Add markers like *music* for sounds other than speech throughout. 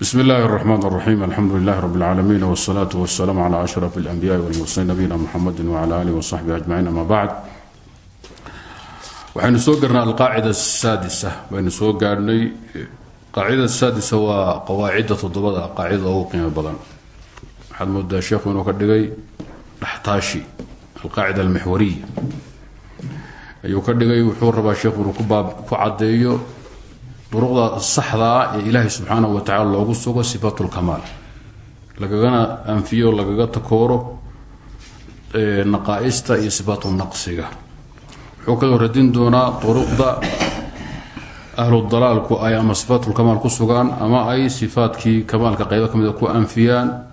bsm اllahi الرحmn الرaxيm alxamdu lilah rb اlcaalamiin wالslaaة wالsلاam عlى أشhrف الأnbiyaءi wاlmursaliin nabiyina mxamadi wعlى alih وصaxbih aجmaciin ama bacd waxaynu soo garnay alqaacida الsaadisa baynu soo gaadhnay qaacida saadisa waa qawaacida toddobada qaacidada ugu qiimo badan waxaad moodaa sheekhu inuu ka dhigay dhaxtaashi alqaacida almixwariya ayuu ka dhigay wuxuu rabaa sheekhu inuu ku cadeeyo duruqda saxdaa ee ilaahay subxaanahu wa tacala loogu sugo sifatu lkamaal lagagana anfiyo lagaga takooro naqaa-ista iyo sifaatu naqsiga. Wuxuu radin doonaa duruqda ahlu dalaalku ay ama sifaatulkamaal ku sugaan ama ay sifaadkii kamaalka qaybo ka mida ku anfiyaan.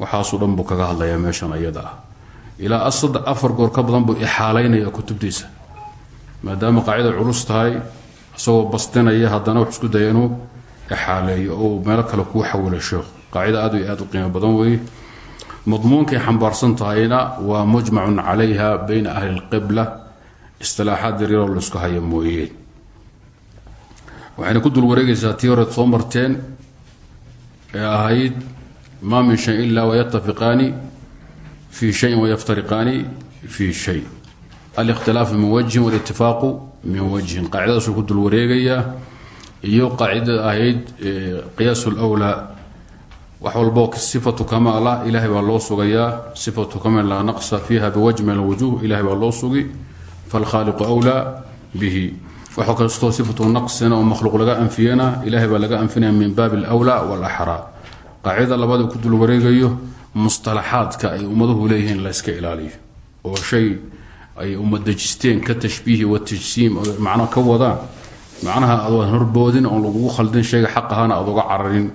Waxaasoo dhan buu kaga hadlayaa meeshan iyada ah ilaa afar goor ka badan buu ixaalaynaya kutubtiisa maadaama qaacida culus tahay isagoo bastinaya haddana wax isku daya inuu exaaleeyo oo meelo kale kuu xawilo sheekhu qaacida aad iyo aad u qiimo badan weeye. Madmuunkay xambaarsan tahayna waa mujmacun calayha bayna ahli lqibla istilaaxaad yaryaroo la isku haya mooye. Waxayna ku dul wareegaysaa tii soo marteen ee ahayd maa min shay ila wayatafiqaani fi shayin wayaftariqaani fi shay. Alikhtilaafu min wajhin walitifaaqu min wajhin. Qaacidadaasuu ku dul wareegayaa iyo qaacidada ahayd qiyaas lwlaa wax walboo sifatu kamaala ilahay baa loo sugayaa. Sifatu kamaal laa naqsa fiiha biwajh min alwujuh ilahay baa loo sugi. Falkhaaliqu wlaa bihi. Wax kastoo sifatu naqsina oo makhluuq laga anfiyana ilahay baa laga anfinaya min baabi alwlaa walaxraa qaacidada labaad ku dul wareegayo mustalaxaadka ay ummaduhu leeyihiin la yska ilaaliyo. Oo shay ay umadejisteen ka tashbiihi watajsiim oo macno ka wadaan. Macnaha adoon horboodin oon lagugu khaldin shayga xaq ahaana aad uga cararin.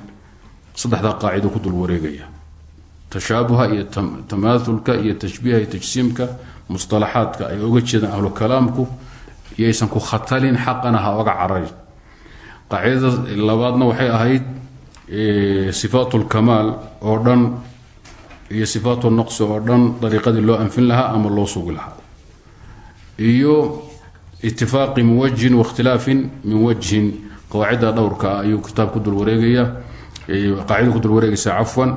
Saddexdaa qaacido ku dul wareegaya. Tashaabuha iyo tamaaulka iyo tashbiiha iyo tajsiimka mustalaxaadka ay oga jeedaan ahlu kalaamku iyaysan ku khatalin xaqana ha oga cararin. Qaacidada labaadna waxay ahayd sifaat lkamaal oo dhan iyo sifaat naqsi oo dhan dariiqadii loo anfin lahaa ama loo sugi lahaa iyo itifaaqi min wajhin wakhtilaafin min wajhin. Qawaacidda dhowrka ah ayuu kitaab ku dul wareegaya qaacida ku dul wareegaysa cafwan.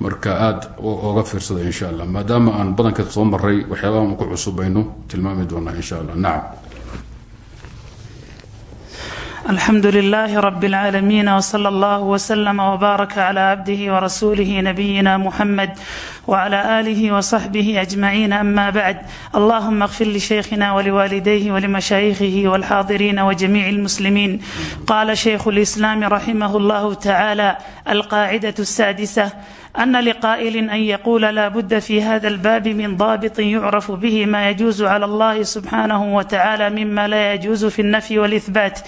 Marka aada oga fiirsada insha allah maadaama aan badankeed soo maray waxyaabaha ku cusub baynu tilmaami doonaa insha allah. Nacam الحمد لله رب العالمين وصلى الله وسلم وبارك على عبده ورسوله نبينا محمد وعلى آله وصحبه أجمعين أما بعد اللهم اغفر لشيخنا ولوالديه ولمشايخه والحاضرين وجميع المسلمين قال شيخ الإسلام رحمه الله تعالى القاعدة السادسة أن لقائل أن يقول لا بد في هذا الباب من ضابط يعرف به ما يجوز على الله سبحانه وتعالى مما لا يجوز في النفي والإثبات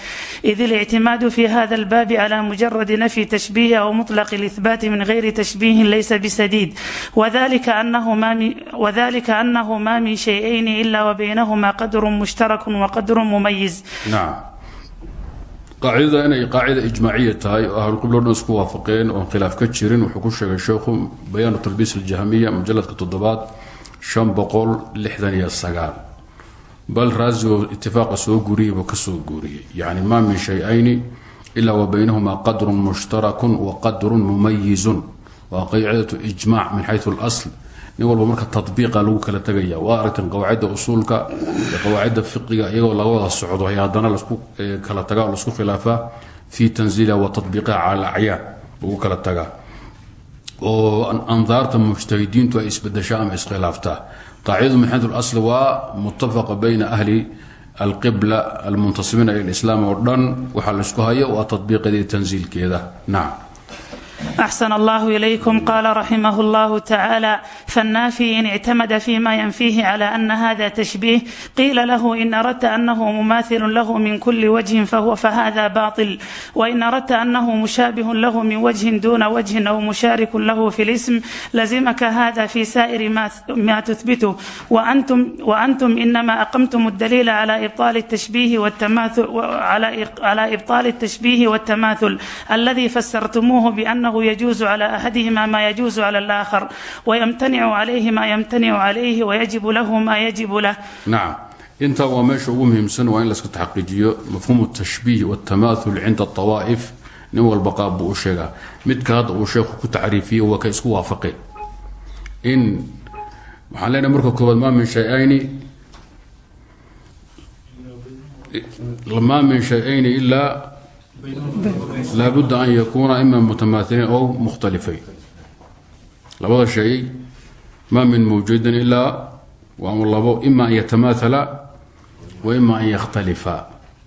إذ الاعتماد في هذا الباب على مجرد نفي تشبيه أو مطلق الإثبات من غير تشبيه ليس بسديد وذلك أنه ما من وذلك أنه ما من شيئين إلا وبينهما قدر مشترك وقدر مميز نعم qaacidada inay qaacida ijmaaciya tahay oo ahlulqiblo dhan isku waafaqeen oon khilaaf ka jirin wuxuu ku sheegay sheekhu bayaanu talbiis aljahmiya mujaladka toddobaad bal raasigo itifaaqa soo guuriyey buu ka soo guuriyey yacni maa min shay-ayni ilaa wa baynahumaa qadrun mushtarakun wa qadrun mumayizun. Waa qaacidatu ijmac min xayu اlasl nin walba marka tabiiqa lagu kala tegaya waa aragteen qawaacidda usuulka iyo qawaacidda fiqiga iyagoo laga wada socdo ay haddana lasku kala tagaa lasku khilaafaa fii tanziiliha wa tabiiqiha cala alacyaan lagu kala tagaa oo andaarta mujtahidiintu ay isbedeshaa ama iskhilaaftaa. Qaacidadu xayu lasl waa mutafaqa bayna ahli alqibla almuntasibiina ila lislaam oo dhan waxaa laysku hayo waa tabiiqeeda iyo tanziilkeeda. Nacam أxsن الله إليكم قال رحمه الله تعالى فالنافي إن اعتمد فيما ينفيه على أن هذا تشبيه قيل له إن أردت أنه مماثل له من كل وجه فهو فهذا باطل وإن أردت أنه مشابه له من وجه دون وجه أو مشارك له في الاسم لزمك هذا في سائر ما, تثبته وأنتم, وأنتم إنما أقمتم الدليل على إبطال التشبيه والتماثل على إبطال التشبيه والتماثل الذي فسرتموه بأن بأنه يجوز على أحدهما ما يجوز على الآخر ويمتنع عليه ما يمتنع عليه ويجب له ما يجب له نعم intaa waa meesha ugu muhiimsan waa in laska taxaqiijiyo mafhuum التashbiih والتamaaثul cinda الطawaaئف nin walba qaab buu u sheegaa midka hadda uu sheekhu ku tacriifiyey waa ka isku waafaqeen in waxaan leenahay marka koobaad maa min shay-ayni maa min shay-ayni ilaa laabudda an yakuuna ima mutamaaliin ow mukhtalifayn labada shay maa min mawjudin ilaa waa labo ima an yatamaaala wa ima an yakhtalifa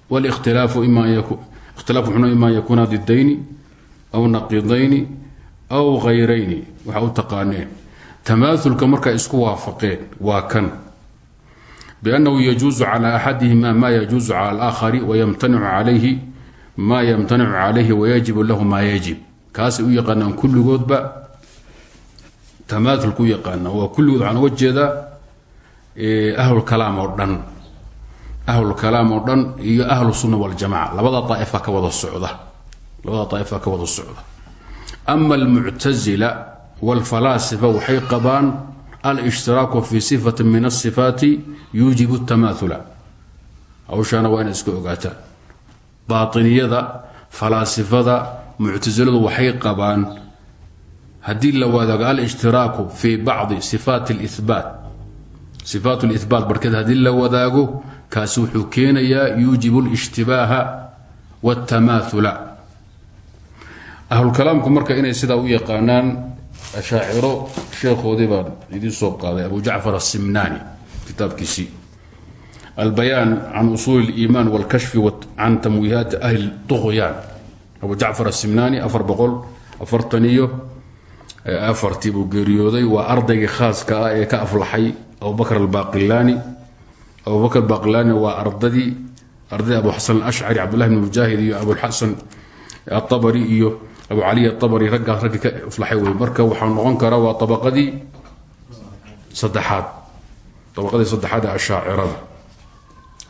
wاlاkhtilaafu ima ikhtilaafu xuna ima an yakuuna didayni aw naqidayni aw hayrayni waxa u taqaaneen tamaaulka markay isku waafaqeen waa kan biannahu yajuuzu calى axadihima ma yajuuzu calى اlآkhari wayamtanicu calayhi ma yamtanicu calayhi wayajibu lahu ma yajib. Kaasay u yaqaanaan kulligoodba tamaaulka u yaqaanaan waa kulligood waxaan uga jeedaa ahlulkalaam oo dhan. Ahlulkalaam oo dhan iyo ahlu sunna waljamaca labada aaifa ka wada socda. Labada aaifa ka wada socda. Ama almuctazila wاlfalaasifa waxay qabaan alishtiraaku fi sifati min asifaati yuujibu اtamaaula hawshaana waa ogaataan baainiyada falaasifada muctasiladu waxay qabaan haddii la wadaago alishtiraaku fi bacdi sifaat اlihbaat sifaat اlihbaat barkeed haddii la wadaago kaasi wuxuu keenayaa yuujibu اlاshtibaaha wاtamaaula ahlulkalaamku marka inay sidaa u yaqaanaan ashaaciro sheekhoodii baan idiin soo qaaday abu jacfar asimnaani kitaabkiisii albayaan can usuuli اliimaan wاlkashfi can tamwiihaati ahli duqyaan abu jacfar asimnaani afar boqol afartan iyo afartii buu geeriyooday waa ardaygii khaaska ah ee ka aflaxay abubakr albaqilaani abubakr baqilaani waa ardadii ardadii abu xasan alashcari cabdullahi bn mujaahid iyo abuxasan aabari iyo abu cali aabari raggaas raggii ka aflaxay wey marka waxaa noqon karaa waa abaqadii saddexaad abaqadii saddexaad ee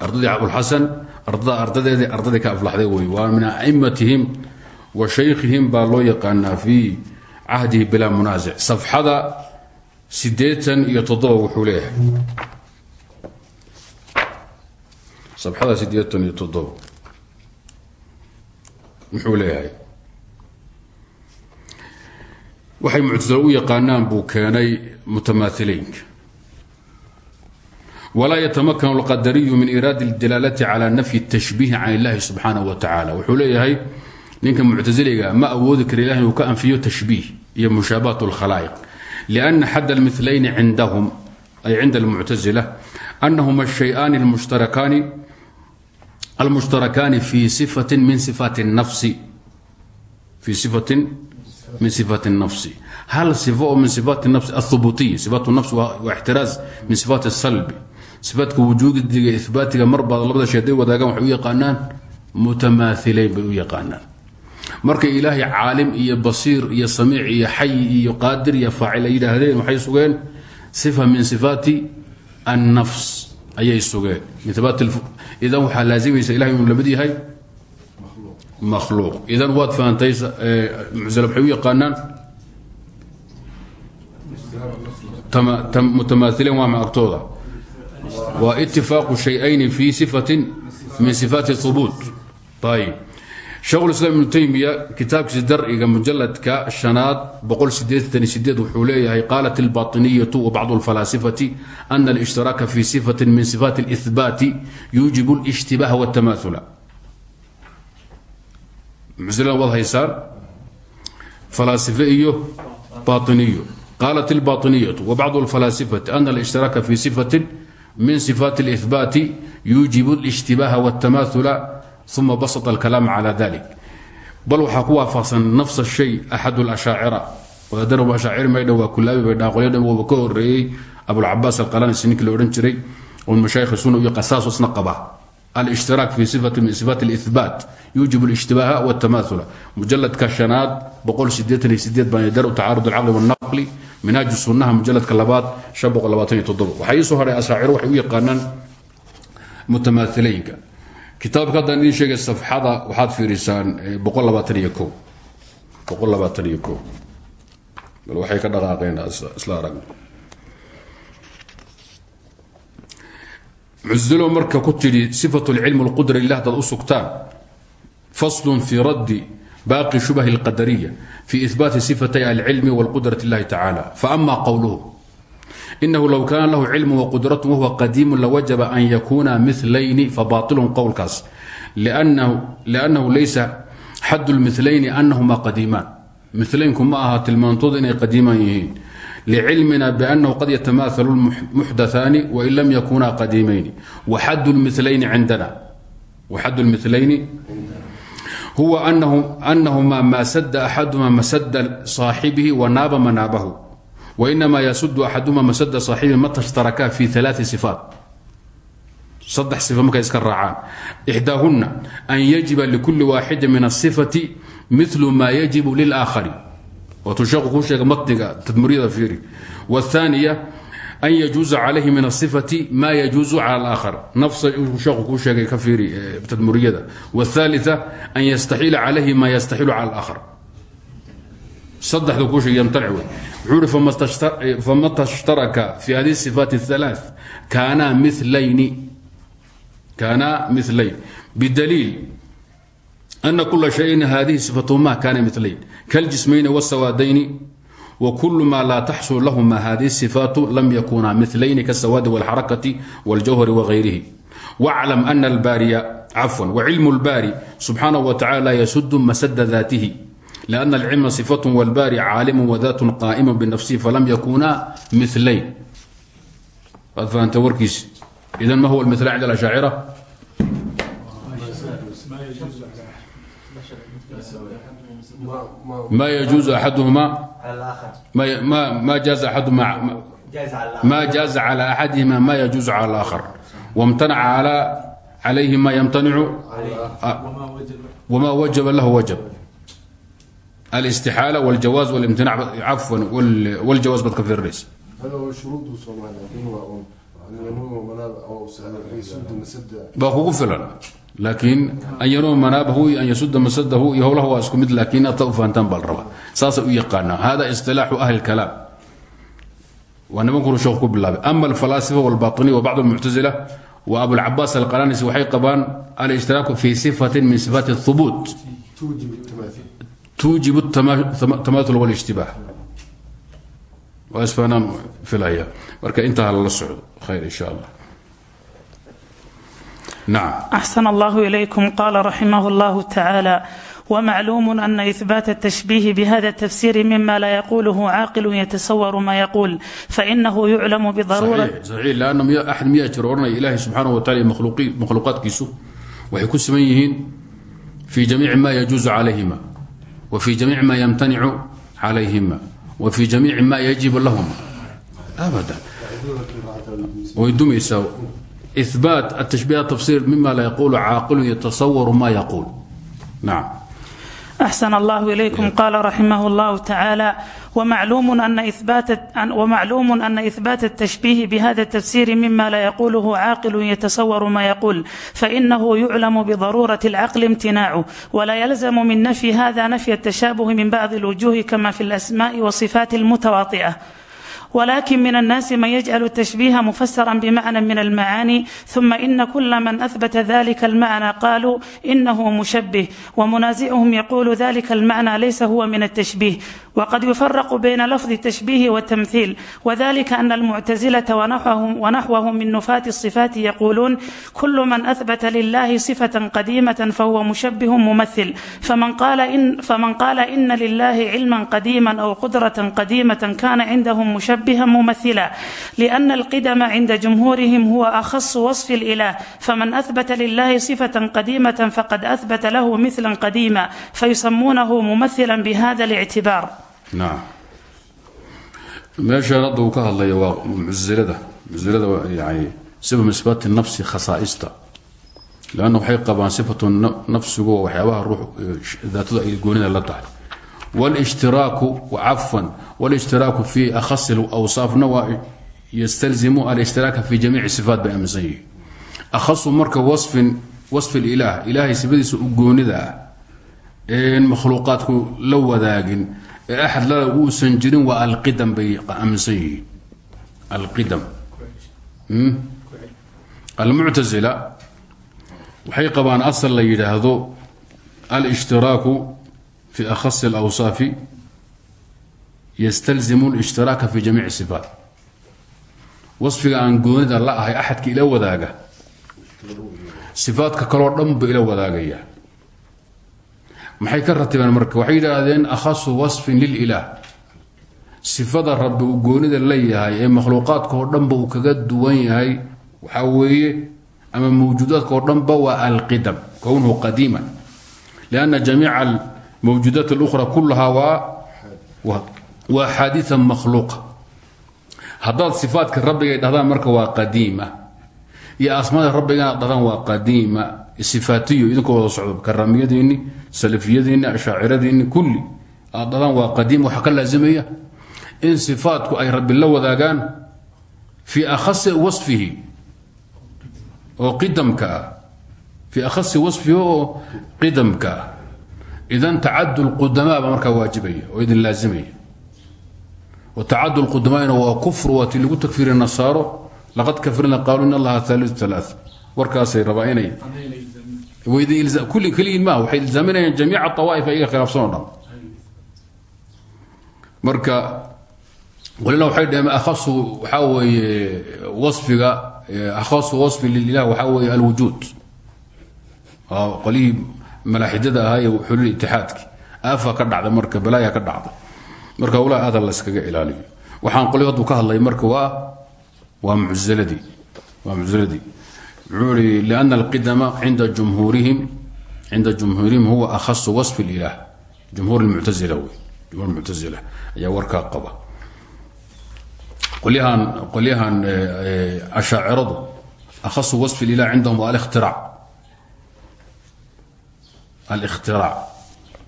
ardadii abulxasan ardada ardadeedii ardadii ka aflaxday wey waa min aimatihim wa shaykhihim baa loo yaqaanaa fii cahdihi bilaa munaasic safxada sideetan iyo toddoba wuxuu leeyahay. Safxada sideetan iyo toddoba muxuu leeyahay. Waxay muctasilo u yaqaanaan buu keenay mutamaaileynka walaa yatamakanu alqadariyu min iraadi اdalaalati cala nafyi الtashbiihi can illahi subxaanaه wa tacala wuxuu leeyahay ninka muctasiliga ma awoodi kara ilah inuu ka anfiyo tashbiih iyo mushaabahat اlkhalaa'iq liأna xad اlmilayni cindahum ay cinda اlmuctasila anahuma الshay'aani اlmushtarakaani almushtarakaani fi sifati min sifaati الnafsi fi sifatin min sifaat الnafsi hal sifo oo min sifaat الnafsi aلthubutiya sifaat الnafs waa ixtiraaz min sifaat الsalbi sifaatka wujuudiga ihbaatiga marbaad labada shay haday wadaagaan waxay u yaqaanaan mutamaahileyn bay u yaqaanaan. Markay ilaahay caalim iyo basiir iyo samiic iyo xay iyo qaadir iyo faacil ay yidhaahdeen waxay sugeen sifa min sifaati annafs ayay sugeen. Idan waxaa laazimaysa ilahay inuu la mid yahay? Makhluuq. Idan waad fahantay muctazila waxay u yaqaanaan? Mutamaahileen waa ma agtooda waa itifaaqu shay-ayni fi sifatin min sifaati hubuut ayib shekhulislaam ibnu taymiya kitaabkiisa darciga mujaladka shanaad wuxuu leeyahay qaalat albaطiniyatu wabacdu اlfalaasifati ana alاshtiraaka fi sifati min sifaati اlihbaati yuujibu اlاshtibaha wاtamaaula muctazilada waad haysaan falaasife iyo bainiyo qaalat albaطiniyatu wabacdu اlfalaasifati ana alاshtiraaka fi sifati min sifaati اlihbaati yuujibu اlاshtibaha wاtamaaula uma basط اlkalaam calى dalik bal waxaa ku waafaqsan nafs shay axad اlashaacira wadaadana ashaacir maydha waa kulaabi bay dhaaqolyo dhan waba ka horeeyey abulcabaas alqalanis ninkii la odhan jiray oo mashaayikh sunna iyo qasaaso isna qaba alاshtiraak fi sifati min sifaat اlihbaat yuujib اlاshtibaha wاtamaaula mujaladka shanaad boqol sideetan iyo sideed baan dar tacaarud alcaqli wاlnaqli minhaaj sunaha mujaladka labaad shan boqol labaatan iyo toddoba waxaa ii soo hadhay ashaaciro waxay u yaqaanaan mutamaaileenka kitaabka haddaan idiin sheegay safxada waxaad fiirisaan boqol labaatan iyo ko boqol labaatan iyo ko bal waxay ka dhaqaaqeen isla aragna muctazilo marka ku tidhi sifatu lcilmi اlqudra lilah hadaad u sugtaan faslun fii raddi baaqi shubhi اlqadariya fi ihbaati sifatay alcilmi wاlqudraة اllahi tacala faama qowluhu inahu low kaana lahu cilmu waqudrat wahuwa qadiimu lawajaba an yakuna milayni fabailun qowlkaas liannahu laysa xad lmilayni anahuma qadiimaan milaynku ma aha tilmaantoodu inay qadiimaan yihiin lcilmina bأnhu qad ytamaaثl muxdaثaani wain lam yakuna qadiimayni waxad اlmilayni cindana waxad اlmilayni huwa أnahuma ma sada axaduma masada صaaxibihi wanaaba manaabahu wainama yasudu axaduma masada صaaxibihi mata اshtaraka fi ثaلaثi صifaat saddex صifa markay iska raacaan إxdaahuna an yajiba likuli waaxidi min الصifaةi mil ma yajib lilآakhari aniy an yjuuza calayhi min aifati ma yjuuzu cal aar alia an ystaxiila alayhi ma ystaxiil cal ar famata shtaraka fi hadi ifaat اalaa kaanaa milayn bdliil أن kula شhayin hadihi صifatهma kana milayn kaاljismayni والsawaadayni وkul ma laa taxsul lahma hadihi الصifaat lam yakuna milayni kaالsawaadi والxarakati والjawhri وغayrihi واclam أna اlbaariya cafwa وcilm اlbaari subxaanaه وتacalى yasud masada ذaatihi لأن الcilma صifaة واlbaari caalim وذat qائm bنafsihi falam yakuna milayn waad fahamta warkiis idan ma huwa milayn cnd الأشhaacirة ma yjuuز axaduhma ma jaaza axaduma ma jaaza calى axadihima ma yajuuز calى اlآkhar wاmtanaca calayhi ma ymtanicu wma wajaba lahu wajab alاstixaala wاljawaaz wاlimtinac cafwan wاljawaaz baad ka firinaysa baa kugu filan laakiin an yanuma manaabahu iyo an yasuda masadahu iyo howlaha waa isku mid laakiin aad u fahantaan baa la rabaa saasay u yaqaanaa hada istilaaxu ahli اkalaam waa nimankunu sheekhu ku bilaabay ama alfalaasifa wاlbaطiniya wa bacd اlmuctazila wa abulcabaas alqalanisi waxay qabaan alishtiraaku fi sifatin min sifaati اhubuut tuujib tamatul wاlاjtibah waa isfahanaan filaya marka intaa lala socdo khayr in sha allah نعم أحسن الله إليكم قال رحمه الله تعالى ومعلوم أن إثبات التشبيه بهذا التفسير مما لا يقوله عاقل يتصور ما يقول فإنه يعلم بضرورة صحيح صحيح لأنه مي أحد مية جر أرنا إلهي سبحانه وتعالى مخلوقي مخلوقات كيسو وحي كسميهين في جميع ما يجوز عليهما وفي جميع ما يمتنع عليهما وفي جميع ما يجب لهما أبدا ويدوم يساوي إثبات التشبيه التفسير مما لا يقول عاقل يتصور ما يقول نعم أحسن الله إليكم قال رحمه الله تعالى ومعلوم أن إثبات ومعلوم أن إثبات التشبيه بهذا التفسير مما لا يقوله عاقل يتصور ما يقول فإنه يعلم بضرورة العقل امتناعه ولا يلزم من نفي هذا نفي التشابه من بعض الوجوه كما في الأسماء والصفات المتواطئة ولكن من الناس من يجعل التشبيه مفسرا بمعنى من المعاني ثم إن كل من أثبت ذلك المعنى قالوا إنه مشبه ومنازعهم يقول ذلك المعنى ليس هو من التشبيه وقد يفرق بين لفظ التشبيه والتمثيل وذلك أن المعتزلة ونحوهم, ونحوهم من نفاة الصفات يقولون كل من أثبت لله صفة قديمة فهو مشبه ممثل فمن قال إن, فمن قال إن لله علما قديما أو قدرة قديمة كان عندهم مشبه مشبها ممثلا لأن القدم عند جمهورهم هو أخص وصف الإله فمن أثبت لله صفة قديمة فقد أثبت له مثلا قديما فيسمونه ممثلا بهذا الاعتبار نعم meeshaan hadda uu ka hadlaya waa muctasilada muctasilada yani sifa min sifaati nafsi khasaaista lanna waxay qabaan sifatu nafsigu waxyaabaha ruux daatada ay goonida la tahay wاlاshtiraaku cafwan wاlاshtiraaku fi akhasi awsaafna waa ystalzimu alاshtiraaka fi jamiici sifaat bay aaminsan yihiin akhasu marka wasfin wasfi اlilah ilaahay sifadiisa u goonida ah een makhluuqaadku la wadaagin ee axad lala uusan jirin waa alqidam bay aaminsan yihiin alqidam almuctasila waxay qabaan asal la yidhaahdo alishtiraaku fi akhas اlawsaafi yastalzimu اlishtiraka fi jamiici sifaat wasfiga aan goonida la ahay axadka ila wadaaga sifaadka kaloo dhanbu ila wadaagaya maxay ka ratibeen marka waxay yidhaahdeen akhasu wasfin lililah sifada rabbi uu goonida leeyahay ee makhluuqaadka oo dhanba uu kaga duwan yahay waxaa weeye ama mawjuudaadka oo dhanba waa alqidam kownuhu qadiima almawjuudaat اlukhra kulahaa waa xaadia makhluuqa haddaad sifaadka rabbiga dhahdaan marka waa qadiima iyo asmaada rabbigana dhahdaan waa qadiima sifaatiyo idinkoo wada socdo karaamiyadiinni salafiyadiinni ashaaciradiinni kulli aad dhahdaan waa qadiim waxaa ka laazimaya in sifaatku ay rabbi la wadaagaan fii akhasi wasfihi oo qidamka idan tacadu lqudamaa baa markaa waajibaya oo idin laazimaya. Wtacadu qudamaana waa kufr waa ti lagu takfiri nasaaro. Laqad kafirna qaaluu in allaha aaliu alaa warkaasay rabaa inay kulligiin ma waxay ilzaaminayaan jamiic awaaif iyaga khilaafsan o dhan. Marka qolina waxay dhaheen akhasu waxaa weeye wafiga akhasu wasfi lilah waxaa weeye alwujuud. Qolihii malaaxidada ahaa ee xulul itixaadki aafa ka dhacda marka balaaya ka dhacda marka walaa aada la iskaga ilaaliyo. Waxaan qoli haddu ka hadlay marka waa waa mucziladii waa mucziladii wuxuu liana alqidama cinda jumhuurihim cinda jumhuurihim huwa akhasu wasfi lilah jumhuur lmuctazila wey jumhuur muctazila ayaa qaba. Qolyahan qolyahan ashaaciradu akhasu wasfi lilah cindahum waa alikhtiraac alikhtiraac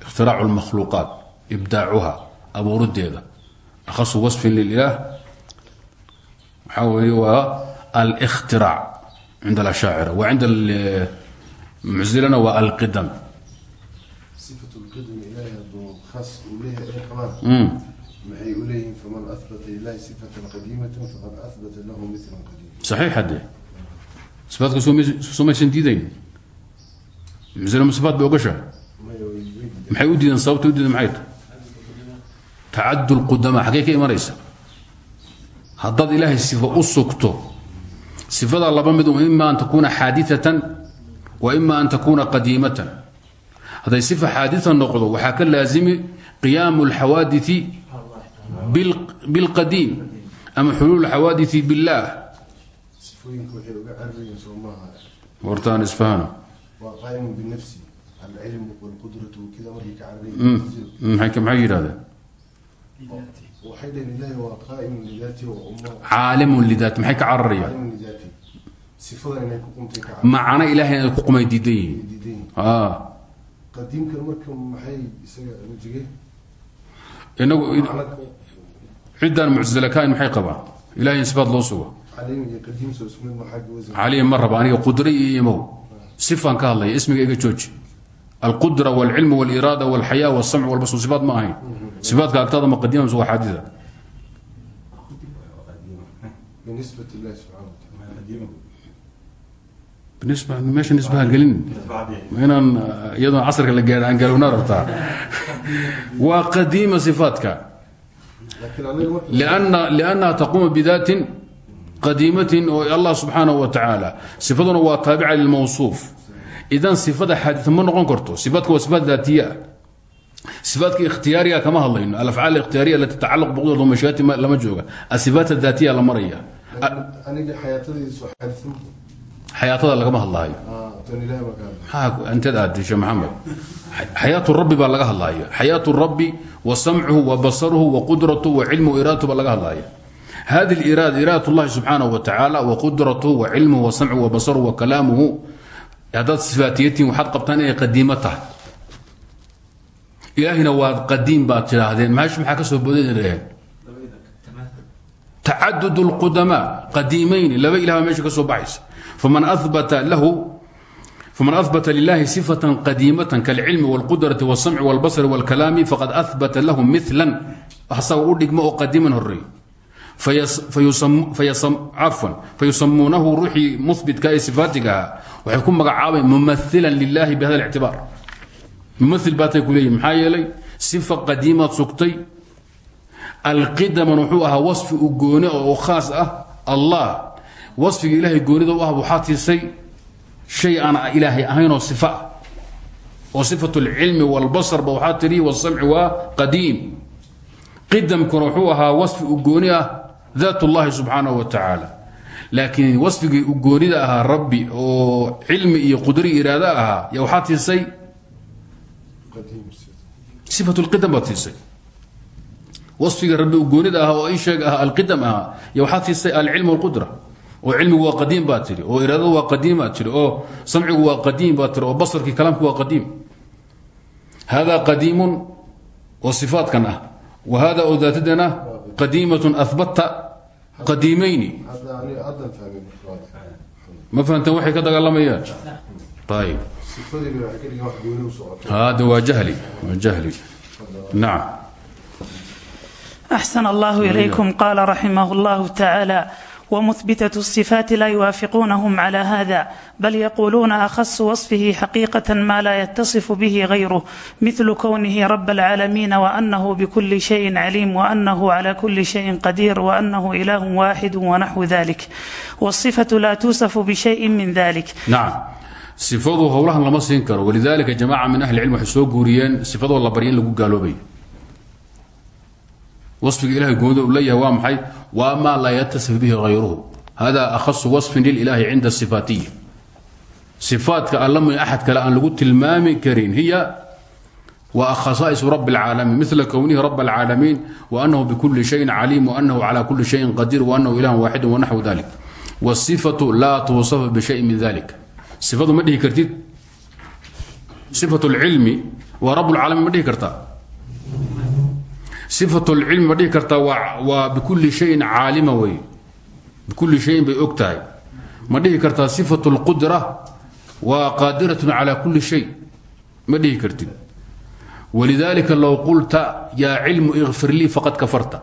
ikhtiracu lmakhluuqaat ibdaacuha abuurideeda akhasu wasfin lilah waxaa weeye waa alkhtiraac cinda alashaacira wa cinda mucsilana waa alqidam saxiix haddee sifaadka somaysan diidayn sifaat bay ogasha? Maxay u diideen? Sababta u diidan maxay? Tahay lqudama xaggee ka imanaysa haddaad ilaahay sifo u sugto sifadaa laba mid ima an takuuna xaadiatan wa ima an takuuna qadiimatan. Hadday sifa xaadita noqdo waxaa ka laazimi qiyaamu اlxawaadii bilqadiim ama xuluul xawaadii biاllaah wartaan isfahano waa qaa'imun binafsi alcilmu walqudratu kida markay ka cararayeen maxay yidhahdeen waxay dhaheen ilaahi waa qaa'imun lidaati caalimun lidaat maxay ka cararayaan lidaati sifadan inay ku qumtay ka macna ilahay inay ku qumay diidan yihiin diidayn Ah. qadiimkan marka maxay isaga wejige inagu ciddaan muctazila kain maxay qabaan ilahay in sifaat loo sugo mid ma raba aniga qudre iyo imow sifaan ka hadlaya ismiga iga jooji. Alqudra walcilmu waliraada walxaya walsamc walbasr sifaat ma ahayn. Sifaatka agtaada ma qadiima mise waa xaadida meesha nisbaha gelin. Inaan uh, iyadoon casrka la gaadha aan galowna rabtaa *laughs* waa qadiima sifaatka laakiin anaga marka qadiimatin oo allah subxaanahu wa tacaala sifaduna waa taabica lilmawsuuf. Idan sifada xaadid ma noqon karto sifaadka waa sifaat daatiye ah sifaadka ikhtiyaariga kama hadlayno alafcaal ikhtiyaariya alati tacalaq biqudrat mashiyaati lama jooga. Asifaat adaatiya la maraya. Xayaatada lagama hadlaayo. Anteed aad disha maxamed. Xayaatu rabbi baa laga hadlaayo. Xayaatu rabbi wa samcuhu wa basaruhu wa qudratu wa cilmu iraadatu baa laga hadlaaya hadi liraada iraadat llahi subxaanahu wa tacaala wa qudratuhu wa cilmuhu wa samcuhu wa basaruhu wa kalaamuhu haddaad sifaatiyatiin waxaad qabtaan inay qadiimo tahay ilaahina waad qadiim baad tidhaahdeen maash maxaa ka soo boodeen dhaheen tacadud اlqudamaa qadiimayni laba ilah baa meesha ka soo baxaysa faman abata lahu faman ahbata lilahi صifaة qadiimaة kاlcilmi wاlqudraةi wالsamci wاlbasri wاlkalaami faqad ahbata lahu mila asaga u dhigmo oo qadiiman horeey cafwan fayusamuunahu ruuxii mubitka ee sifaatigaha waxay ku magacaabayn mumailan lilahi bi hada ictibaar mumail baatay ku leeyihi maxaa yeelay sifa qadiimaad sugtay alqidaman wuxuu ahaa wasfi u goone oo khaas ah allah. Wasfiga ilaahay goonida u ah waxaad siisay shay aan ilaahay ahaynoo sifa. Ah oo sifatu lcilmi walbasarba waxaa tihi wasamci waa qadiim. Qidamkuna wuxuu ahaa wasfi u gooni ah daat اllahi subxaanaه wa tacaala laakiin wasfigii u goonida ahaa rabbi oo cilmi iyo qudri iraado ahaa y waxaad siisay قديم sifat اlqidam baad siisay wasfiga rabbi u goonida ahaa oo isheeg ahaa alqidam ahaa y waxaad siisay alcilm wاlqudra oo cilmigu waa qadiim baad tihi oo iraadadu waa qadiim baad tihi oo samcigu waa qadiim baad tihi oo basarkii kalaamku waa qadiim hada qadiimun oo sifaatkan ah wa hada oo daatadan ah qadiimatun abata qadiimayni ma fahamteen waxay ka dagaalamayaan? Ayb hada waa jahli waa jahli. Nacam axsan allahu ilaykum qaala raximah ومثبتة الصفات لا يوافقونهم على هذا بل يقولون أخص وصفه حقيقة ما لا يتصف به غيره مثل كونه رب العالمين وأنه بكل شيء عليم وأنه على كل شيء قدير وأنه إله واحد ونحو ذلك والصفة لا توصف بشيء من ذلك nacam sifadu howlahan lama siin karo walidalika jamaaca min ahli cilm waxay soo guuriyeen sifadoo la barya in lagu gaaloobay wasfiga ilahay goonida uu leeyahay waa maxay waa maa laa yatasif bihi hayruhu hada akhasu wasfin lilahi cinda sifaatiyi sifaatka allama axad kale aan lagu tilmaami karin hiya wa khasaa'isu rabi اlcaalamiin mila kownihi rab اlcaalamiin waanahu bikuli shayin caliim waanahu cala kuli shayin qadiir waanahu ilah waaxidu wanaxwu dalik wاsifatu laa tuusafu bishayin min dalik sifadu ma dhihi kartid sifat اlcilmi waa rab اlcaalamiin ma dhihi kartaa Sifat اlcilmi ma dhihi kartaa waa bikuli shayin caalima wey bikuli shayin bay og tahay. Ma dhihi kartaa sifat اlqudra waa qaadirat cala kuli shay. Ma dhihi kartid. Walidalika low qulta yaa cilmu ikfir lii faqad kafarta.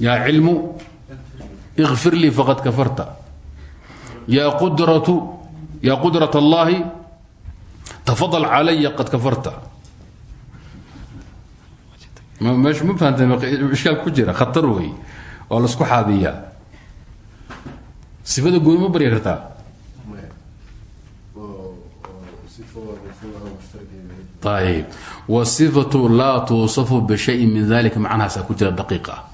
Yaa cilmu ikfir lii faqad kafarta. Yaa qudratu yaa qudrat allahi tafadal calaya qad kafarta ma fahanteishkaal ku jira khatar wey oo lasku xaabiyaa sifada gooni ma barya kartaa? Ayb wasifatu laa tuusafu bishayin min dalika macnahaasaa ku jira daqiiq ah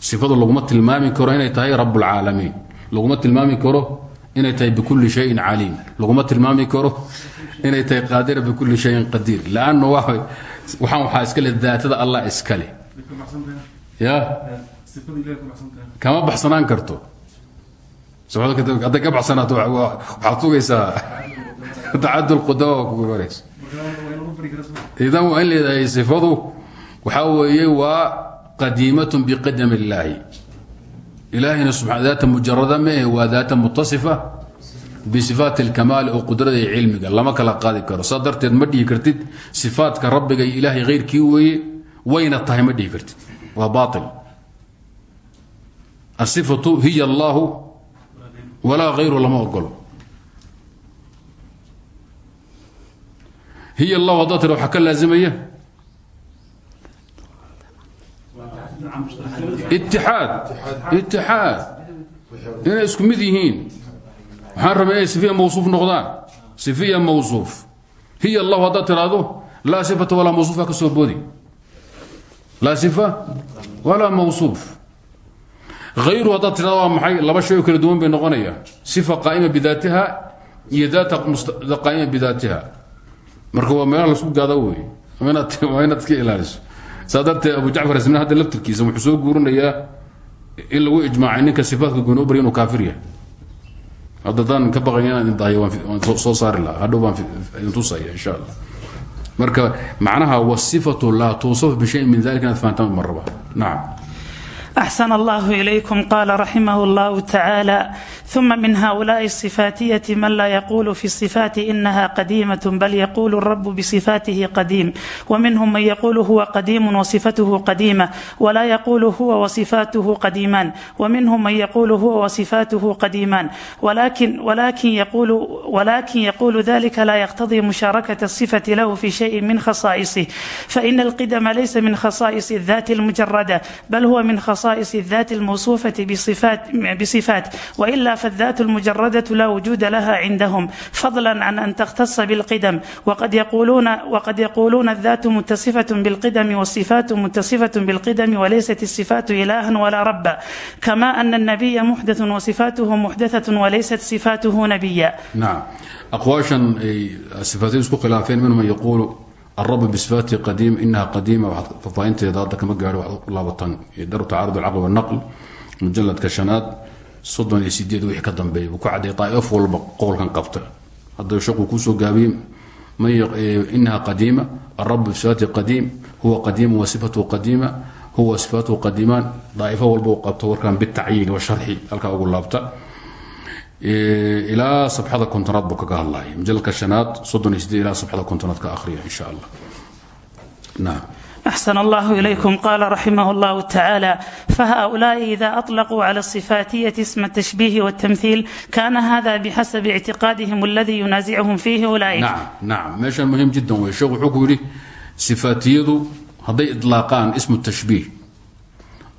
sifadu laguma tilmaami karo inay tahay rabulcaalamiin laguma tilmaami karo inay tahay bikulli shayin caliim. Laguma tilmaami karo inay tahay qaadira bikulli shayin qadiir. Lann waa waxaan waxaa iskale daatada allah iskale ya? Kama baxsanaan karto. Hadday ka baxsanaato waxaad sugaysaa. Tacadul qudama kugu maraysa idan waa in leedahay sifadu waxaa weeye waa qadiimatun biqadam illaahi. Ilaahina subaa daata mujarada maahe waa daata mutasifa bisifaati اlkamaali oo qudrada iyo cilmiga lama kala qaadi karo saa darteed ma dhihi kartid sifaatka rabbiga iyo ilaahay hayrkii weeye wayna tahay ma dhihi kartid waa bail asifatu hiya allahu walaa hayru lama ogolo hiy اllah haddaa tira waxaa ka laazimaya itixaad itixaad inay isku mid waxaan rabay inay sifiya mawsuuf noqdaan. Sifiya mawsuuf. Hiy اllahu haddaad tiraahdo laa sifata walaa mawsuufa ka soo sifa walaa mawsuuf. Hayru haddaad tirahdo waa maxay? Laba shay oo kala duwan bay noqonaya sifa qaa'ima bidaatiha iyo daata qaa'ima bidaatiha. Marka waa meelaha lasku gaada wey waa inaad iska ilaaliso. Saa darteed abu jacfar asmina hadda laftirkiisa wuxuu soo guurinayaa in lagu ijmaacay ninka haddadaan ka baqayn inaan idin dahayo waan soo saari lahaa. Hadhow baan idin tusaya insha allah. Marka macnaha wasifatu laa tuusafu bishayin min dalika inaad fahantaan ma raba. Allahu ilaykum qaala raximah allahu tacaala ثuma min haؤulaaءi الصifaatiyati man laa yaquulu fi الصifaati inaha qadiimaة bal yaquulu الrabu bصifaatihi qadiim waminhm man yaquulu huwa qadiimu waصifath qadiima walaa yaquulu huwa waصifaatuhu qadiimaan waminhm man yaquulu huwa waصifaatuhu qadiimaan walakin yaquulu dalika laa yqtadii mushaarakaة الصifaةi lahu fi shayi min khasaaئisih faإn اlqidma laysa min khasaaئis الذati اlmujarada bal huwa min khasaaئis الذati اlmawصuufaةi bصifaat وإla الموصوفة بصفات بصفات وإلا فالذات المجردة لا وجود لها عندهم فضلا عن أن تختص بالقدم وقد يقولون وقد يقولون الذات متصفة بالقدم والصفات متصفة بالقدم وليست الصفات إلها ولا ربا كما أن النبي محدث وصفاته محدثة وليست صفاته نبيا نعم أقواشا صفاتين اسكو خلافين منهم من يقول الرب بصفاته قديم إنها قديمة ففاينت ضاد كما قالوا الله وطن يدر تعارض العقل والنقل مجلد كشنات soddon iyo sideed wixii ka dambeeya buu ku cadday daa'if walba qowlkan qabta. Hadday shaqu kuusoo gaabiye inaha qadiima arabu sifaati qadiim huwa qadiimu wa sifatu qadiima huwa sifaatu qadiimaan. Daaifo walba u qabto warkan bitacyiin wa sharxi halkaa ugu laabta. Ilaa sabxada kontonaad buu kaga hadlaya majalka shanaad soddon iyo sideed ilaa sabxada kontonaad ka akhriya insha allah. أحسن الله إليكم قال رحمه الله تعالى فهؤلاء إذا أطلقوا على الصفاتية اسم التشبيه والتمثيل كان هذا بحسب اعتقادهم الذي ينازعهم فيه أولئك نعم نعم ماشي مهم جدا ويشوق حكوري صفاتيض هذي إطلاقان اسم التشبيه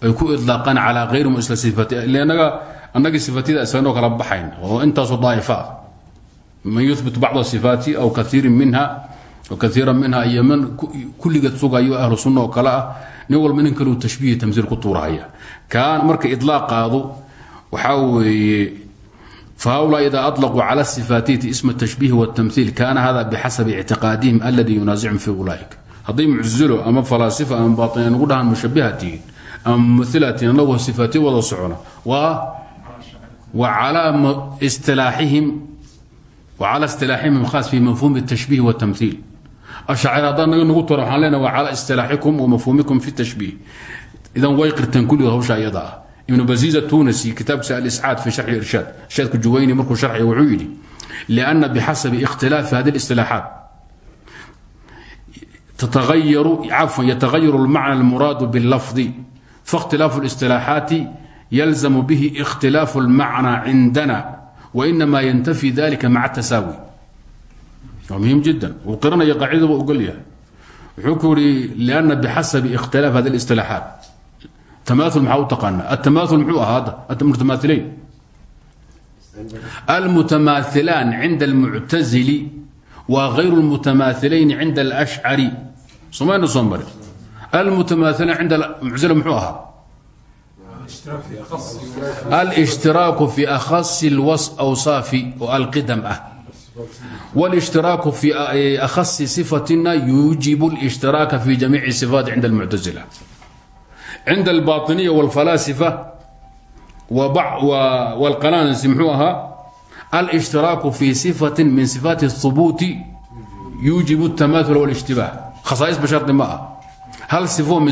يكون إطلاقان على غير مثل صفاتي لأنك أنك صفاتي أسانوك ربحين وأنت ضائفات من يثبت بعض الصفات أو كثير منها وكثيرا منها يمن كل قد سوغايو اهل السنه وكلا نول من كلو تشبيه تمثيل كطورهيا كان مرك اطلاق هذا وحاوي فهؤلاء إذا أطلقوا على الصفاتية اسم التشبيه والتمثيل كان هذا بحسب اعتقادهم الذي ينازعهم في أولئك هذي معزلوا أما فلاسفة أما باطنين نقولها مشبهتين أما ممثلتين الله صفاتي ولا صعونة و وعلى اصطلاحهم وعلى اصطلاحهم خاص في مفهوم التشبيه والتمثيل الشاعر هذا نقول ترى حالنا وعلى اصطلاحكم ومفهومكم في التشبيه اذا ويقرتن كل هوشا يدا ابن بزيز التونسي كتاب سال الاسعاد في شرح الارشاد الشيخ الجويني مركو شرح وعيدي لان بحسب اختلاف هذه الاصطلاحات تتغير عفوا يتغير المعنى المراد باللفظ فاختلاف الاصطلاحات يلزم به اختلاف المعنى عندنا وإنما ينتفي ذلك مع التساوي مهم جدا وقرنا قاعدة وأقول لها حكوري لأن بحسب اختلاف هذه الاصطلاحات تماثل محاو تقانا التماثل محو هذا المتماثلين المتماثلان عند المعتزل وغير المتماثلين عند الأشعري سمان صنبري المتماثلين عند المعتزلة محوها الاشتراك في أخص الأوصاف والقدم أه والاشتراك في أخص صفتنا يوجب الاشتراك في جميع الصفات عند المعتزلة عند الباطنية والفلاسفة وبع والقنان سمحوها الاشتراك في صفة من صفات الثبوت يوجب التماثل والاشتباه خصائص بشرط ما هل صفة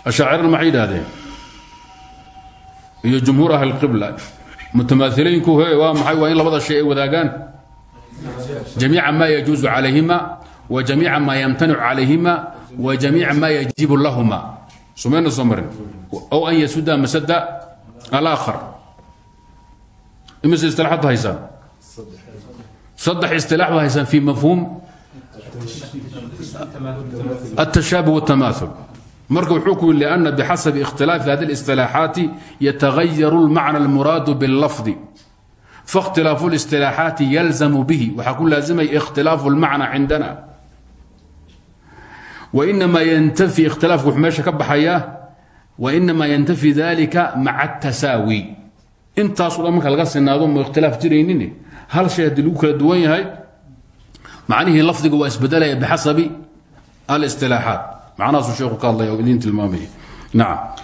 من صفات الثبوت وجود هذا وذاك أنت موجود وأنا موجود اسمت بانا تماثل بيكون اللزامين إياه الشاعر المعيد هذا هي جمهور أهل القبلة متماثلين كو هي ومحي وإن لبض الشيء وذاقان جميع ما يجوز عليهما وجميع ما يمتنع عليهما وجميع ما يجيب لهما سمين الصمر أو أن يسد مسد الآخر إمس استلاحات هيسان صدح اصطلاح هيسان في مفهوم التشابه والتماثل مركب حكم لأن بحسب اختلاف هذه الاصطلاحات يتغير المعنى المراد باللفظ فاختلاف الاصطلاحات يلزم به وحكون لازم اختلاف المعنى عندنا وإنما ينتفي اختلاف وحماشة كبحياه وإنما ينتفي ذلك مع التساوي انت أصلا منك الغسل ناظم اختلاف جرينيني هل شيء دلوك الدوين هاي معنيه لفظه واسبدله بحسب macnahaasuu sheekhu ka hadlaya oo idiin tilmaamaya nacam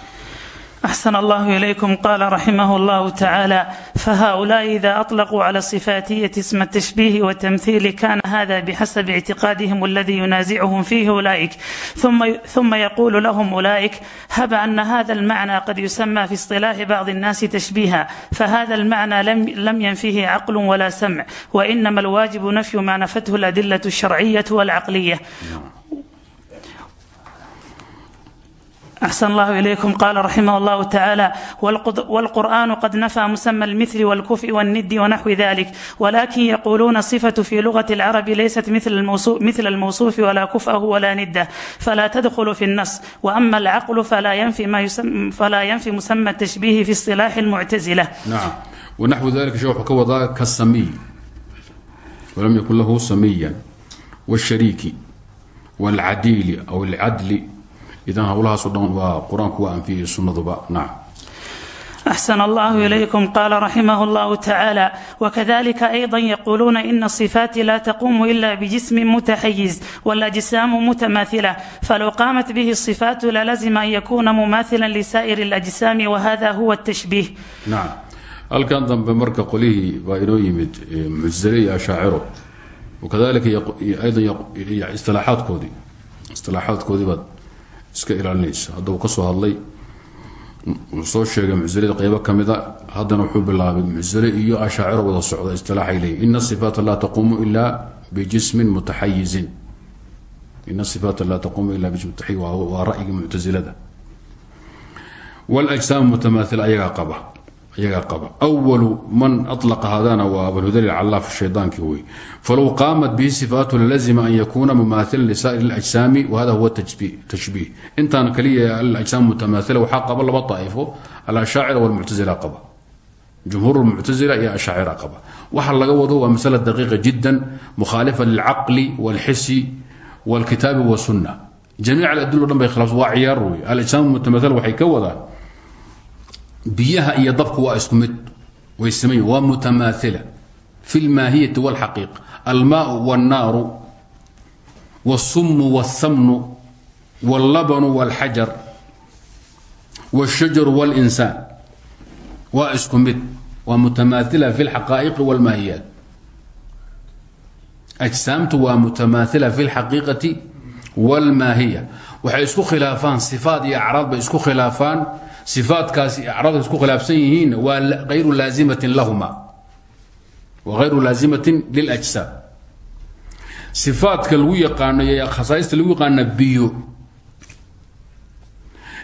الله إليكم قال رحمه الله تعالى فهؤلاء إذا أطلقوا على صفاتية اسم التشبيه والتمثيل كان هذا بحسب اعتقادهم الذي ينازعهم فيه أولئك ثم, ثم يقول لهم أولئك هب أن هذا المعنى قد يسمى في اصطلاح بعض الناس تشبيها فهذا المعنى لم, لم ينفيه عقل ولا سمع وإنما الواجب نفي ما نفته الأدلة الشرعية والعقلية والقرآن قد نفى مسمى المثل والكفء والند ونحو ذلك ولكن يقولون صفة في لغة العرب ليست مثل الموصوف, مثل الموصوف ولا كفءه ولا نده فلا تدخل في النص وأما العقل فلا ينفي, ما يسمى فلا ينفي مسمى التشبيه في اصطلاح المعتزلة نعم ونحو ذلك شيء wuxuu ka wadaa kasamiy walam yakun lahu samiyan wاshariiki wاlcadiili aw اlcadli idan howlahaasoo dhan waa qur-aanku waa anfiyay sunnaduba nacam أحسن الله إليكم قال رحمه الله تعالى وكذلك أيضا يقولون إن الصفات لا تقوم إلا بجسم متحيز والأجسام متماثلة فلو قامت به الصفات للزم أن يكون مماثلا لسائر الأجسام وهذا هو التشبيه nacam halkan dambe marka qolihii baa inoo yimid muctazile iyo ashaaciro wakadalika yaq- aydan yaq- y- istilaaxaadkoodii istilaaxaadkoodii baad iska ilaalinaysa hadduu ka soo hadlay soo sheegay mucsilada qeybo ka mid mida haddana wuxuu bilaabay mucile iyo ashaaciro wada socda istilaaxay leeyiin ina sifaata laa taquumu ilaa bijismin mutaxayizin ina sifaata laa taquumu ila bijismin mutaxayiz waa ra'yigii muctasilada. Wاljsaamu mutamaaila ayagaa qaba ayagaa qaba أول man أطلqa hadana waa abulhudal calaaf shayطaankii wey falow qaamat bihi صifaatu lalazima an yakuna mumaaثila لsائر الأجساam وhada huwa تشبيه intaan kaliya aأجساam mتamaaثila waxaa qaba laba طaa'ifo alأشhaacira والmuctazila qaba jumhuur الmuctazila iyo ashaacira qaba waxa laga wado waa masألة daqiiqa jida mukhaalifa lilcaqli wاlxisi wاlkitaabi wالsuna jamiic aladil o dhan bay khilaafsan waa ciyaar wey alijsaam mutamathil waxay ka wadaan biyaha iyo dabku waa isku mid way siman waa mutamaaila fi lmaahiyati wاlxaqiiqa almaau wاnnaaru wالsumu wالsamnu wاllabanu wاlxajar wاshajaru wاlinsaan waa isku mid waa mutamaaila fi اlxaqaa'iqi wاlmaahiyaat ajsaamtu waa mutamaaila fi اlxaqiiqati wاlmaahiya waxay isku khilaafaan sifaat iyo acraad bay isku khilaafaan sifaatkaasi acraadka isku khilaafsan yihiin waa ayru laazimatin lahuma wa hayru laazimatin liljsaam sifaadka lagu yaqaano iyo khasaaista lagu yaqaano biyo.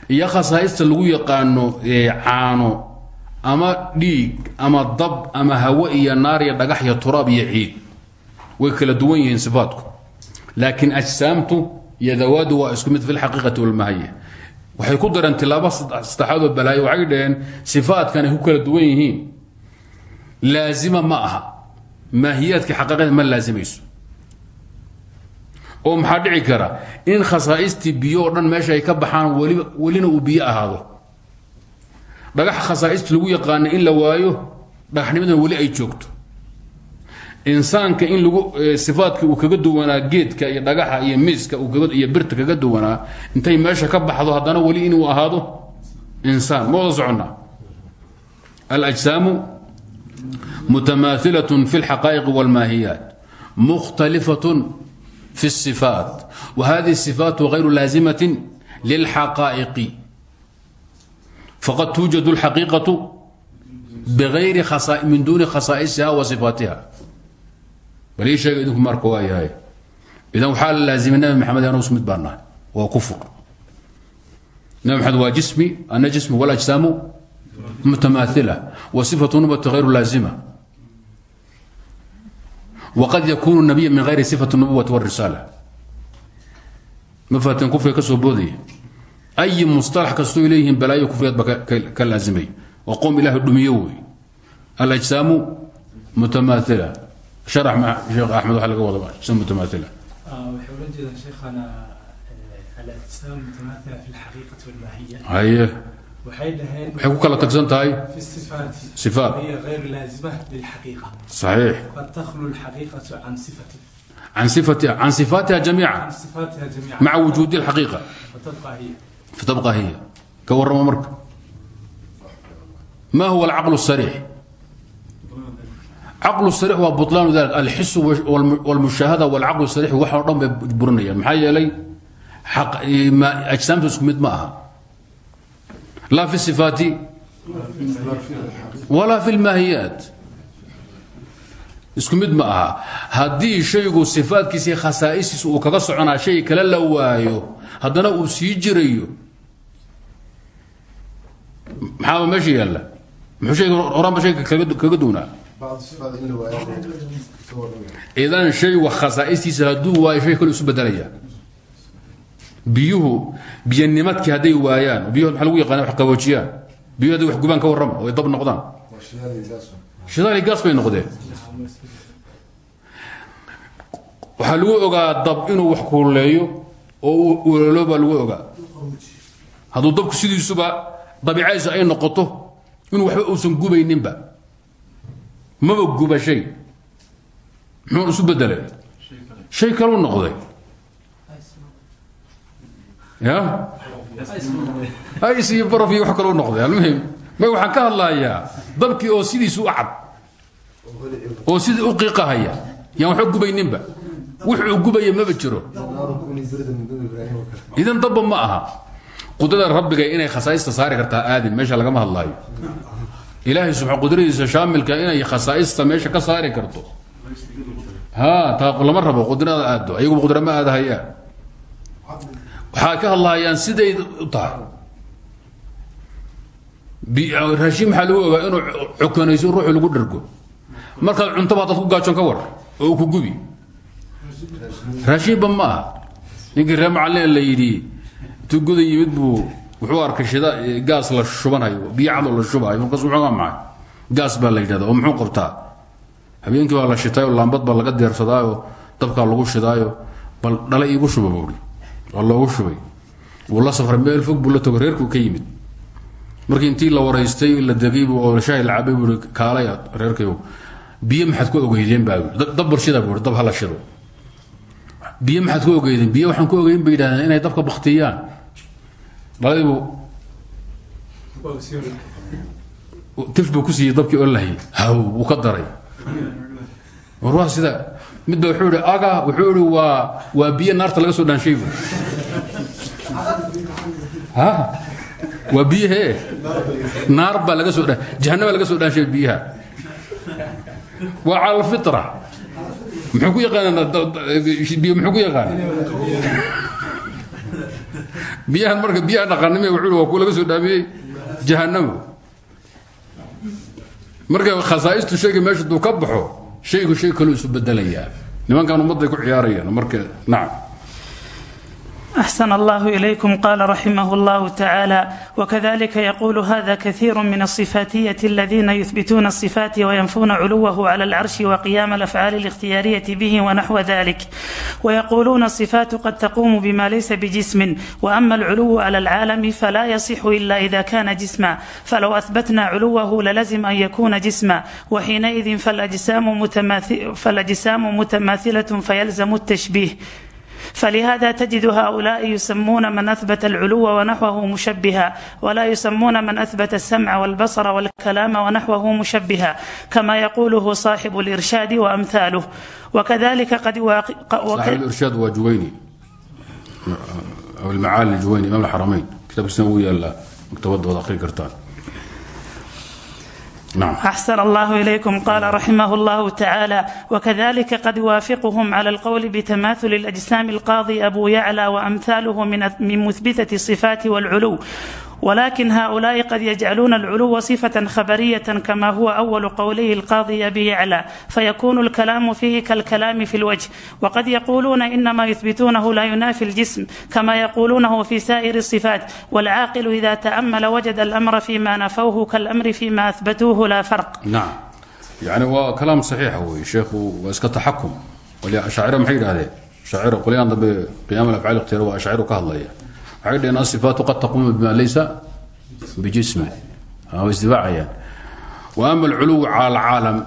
iyo khasaaista lagu yaqaano caano ama dhiig ama dab ama hawo iyo naar iyo dhagax iyo turaab iyo ciid. way kala duwan yihiin sifaatku laakiin ajsaamtu iyo dawaadu waa isku mid fi lxaqiiqati waxay ku dareen tilaabo saddexaadoo balaayo waxay dhaheen sifaatkan ay ku kala duwan yihiin. Laazima ma aha. Maahiyaadkii xaqiiqada ma laazimayso oo maxaa dhici kara? In khasaaistii biyo oo dhan meesha ay ka baxaan welina uu biyo ahaado. Dhagax khasaaistii lagu yaqaana in la waayo dhagaxnimadan weli ay joogto insaanka in lagu sifaadka uu kaga duwanaa geedka iyo dhagaxa iyo miiska iyo birta kaga duwanaa intay meesha ka baxdo haddana weli inuu ahaado insaan ma wada soconnaa alajsaamu mutamaahilat fi اlxaqaa'iq wاlmaahiyaat mukhtalifaة fi الصifaat wahadihi الصifaat غayru laazimaة lilxaqaa'iqi faqad tuujad اlxaqiiqaة bغayri min duni khasaa'isiha wa صifaatiha bal ii sheega idinku marka waa yahay. Idan waxaa la laazimay nabi maxamed anu ismid baa nahay waa kufur. Nabi maxamed waa jismi ana jismi walajsaamu mutamaaila wa sifatu nubati hayru laazima. Waqad yakunu nabiya min hayri sifati nubuwati warisaala ma fahateen kufriga ka ay mustalax kastoo leeyihiin balaayo kufriyaad ba ka laazimay. Waa qoom ilahi dhumiyo wey. Alajsaamu sharax ma sheekh axmed waxaa laga wada si mutamaila haye waxay ku kala tagsan tahay sifaat saxiix can sifatiha can sifaatiha jamiica maca wujuudi alxaqiiqa fatabqa hiya ka warrama marka ma huwa alcaql الsariix caqlu sariix waa bulaanu dalik alxisu wاlmushaahada wاlcaqlu sariix waxoo dhan bay burinayaan maxaa yeelay ajsaamta isku mid ma aha. Laa fi sifaati walaa fi lmaahiyaat. Isku mid ma aha. Haddii shaygu sifaadkiisa iyo khasaa'istiisa uu kaga soconaa shay kale la waayo haddana uu sii jirayo maxaaba meesha yaalla? Muxuu shayga horaanba shayga kaga duunaa idan shaygu khasaa'istiisa hadduu waayo shay kale isu bedelaya biyuhu biyanimadkii hadday waayaan biyuhu maxaa lagu yaqaana wax biyuhu hadday ka warrama oo dab noqdaan. Shidaali gaas bay noqdeen. Waxaa ogaa dab inuu wax kuuleeyo oo uu welalo baa lagu ogaa. Hadduu dabku sidiisuba dabiicadiisu ay noqoto inuu waxba uusan gubayninba maba gubashay muxuu isu bedelay shay kalu noqday. Ya? Ice iyo barof iyo wax kalu noqday. Almuhim may waxaan ka hadlayaa dabkii oo sidiisu u cad oo sidii u qiiqahaya. Yaan waxba gubayninba. Wuxuu gubaya maba jiro. Idan dabba ma aha. Qudrada rabbiga inay khasaaista saari kartaa aadin meesha lagama hadlaayo ilaahay subxaan qudradiisa shaamilka inay khasaa'ista meesha ka saari karto. Ha taa lama rabo qudrada aado ayaguba qudra ma aadahayaan waxaa ka hadlaayaan siday u tahay. Raashin maxaa lagu ogaa inuu ruuxu lagu dhargo. Markaad cuntaba dad ku gaajoon ka war oo ku gubi. Raashinba ma aha. Ninkii reer macalin la yimid buu wuxuu arkay shida gaas la shubanayo biyo la shubayo markaas wuxuu gaa maxay gaas baa la yidhahda oo muxuu qabtaa habeenkii baa la shitay oo laambad baa laga deersadaayo dabkaa lagu shidaayo bal dhala iigu shuba buuhi waa loogu shubay. Wuu la meel fog buu la reerkuu ka yimid. Markii intii la waraystay la degay oo shaahi la cabay kaalay reerkayow biyo maxaad ku ogeydeen? baa dab barshida buu yidhi, dab hala shido. Biyo maxaad ku ogeydeen? Biyo waxaan ku ogeyn bay yidhahdeen inay dabka baktiyaan dhaladiibu tif buu ku siiyey dabkii oo lahayay haw wuu ka daray. War waa sida midba wuxuu ihi aga wuxuu ihi waa waa biyo naarta laga soo dhaanshay bu ha? Waa biyo hee? Naar baa laga soo dhaan jahannama laga soo dhaanshay biyaha. Waa cala alfitra muxuu ku yaqaanaa muxuu ku yaqaana biyahan marka biyaha dhaqanime wuxuu waa ku laga soo dhaamiyey jahannamo marka khasaa'istu shayga meesha duu ka baxo shaygu shay isu bedelayaa. Nimankan ummadday ku ciyaarayaan marka nacam أحسن الله إليكم قال رحمه الله تعالى وكذلك يقول هذا كثير من الصفاتية الذين يثبتون الصفات وينفون علوه على العرش وقيام الأفعال الاختيارية به ونحو ذلك ويقولون الصفات قد تقوم بما ليس بجسم وأما العلو على العالم فلا يصح إلا إذا كان جسما فلو أثبتنا علوه للزم أن يكون جسما وحينئذ فالأجسام, متماثلة فيلزم التشبيه فلهذا تجد هؤلاء يسمون من أثبت العلو ونحوه مشبها ولا يسمون من أثبت السمع والبصر والكلام ونحوه مشبها كما يقوله صاحب الإرشاد وأمثاله وكذلك قد واقع صاحب الارشاد waa juwayni او المعالي الجويني امام الحرمين كتاب السنوي يلا مكتبات وضع اخري كرتان أحسن الله إليكم قال رحمه الله تعالى وكذلك قد وافقهم على القول بتماثل الأجسام القاضي أبو يعلى وأمثاله من مثبتة الصفات والعلو ولكن هؤلاء قد يجعلون العلو صفة خبرية كما هو أول قوله القاضي أبي يعلى فيكون الكلام فيه كالكلام في الوجه وقد يقولون إنما يثبتونه لا ينافي الجسم كما يقولونه في سائر الصفات والعاقل إذا تأمل وجد الأمر فيما نفوه كالأمر فيما أثبتوه لا فرق نعم يعني هو كلام صحيح هو شيخ واسك تحكم والاشاعره maxay yidhahdeen shaaciro qolyahan dambe qiyaam alafcaal ikhtiyaar waa ashaaciru ka waxay dhaheen asifaatu qad taquumu bima laysa bijismi. Waa isdibaacayaan wa ama alculuw cala alcaalam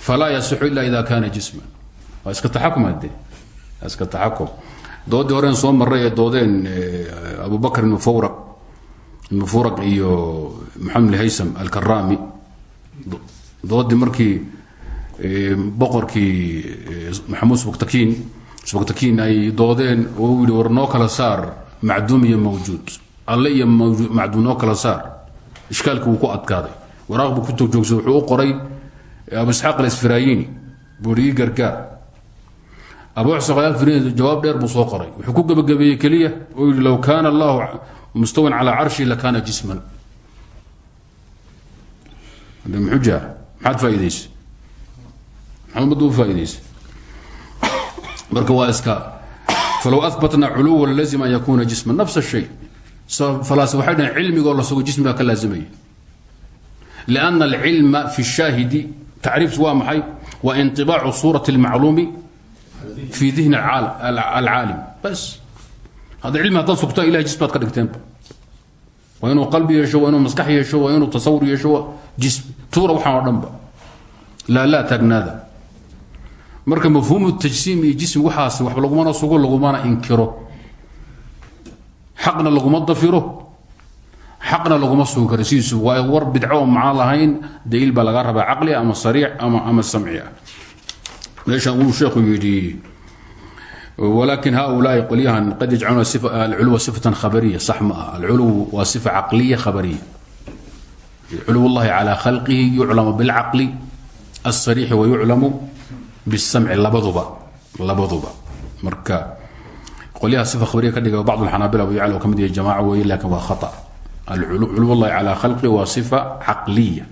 falaa yasixu ila ida kana jisman. Waa iska taxakum hadde. Iska taxakum. Doodii horeen soo marray ee doodeen abubakr ibnu fawraq ibnu furaq iyo maxamed haysam alkarami doodii markii boqorkii maxamuud subaktakiin subaktakiin ay doodeen oo uu yidhi war noo kala saar macduum iyo mawjuud. Alle iyo macduum noo kala saar. Ishkaalkii wuu ku adkaaday. Waraaq buu ku joogsa wuxuu u qoray abu isxaaq alasfirayini buu ii gargaar. Abu isxaaq alasfirayini jawaab dheer buu soo qoray. Wuxuu ku gebagabeeyey keliya oo yidhi low kaana allahu mustawan calaa carshi lakaana jisman. Muxuja maxaad faa'iidaysa maxaad ummadda u faa'iidaysa marka waa iska falow abatna culuwa lazima an yakuna jisman nafs shay waxay dhahen cilmigoo la sugo jismigaa ka laazimaya lianna alcilma fi shaahidi tacriifs waa maxay waa inطibaacu suurati اlmacluumi fi dihni alcaalim bas hadda cilmi haddaad sugtaan ilahay jism baad ka dhigteenba waa inuu qalbi yeesho waa inuu maskax yeesho waa inuu tasawur yeesho jism tuura waxaan oo dhanba laa laa taagnaada marka mafhuumu tajsiim iyo jism waxaas waxba lagumana sugo lagumana inkiro. Xaqna laguma dafiro xaqna laguma sugi karo. Sidiisu waa war bidco oo macno lahayn daliil baa laga rabaa caqli ama sariic ama ama samci ah. Meeshan wuu sheekhu yidhi wlakin haulaai qolyahan qad yajcaluna alculuwa sifatan khabariya. Sax ma ah alculuw waa sifa caqliya khabariya. Culuw llahi calaa khalqihi yuclamu bilcaqli alsariixi wa yuclamu bisamci labaduba labaduba marka qolyaha sifa khabariya ka dhiga bacd alxanaabila abu yacla oo ka mid yahay jamaca weeye laakiin waa khata culuw llahi calaa khalqihi waa sifa caqliya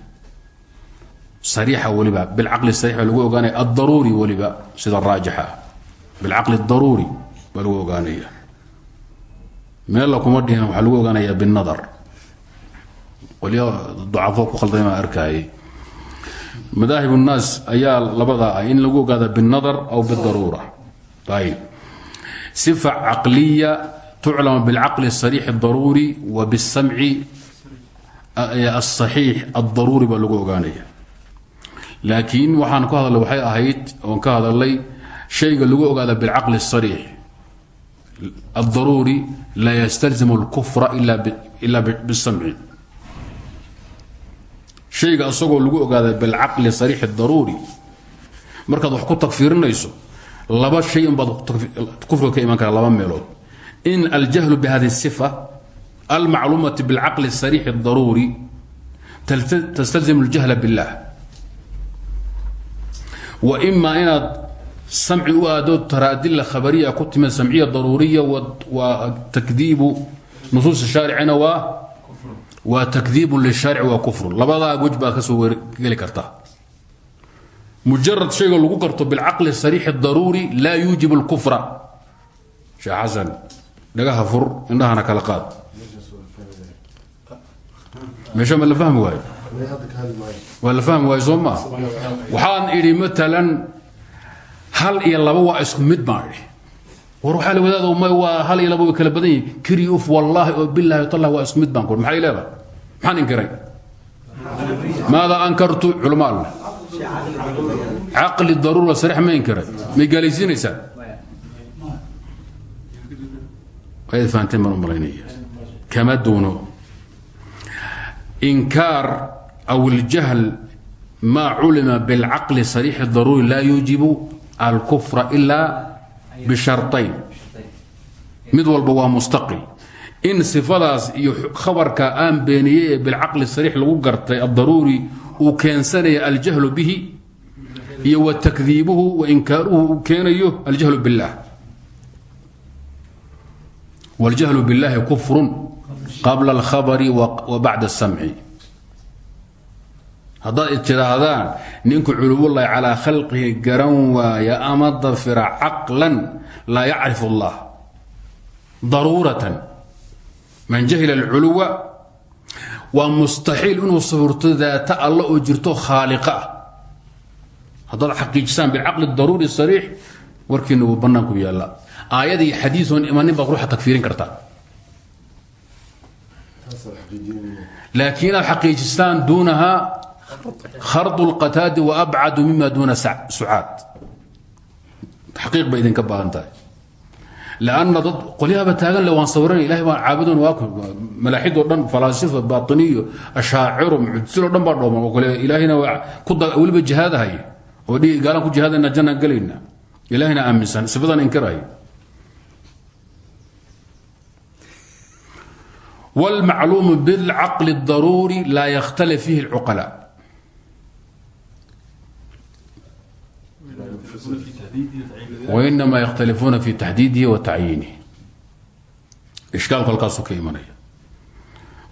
sariixa weliba bilcaqli sariix baa lagu ogaanaya addaruuri weliba sida raajixa ah bilcaqli daruuri baa lagu ogaanaya meella kuma dhihin waxaa lagu ogaanaya binadar qolyo ducafo ku khaldamay maa arkaaye madaahib الnaas ayaa labadaa ah in lagu ogaada biالnadar aw bidaruura ayb sifa caqliya tuclama biاlcaqli الsariix الdaruuri wa biالsamci الصaxiix الdaruuri baa lagu ogaanaya laakiin waxaan ku hadalay waxay ahayd oon ka hadalay shayga lagu ogaada bilcaqli الsariix الdaruuri laa ystalzim اlkufra ila biالsamci shayga asagoo lagu ogaaday bilcaqli sariix daruuri. Markaad wax ku tagfiirinayso laba shay unbaad kufriga ka iman kara laba meelood. In aljahlu bihadi sifa almacluumati bilcaqli sariix daruuri tastalzimu ljahla billaah wa imaa inaad samci u aado tara adila khabariya ku timid samciya daruuriya wa takdiibu nusuusa shaaricina waa waa takdiibu lishaaric waa kufru labadaa wej baad ka soo geli kartaa mujarad shayga lagu garto bilcaqli sariix daruuri laa yuujib اlkufra sheekh xasan dhagaha fur kala qaad. Meesha ma la fahmi waayo? Waa la fahmi waayo soo waxaan idhi maalan hal iyo laba waa isku mid baan idhi. War wadaado may waa hal iyo laba kala badan kiri uf wallaahi oo bilaahi tallah waa isku maxay leedahay maxaan inkiray maadaa ankartu culama alle caqli daruura sariix ma inkiray may gaalaysiinaysaa fahanteen baan u kama duuno inkaar aw iljahl ma culima bilcaqli sariix daruuri laa yuujibu alkufra ilaa bisharayn mid walba waa mustaqil in sifadaas iyo khabarka aan beeniyey ee bilcaqli sariix lagu gartay addaruuri uu keensanaya aljahlu bihi iyo wa takdiibuhu wa inkaaruhu uu keenayo aljahlu biاllah wاljahlu biاllahi kufru qabla اlkhabari wa bacda الsamci haddaad tidhaahdaan ninku culuwullahi calaa khalqihi garan waaya ama dafira caqlan laa yacrif اllah daruuratan man jahila alculuwa waa mustaxiil inuu sawirto daata alla oo jirto khaaliqa. Ah haddaad xaqiijisaan bilcaqli daruuri sariix warkiina wuu bannaanku yaalla. Aayad iyo xadiisoon imanin baad ruuxa tagfiirin kartaa laakiin inaad xaqiijistaan duunaha khardu lqataadi wa abcadu mima duuna sucaad taxqiiq bay idinka baahan lanna dad qolyahaba taagan le waan sawiran ilahay baan caabudon waa malaaxidoo dhan falaasifa baatiniyo ashaaciro muctasilo dhan baa dhooman oo kale ilaahayna weliba jihaadahaya oo dhigi gaalaan ku jihaadayna jannaan gelayna ilaahayna aaminsan sifadan inkiraya wاlmacluumu biاlcaqli الdaruuri laa yakhtalif fiihi اlcuqalaa wainama yakhtalifuuna fi taxdiidihi wa tacyiinihi ishkaalku halkaasuu ka imanaya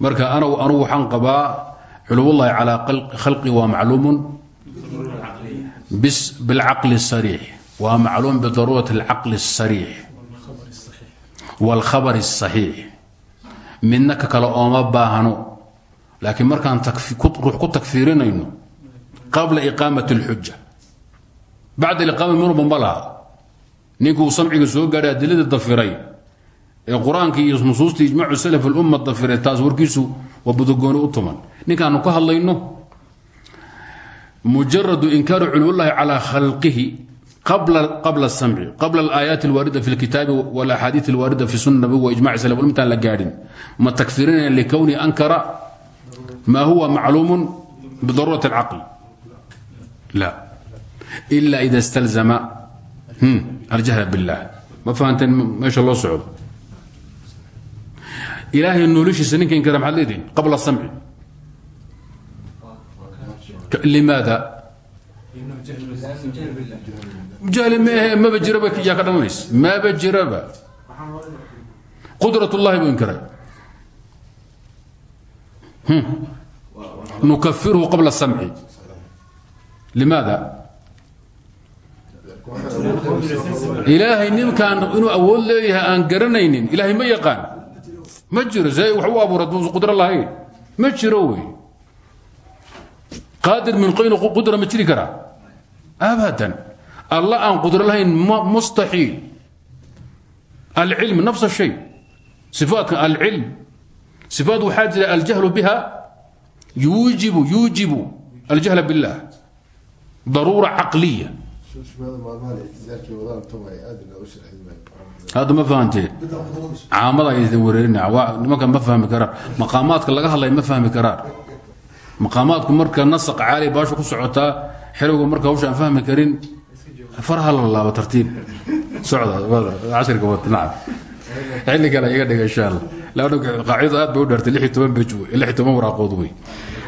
marka anagu anugu waxaan qabaa xuluwullahi calaa khalqi waa macluumun bilcaqli الsariix waa macluum bidaruurati اlcaqli الsariix wاlkhabar الصaxiix midna ka kale ooma baahno laakiin markaan ruux ku takfiirinayno qabla iqaamat اlxuja bacd liqaami murba ma laha ninkuu samciga soo gaadhay adilada dafiray. Ee qur'aankii iyo nusuustii ijmaacu salaf lumma dafiray taas warkiisu waa budagooni u tuman. Ninkaanu ka hadlayno mujaradu inkaaru culwllahi calaa khalqihi qabla samci qabla alaayaati alwaarida fi lkitaabi walaxaadii alwaarida fi sunna nabi waijmac salaf umtaan la gaadhin. Ma takfirina likowni ankara? Maa huwa macluumun bidaruurati alcaql la ila ida stalzama aljahla biاllah ma fahanteen meesha loo socdo ilaahay noloshiisa ninka inkara maxaad leedihin qabla samci limaada jahli maahe maba jiraba yaa ka dhalanaysa maba jiraba qudrat ullahi buu inkiray nukafirhu qabla samci limaada ilaahay ninkaan inuu awood leeyahay aan garanaynin. Ilaahay ma yaqaan. Ma jiro. Wax u abuura qudro lahayn ma jiro wey. Qaadir min qaynu qudra ma jiri karaa? Abadan. Alla aan qudro lahayn mustaxiil. Alcilm nafs shay. Ifaatka alcilm ifaat waxaa jira aljahlu biha yuujibu yuujibu aljahla biاllah daruura caqliya hadda ma fahanteen caamada ay idin wareerina. Nimanka ma fahmi karaan maqaamaadka laga hadlaya ma fahmi karaan maqaamaadku marka nasaq caali baashu ku socotaa xerowga marka hawsha aan fahmi karin farha la laabo tartiib. Socda casirka wata nacam. Xilli kale iga dhiga insha allah. Laanna qaacidadu aad bay u dheertay lix iyo toban bej wey lix iyo toban waraaqood wey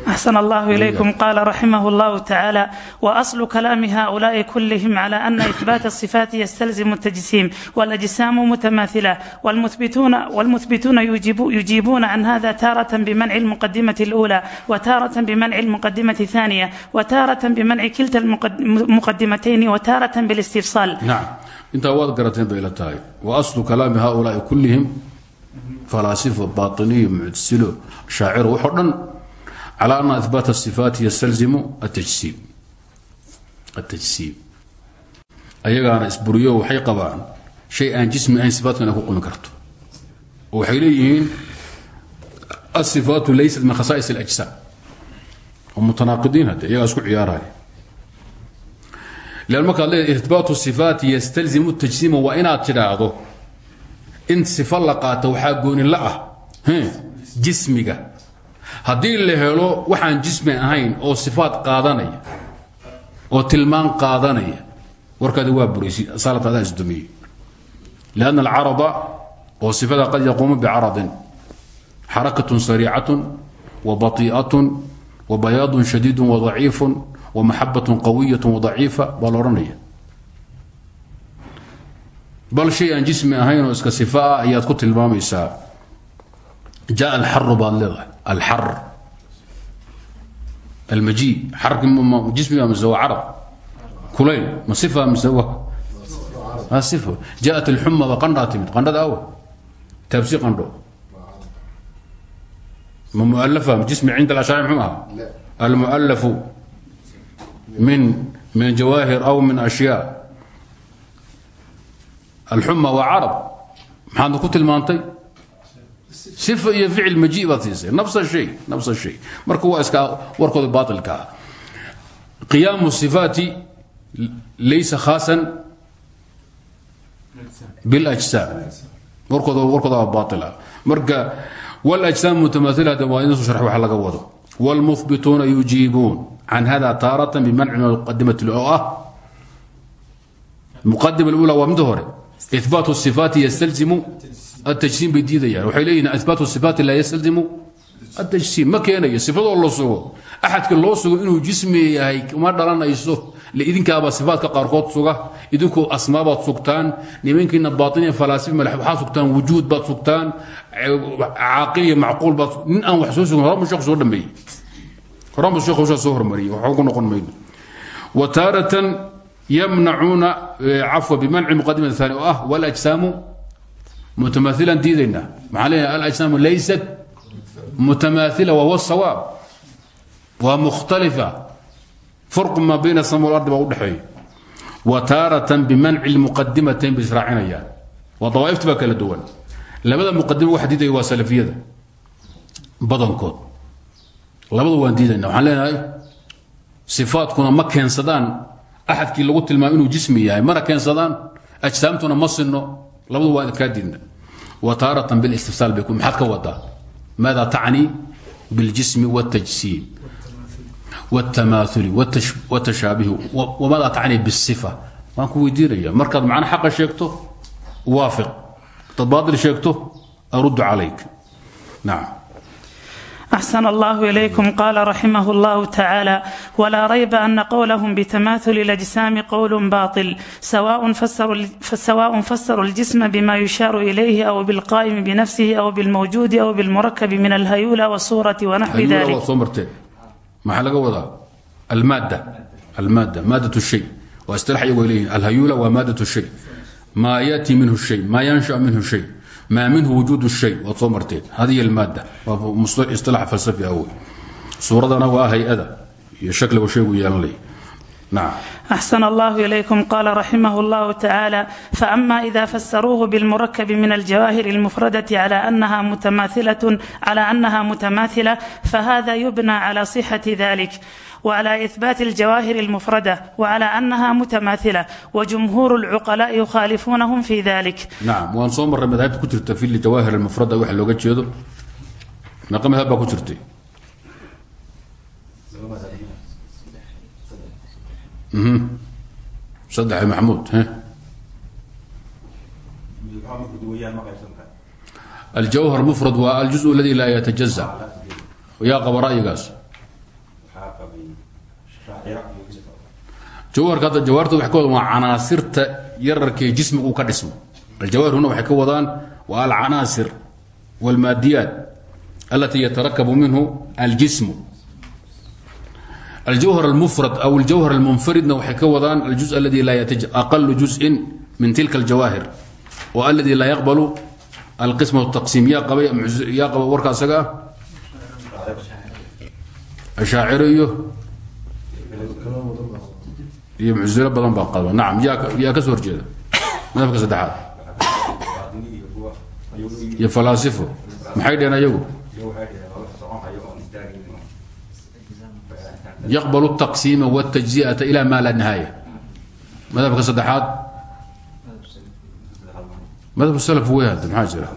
أحسن الله إليكم قال رحمه الله تعالى وأصل كلام هؤلاء كلهم على أن إثبات الصفات يستلزم التجسيم والأجسام متماثلة والمثبتون والمثبتون يجيبون عن هذا تارة بمنع المقدمة الأولى وتارة بمنع المقدمة الثانية وتارة بمنع كلتا المقدمتين وتارة بالاستفصال نعم أنت واد قرأتين إلى تاي وأصل كلام هؤلاء كلهم فلاسفة باطنية معتسلة شاعر وحرن وحرا على أن إثبات الصفات يستلزم التجسيم التجسيم أيغانا إسبوريو وحي قبان شيء أن جسم أن صفات أن أكون كرته وحي ليهين الصفات ليست من خصائص الأجسام هم متناقضين هذا يا أسكو عيارها لأن ما قال إثبات الصفات يستلزم التجسيم وإن أتراضه إن صفة لقاته وحاقون الله جسمك haddii la helo waxaan jismi ahayn oo sifaad qaadanaya oo tilmaan qaadanaya warkaadi waa buraysi salatadaa isdumiyey lianna alcarada oo sifada qad yaquumu bicaradin xarakatun sariicatun wa bati'atun wa bayaadun shadiidun wa daciifun wa maxabatun qawiyatun wa daciifa baa bal shay aan jismi ahayn oo iska sifa ah ku tilmaamaysaa jaa alxaru baad leedahay alxar almaji xarki jismiga mise waa carab kulayl ma sifa mise waa sifa jaءat اlxumaba qandhaa timid qandhada awa taabsi qandho ma mualafa jismi cinda alashari mxuu aha almualafu min min jawaahir aw min ashyaa alxuma waa carab maxaadna ku tilmaantay صفة iyo ficil maji baad siisay nafs shay nafs shay marka waa iska warkooda baatilka ah qiyaamu sifaati laysa khaasan biاlأجساam warkooda warkooda waa baail ah marka wاlأجساam mutamaaila de waa insu sharx wax laga wado wاlmuhbituuna yujiibuun can hada taarة bmanci min muqadimaة oo ah muqadima اlأulى waa mid hore إثbاat الصفaati ystalzimu atajsiim bay diidayaan waxay leeyihiin ibaatu sifaati laa yastalzimu atajsiim ma keenayo sifadoo la sugo axadka loo sugo inuu jismi yahay uma dhalanayso idinkaaba sifaatka qaarkood suga idinkoo asmaabaad sugtaan nimankiina baainiya falaasifa waxaa sugtaan wujuud baad sugtaan caaqil iyo macquul baad nin aan wax soo sugin horamu sheekhu soo dhameeyey horamu sheekhu shaa soo hormariyey waxba ku noqon mayno wa taaratan yamnacuuna cafwa bimanci muqadimati thani oo ah waljsaamu mutamailan diidaynaa maxaa leeyahay alajsaamu laysat mutamaaila wahuwa sawaab waa mukhtalifa farqu maa bayna asama walardi baa udhexeeya wa taaratan bimanci lmuqadimatayn bay israacinayaan waa dawaaifta baa kala duwan labada muqadima waxa diidaya waa salafiyada badankood labada waan diidayna waxaan leenahay sifaatkuna ma keensadaan axadkii lagu tilmaamo wa taaratan bilistifsaal bay maxaad ka wadaa maada tacni biاljismi wاtajsiim wاtamaauli wاtashaabihi wamaada tacni bالصifa waan ku weydiinaya markaad macna xaqa sheegto waafiq hadaad baail sheegto aruddu calayk nacam أحسن الله إليكم قال رحمه الله تعالى ولا ريب أن قولهم بتماثل الأجسام قول باطل سواء فسروا, سواء فسروا الجسم بما يشار إليه أو بالقائم بنفسه أو بالموجود أو بالمركب من الهيولى والصورة ونحو ذلك soo marteen maxaa laga wadaa almaada almaada maadat الshay waa isilaax iyagoo leeyihin alhayula waa maadat الshay maa yati minhu shay maa minhu wujuud shay waad soo marteen hadiy maad ila alsafi aw suuradana waa hay'ada iyo shakliga sheegu yeelanay axsan allah ilaykum qala raximah llahu tacaala faama ida fasaruuhu bilmurakabi min aljawaahiri almufradati cala anaha mutamaila fahada yubna cala sixati dalik فهذا يبنى على صحة ذلك وعلى إثبات الجواهر المفردة وعلى أنها متماثلة وجمهور العقلاء يخالفونهم في ذلك nacam waan soo marray madhabta ku jirta fi jawaahir almufrada waxa looga jeedo meeqa madhab baa ku jirtay mhm saddex maxamuud he aljawhar mufrad waa aljuزء jawaarta waxay ka wadaan waa canaasirta yararkee jismiga uu ka dhismo. Aljawahir huna waxay ka wadaan waa alcanaasir wاlmaadiyaat alati yatarakabu minhu aljismu. Aljawhar almufrad aw aljawhar almunfaridna waxay ka wadaan aljuz aladi laa yataja aqalu juzءin min tilka aljawaahir wa aladi laa yaqbalu alqisma taqsiim yaa qaba yaa qaba warka asaga? Ah ashaaciro iyo mucilo badan baa qaba nacam yaa ka soo horjeeda. Madabka saddexaad. Iyo falaasifo. Maxay dheen ayagu? Yaqbalu taqsiima wtajziata ila maa laa nahaaya madhabka saddexaad. Madhabku sl wey maaa jira?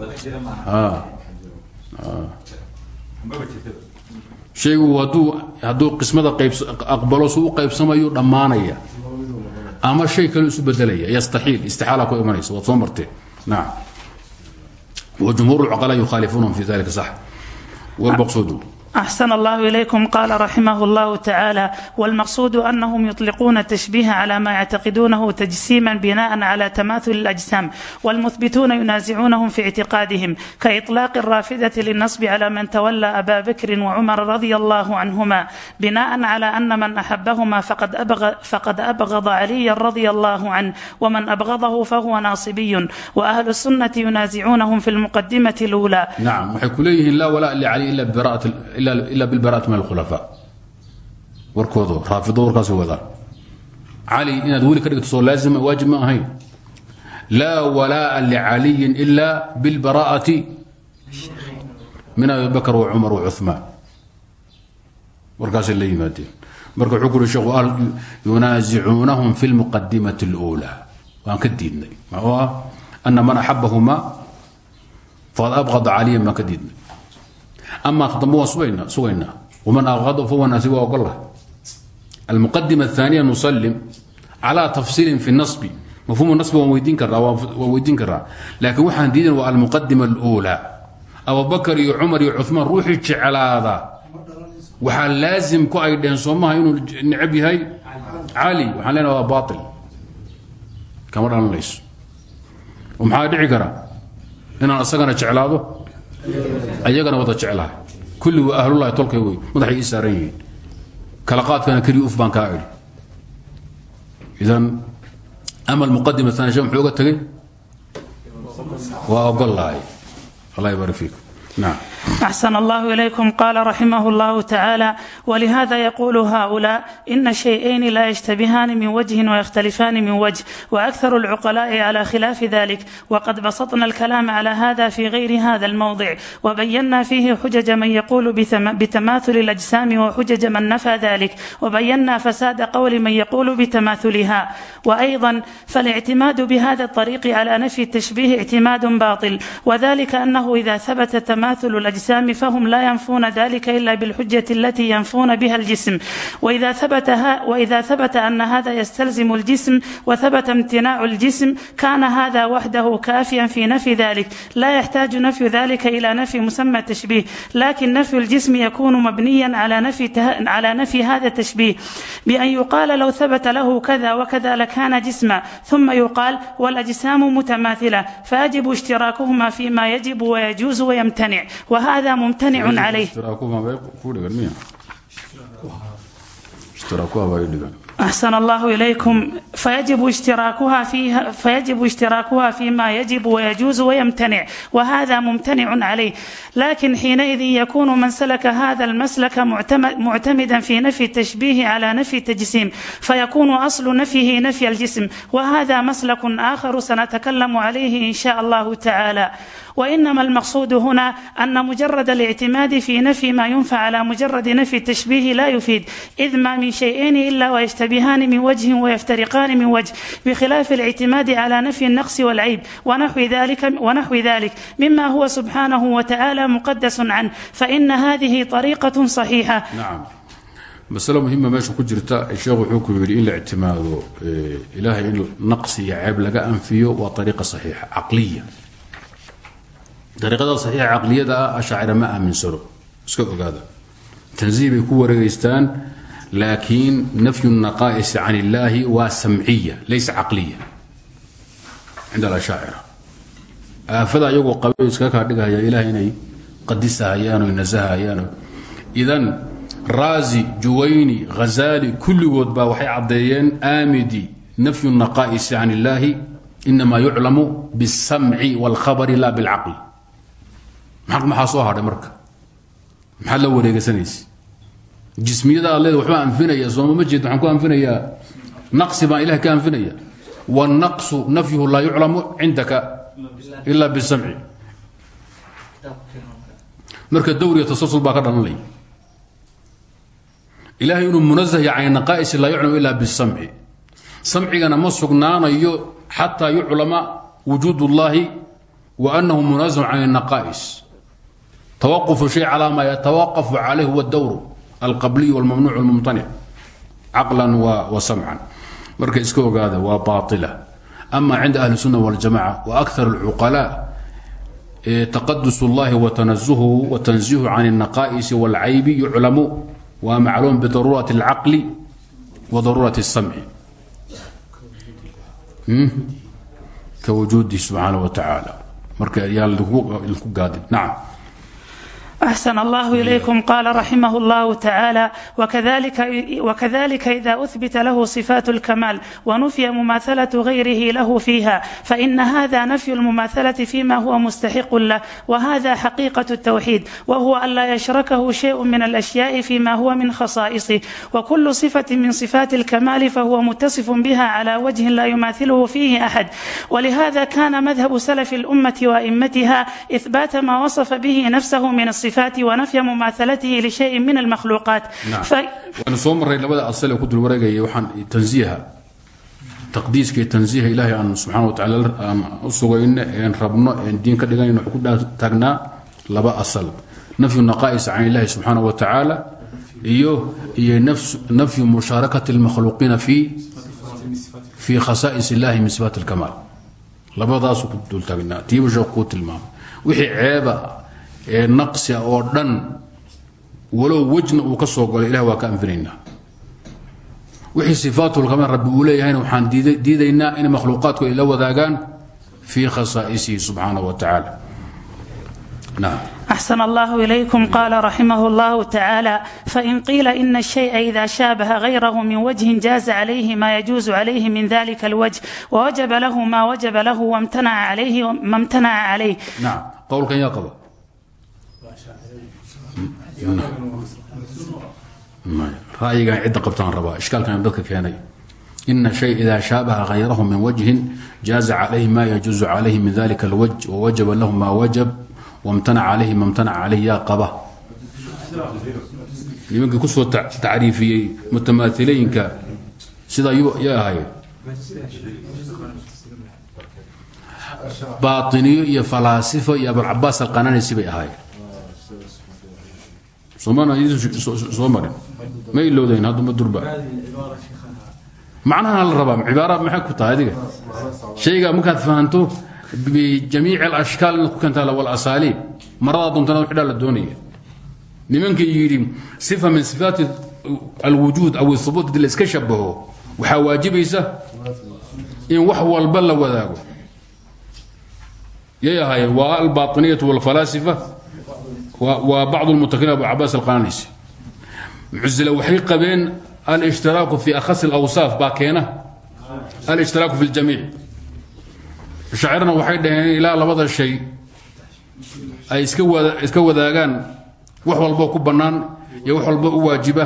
shaygu hadduu qismada aqbalo su u qaybsamayo dhammaanaya. Ama shay kale isu bedelaya yastaxiil istixaala ku imanaysa. Waad soo marteen naam. Wajumhuur lcaqala yukhaalifuunahum fi dalika sax. Walbaqsoodu أحسن الله إليكم قال رحمه الله تعالى والمقصود أنهم يطلقون التشبيه على ما يعتقدونه تجسيما بناء على تماثل الأجسام والمثبتون ينازعونهم في اعتقادهم كإطلاق الرافدة للنصب على من تولى أبا بكر وعمر رضي الله عنهما بناء على أن من أحبهما فقد أبغض, فقد أبغض عليا رضي الله عنه ومن أبغضه فهو ناصبي وأهل السنة ينازعونهم في المقدمة الأولى نعم وحكوليه لا ولاء لعلي إلا ببراءة ila bilbaraati min alkhulafaa warkoodu raafido warkaasi wadaan cali inaad weli ka dhigto soo laazima waajib ma ahayn laa walaaa licaliyin ila bilbaraa'ati min abi bakr wa cumar wa cumaan warkaasay la yimaadeen marka wuxuu kuri sheekhu yunaasicuunahum fi lmuqadimati اluulaa waan ka diidnay oo ah ana man axabahumaa faqad abqada caliyan baan ka diidnay amaa dambe waan sugaynaa waman aqad fawanaasiga waa ogolah almuqadima aaniya nusalim calaa tafsiilin fi nasbi mafhuumu nasbi waan weydiin karaa laakiin waxaan diidan waa almuqadima aluulaa abubakar iyo cumar iyo cumaan ruuxii jeclaada waxaa laasim ku ay dheheen soomaha inuu necab yahay cali waxaan leenaha waa baail kama dhalanayso maxaa dhici kara inaan isagana jeclaado ayagana wada jeclahay kulli waa ahlulahi tolkay wey madaxay ii yihiin. Kala qaadkana keliya uf baan kaa idhi. Idan ama almuqadima aani sha muxuu uga tegey? Waa ogol lahay. Allah ybarik fiikum nacam أحسن الله إليكم قال رحمه الله تعالى ولهذا يقول هؤلاء إن شيئين لا يشتبهان من وجه ويختلفان من وجه وأكثر العقلاء على خلاف ذلك وقد بسطنا الكلام على هذا في غير هذا الموضع وبينا فيه حجج من يقول بتماثل الأجسام وحجج من نفى ذلك وبينا فساد قول من يقول بتماثلها وأيضا فالاعتماد بهذا الطريق على نفي التشبيه اعتماد باطل وذلك أنه إذا ثبت تماثل الأجسام الأجسام فهم لا ينفون ذلك إلا بالحجة التي ينفون بها الجسم وإذا ثبت, ها وإذا ثبت أن هذا يستلزم الجسم وثبت امتناع الجسم كان هذا وحده كافيا في نفي ذلك لا يحتاج نفي ذلك إلى نفي مسمى التشبيه لكن نفي الجسم يكون مبنيا على نفي, على نفي هذا التشبيه بأن يقال لو ثبت له كذا وكذا لكان جسما ثم يقال والأجسام متماثلة فيجب اشتراكهما فيما يجب ويجوز ويمتنع وهذا ممتنع عليه ishtiraakuhuma bay ku dhigan miya ishtiraakuha bay dhigan أحسن الله إليكم فيجب اشتراكها فيها فيجب اشتراكها فيما يجب ويجوز ويمتنع وهذا ممتنع عليه لكن حينئذ يكون من سلك هذا المسلك معتمد معتمدا في نفي التشبيه على نفي التجسيم فيكون أصل نفيه نفي الجسم وهذا مسلك آخر سنتكلم عليه إن شاء الله تعالى وإنما المقصود هنا أن مجرد الاعتماد في نفي ما ينفع على مجرد نفي التشبيه لا يفيد إذ ما من شيئين إلا ويشتبهان من وجه ويفترقان من وجه بخلاف الاعتماد على نفي النقص والعيب ونحو ذلك ونحو ذلك مما هو سبحانه وتعالى مقدس عنه فإن هذه طريقة صحيحة nacam masalo muhima meesha ku jirta sheekhu wuxuu ku yidhi in la ictimaado eh, ilaahay in naqsi iyo ceeb laga anfiyo waa ariiqa saxiixa caqliya dariiqada saxiixa caqliyada ah ashaacira ma aaminsano. Iska ogaada. Tanziih ku wareegeystaan laakiin nafyu naqaa'isi can illaahi waa samciya laysa caqliya. Cinda alashaacira aafada iyagoo qabay iska kaa dhigahaya ilaah inay qadisahayaan oy nasahayaan idan raazi juwayni ghazaali kulligood baa waxay caddeeyeen aamidi nafyu naqaa'isi can illaahi inamaa yuclamu biاsamci wاlkhabari la bilcaql maxaa soo hadhay marka? Maxaad la wareegasanaysa? Jismiyada aad leeda waxbaa anfinaya sooma ma jeed waxaan ku anfinayaa. Naqsi baan ilaah ka anfinaya wاnaqsu nafyuhu laa yuclamu cindaka ila bisamci. Marka dowriya tasalsul baa ka dhalanaya ilaahay inuu munazah yahay can naqaa'isi laa yuclamu ila bisamci. Samcigana ma sugnaanayo xataa yuclama wujuud اllahi wa anahu munazah can naqaa'is tawaqufu shay calaa maa yatawaqafu calayh huwa dowru alqabliy wاlmamnuuc اlmumtanic caqlan wa samcan marka iska ogaada waa baaila ama cinda ahli الsunna wاljamaca wa akar اlcuqalaa taqadus اllahi watanazuhu watanzihu can الnaqaa'isi wاlcaybi yuclamu waa macluum bidaruurati اlcaqli wa daruurati الsamci ka wujuudihi subxaanaه wa tacaala marka yaa idinku gaadin nacam أحسن الله إليكم قال رحمه الله تعالى وكذلك, وكذلك إذا أثبت له صفات الكمال ونفي مماثلة غيره له فيها فإن هذا نفي المماثلة فيما هو مستحق له وهذا حقيقة التوحيد وهو أن لا يشركه شيء من الأشياء فيما هو من خصائصه وكل صفة من صفات الكمال فهو متصف بها على وجه لا يماثله فيه أحد ولهذا كان مذهب سلف الأمة وأئمتها إثبات ما وصف به نفسه من الصفات ونفي مماثلته لشيء من المخلوقات نعم ف... waanu soo marray labada asal ee ku dul wareegaya waxaan tansiiha taqdiiska iyo tansiiha ilaahay aan subxana wa tacaala aan u sugayno een rabno een diin ka dhiganayno wuxuu ku taagnaa laba asal nafyu naqaa'is can illahi subxaana wa tacaala iyo iyo nafyu mushaarakati اlmakhluuqiina fi fi khasaa'is illahi min sifaat اlkamaal labadaasuu ku dul taagnaa tiibu sheekh kuu tilmaamay wixii ceeba ee naqsia oo dhan walow wejna uu ka soo galo ilah waa ka anfinaynaa wixii sifaatulkamal rabbi uu leeyahayna waxaan diidaynaa in makhluuqaadku ay la wadaagaan fii khasaa'isihi subxaanaه wa tacaala naam أحسن الله إليكم قال رحمه الله تعالى فإن قيل إن الشيء إذا شابه غيره من وجه جاز عليه ما يجوز عليه من ذلك الوجه ووجب له ما وجب له وامتنع عليه ما امتنع عليه naam qowlkan yaa qaba ra'yigan cidda qabtaan rabaa. Ishkaalkan dadka keenay. Ina shay ida shaabaha hayrahu min wajhin jaaza calayhi ma yajuuzu calayhi min dalika alwajh wawajaba lahu ma wajab wamtanaca calayhi ma mtanaca calayhi yaa qaba. Nimankii ku soo tacriifiyey mutamaailooyinka sidaa yaa ahayd bainiyo iyo falaasifo iyo abulcabaas alqananisi bay ahaayeen soo marin ma ilowdayn hadduma durba. Macnaha la rabaa cibaara maxay ku tahay adiga. Shayga markaad fahanto bijamiici alashkaal inaad ku keentaa walasaaliib maradaa doontana wixdhaa la doonaya. Nimankii yidhi sifa min sifaati alwujuud aw thubuut haddii la iska shabaho waxaa waajibaysa in wax walba la wadaago. Yay ahaayeen waa albainiyatu walfalaasifa waa bacd lmutakin abu cabaas alqananisi muctazila waxay qabeen alishtiraaku fi akhasi alawsaaf baa keena. Alishtiraaku fi ljamiic shaacirna waxay dhaheen ilaa labada shay ay iska wadaagaan wax walboo ku bannaan iyo wax walboo u waajiba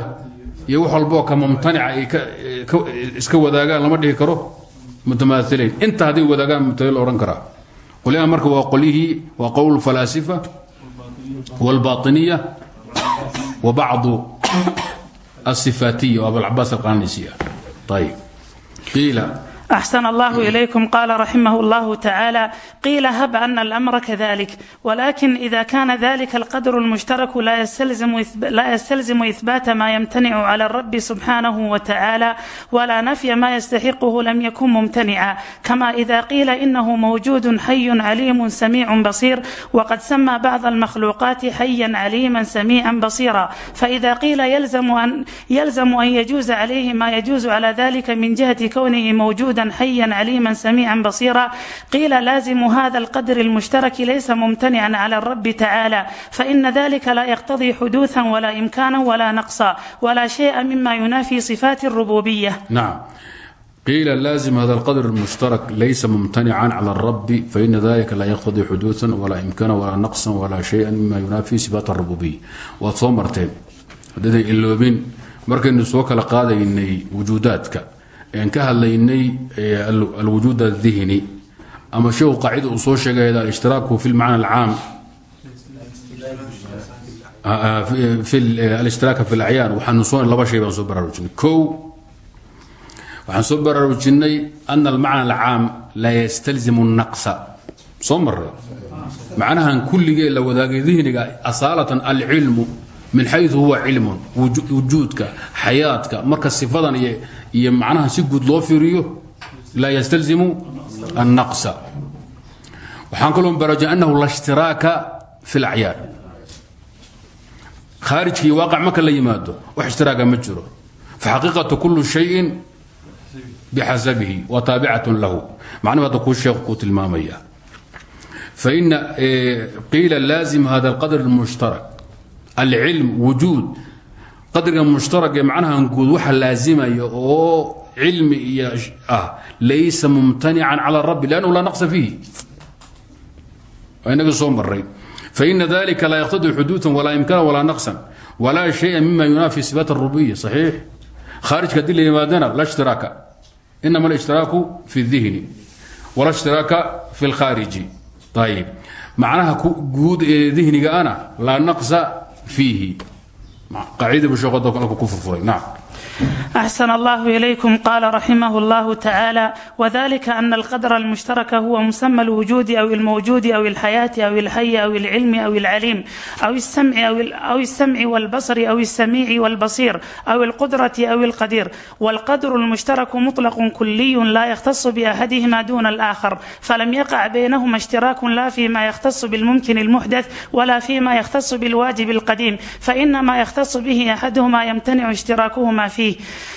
iyo wax walboo ka mumtanica ay iska wadaagaan lama dhihi karo mutamaailiin inta hadday wadaagaan mutamail la odhan karaa. Qolyaha marka waa qolyihii waa qowl falaasifa wاlbaطiniya wa bacdu asifaatiya oo abalcabaas alqaanisiya ayb qiila أحسن الله إليكم قال رحمه الله تعالى قيل هب أن الأمر كذلك ولكن إذا كان ذلك القدر المشترك لا يستلزم, لا يستلزم إثبات ما يمتنع على الرب سبحانه وتعالى ولا نفي ما يستحقه لم يكن ممتنعا كما إذا قيل إنه موجود حي عليم سميع بصير وقد سمى بعض المخلوقات حيا عليما سميعا بصيرا فإذا قيل يلزم أن, يلزم أن يجوز عليه ما يجوز على ذلك من جهة كونه موجود حيا عليما سميعا بصيرا قيل لازم هذا القدر المشترك ليس ممتنعا على الرب تعالى فإن ذلك لا يقتضي حدوثا ولا إمكانا ولا نقصا ولا شيء مما ينافي صفات الربوبية نعم قيل لازم هذا القدر المشترك ليس ممتنعا على الرب فإن ذلك لا يقتضي حدوثا ولا إمكانا ولا نقصا ولا شيئا مما ينافي صفات الربوبية وصو مرتين hadday iloobin markaynu soo kala qaadaynay wujuudaadka n ka hadlaynay alwujuud الdihni ama sheekhu qaacida uu soo sheegay alishtiraaku fi اlmacna اlcaam alishtiraka fi اlacyaan waxaanu soo laba shay baan soo baraarujinay o waxaan soo baraarujinay ana almacna alcaam laa ystalzimu الnaqsa soo maray macnahan kulligee la wadaagay dihniga asaalatan alcilmu min xayu huwa cilmun wujuudka xayaadka marka sifadan iyo macnaha si guud loo fiiriyo laa ystalzimu الnaqsa waxaan kaloo baraarujin anahu la اshtiraaka fi اlacyaan khaarijkii waaqac marka la yimaado wax ishtiraaga ma jiro faxaqiiqatu kulu shayin bixasabihi wa taabicat lahu macnuhu hadda kuu sheekhu kuu tilmaamaya faina qiila laazim hada اlqadr اlmushtarak alcilm wujuud qadriga mushtarak ee macnahan guud waxa laazimaya oo cilmi iyo ah laysa mumtanican cala rabbi lannahu laa naqsa fiihi waa soo maray faina dalika laa yaqtadii xuduudan walaa imkaana walaa naqsan walaa shaya mima yunaafi sifaat arubiya saxiix. Khaarijka haddii la yimaadana la shtiraaka inama alishtiraaku fi اdihni wala shtiraaka fi اlkhaariji ayib macnaha guud ee dihniga ana laa naqsa fiihi qaacidii buu sheekhu ku furfuray nacam أحسن الله إليكم قال رحمه الله تعالى وذلك أن القدر المشترك هو مسمى الوجود أو الموجود أو الحياة أو الحي أو العلم أو العليم أو السمع أو, أو السمع والبصر أو السميع والبصير أو القدرة أو القدير والقدر المشترك مطلق كلي لا يختص بأحدهما دون الآخر فلم يقع بينهما اشتراك لا فيما يختص بالممكن المحدث ولا فيما يختص بالواجب القديم فإن ما يختص به أحدهما يمتنع اشتراكهما فيه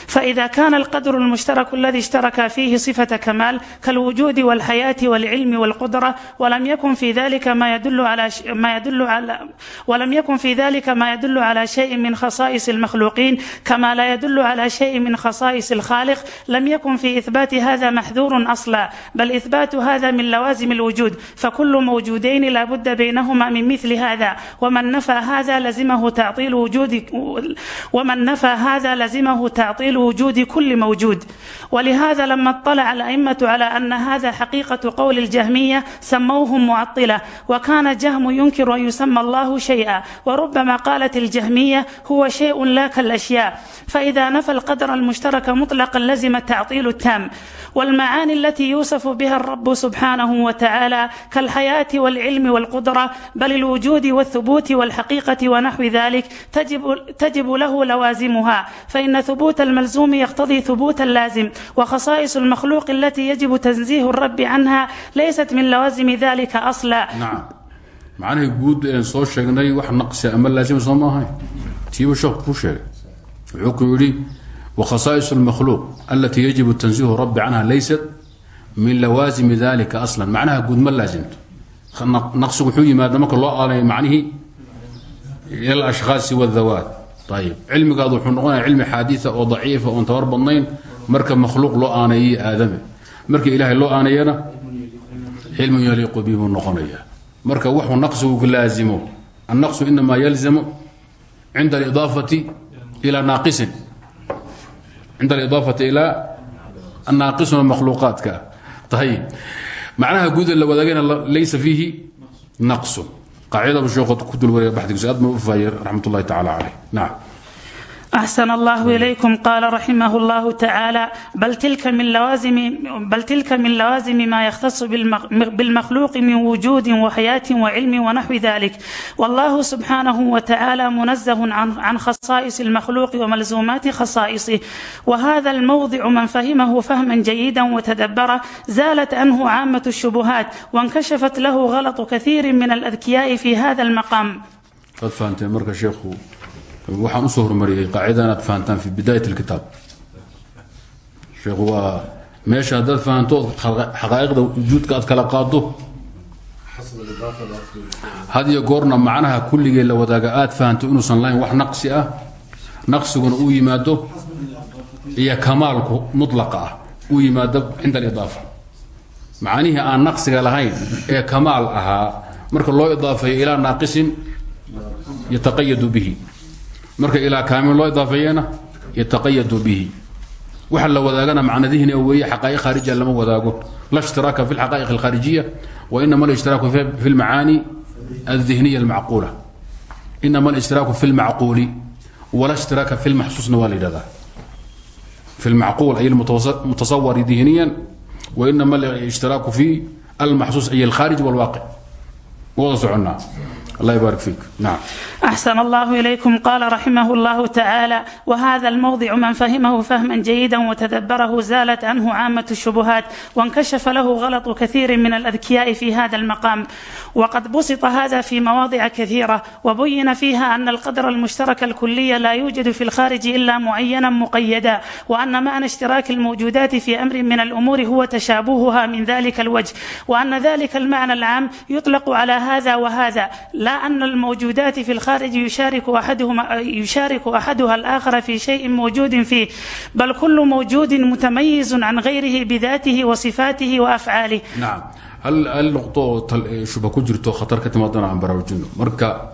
فإذا كان القدر المشترك الذي اشترك فيه صفة كمال كالوجود والحياة والعلم والقدرة ولم يكن في ذلك ما يدل على ش... ما يدل على ولم يكن في ذلك ما يدل على شيء من خصائص المخلوقين كما لا يدل على شيء من خصائص الخالق لم يكن في إثبات هذا محذور أصلا بل إثبات هذا من لوازم الوجود فكل موجودين لا بد بينهما من مثل هذا ومن نفى هذا لزمه تعطيل وجود ومن نفى هذا لزمه تعطيل وجود كل موجود ولهذا لما اطلع الأئمة على أن هذا حقيقة قول الجهمية سموهم معطلة وكان جهم ينكر أن يسمى الله شيئا وربما قالت الجهمية هو شيء لا كالأشياء فإذا نفى القدر المشترك مطلقا لزم التعطيل التام والمعاني التي يوصف بها الرب سبحانه وتعالى كالحياة والعلم والقدرة بل الوجود والثبوت والحقيقة ونحو ذلك تجب, تجب له لوازمها فإن ثبوت الملزوم يقتضي ثبوت اللازم وخصائص المخلوق التي يجب تنزيه الرب عنها ليست من لوازم ذلك أصلا nacam macnahay guud een soo sheegnay wax naqsi ama laazima soo maahay tiiba sheekhu ku sheegay wuxuu ku yidhi wakhasaa'is اlmakhluuq alati yajibu tanziihu rabbi canha laysat min lawaasimi dalika aslan macnaha guud ma laasimto naqsigu wuxuu yimaada marka loo aalay macnihii ila alashkhaasi wاdawaat ayib cilmigaadu wuxuu noqonaya cilmi xaadiثa oo daciifa oon tabar badnayn marka makhluuq loo aaneeyey aadame marka ilaahay loo aaneeyana xilmun yaliiqu bihi buu noqonaya marka wuxuu naqsigu laazimo. Annaqsu inamaa yalzamu cinda alidaafati ilaa naaqisin. Cinda alidaafati ilaa annaaqisun makhluuqaadka. Ayib macnaha guud la wadaagana laysa fiihi naqsun qaacidaba sheekhu ku dul wareega baxdigiisa aad baan u faayay raxmat ullahi tacaala caleyh nacam axsan allahu ilaykum qaala raximah llahu tacaala bal tilka min lawaasimi ma yahtasu bilmakhluuqi min wujuudi waxayaati wacilmi wanaxwi dalik wallahu subxaanahu watacaala munazahun can khasaa'is almakhluuqi wamalzuumaati khasaa'isih wahada almawdicu man fahimahu fahman jayida watadabara zaalat anhu caamatu shubuhaat wankashafat lahu ghalatu kathiiri min aladkiyaa'i fi hada almaqaam waxaan u soo hormariyey qaacidada inaad fahantaan fi bidaayat اlkitaab sheekhu waa meesha haddaad fahanto xaqaa'iqda aad kala qaado had goorna macnaha kulligee la wadaaga aad fahanto inuusan lahayn wax naqsi ah naqsiguna uu yimaado iyo kamaalku mulaqa ah uu yimaado cinda alidaafa macaanihii aan naqsiga lahayn ee kamaal ahaa marka loo idaafeeyo ilaa naaqisin yataqayadu bihi marka ilaa kaamil loo idaafeeyana yataqayadu bihi. Waxa la wadaagana macnadihiina weeye xaqaa'iq khaarijiya lama wadaago. La ishtiraaka fi lxaqaa'iq alkhaarijiya wa inama alishtiraaku fi lmacaani aldihniya almacquula. Inama alishtiraaku fi lmacquuli wala ishtiraaka fi lmaxsuusna waa la yidhahdaa. Fi lmacquul ay mutasawari dihniyan wainama alishtiraaku fi almaxsuus ay alkhaarij walwaaqic wada soconnaa. الله يبارك فيك نعم أحسن الله إليكم قال رحمه الله تعالى وهذا الموضع من فهمه فهما جيدا وتدبره زالت عنه عامة الشبهات وانكشف له غلط كثير من الأذكياء في هذا المقام وقد بسط هذا في مواضع كثيرة وبين فيها أن القدر المشترك الكلي لا يوجد في الخارج إلا معينا مقيدا وأن معنى اشتراك الموجودات في أمر من الأمور هو تشابهها من ذلك الوجه وأن ذلك المعنى العام يطلق على هذا وهذا لا أن الموجودات في الخارج يشارك أحدهما يشارك أحدها الآخر في شيء موجود فيه بل كل موجود متميز عن غيره بذاته وصفاته وأفعاله نعم هل هل نقطة تل- شبه كجرتو خطر كتمادنا عن براوجينو مركا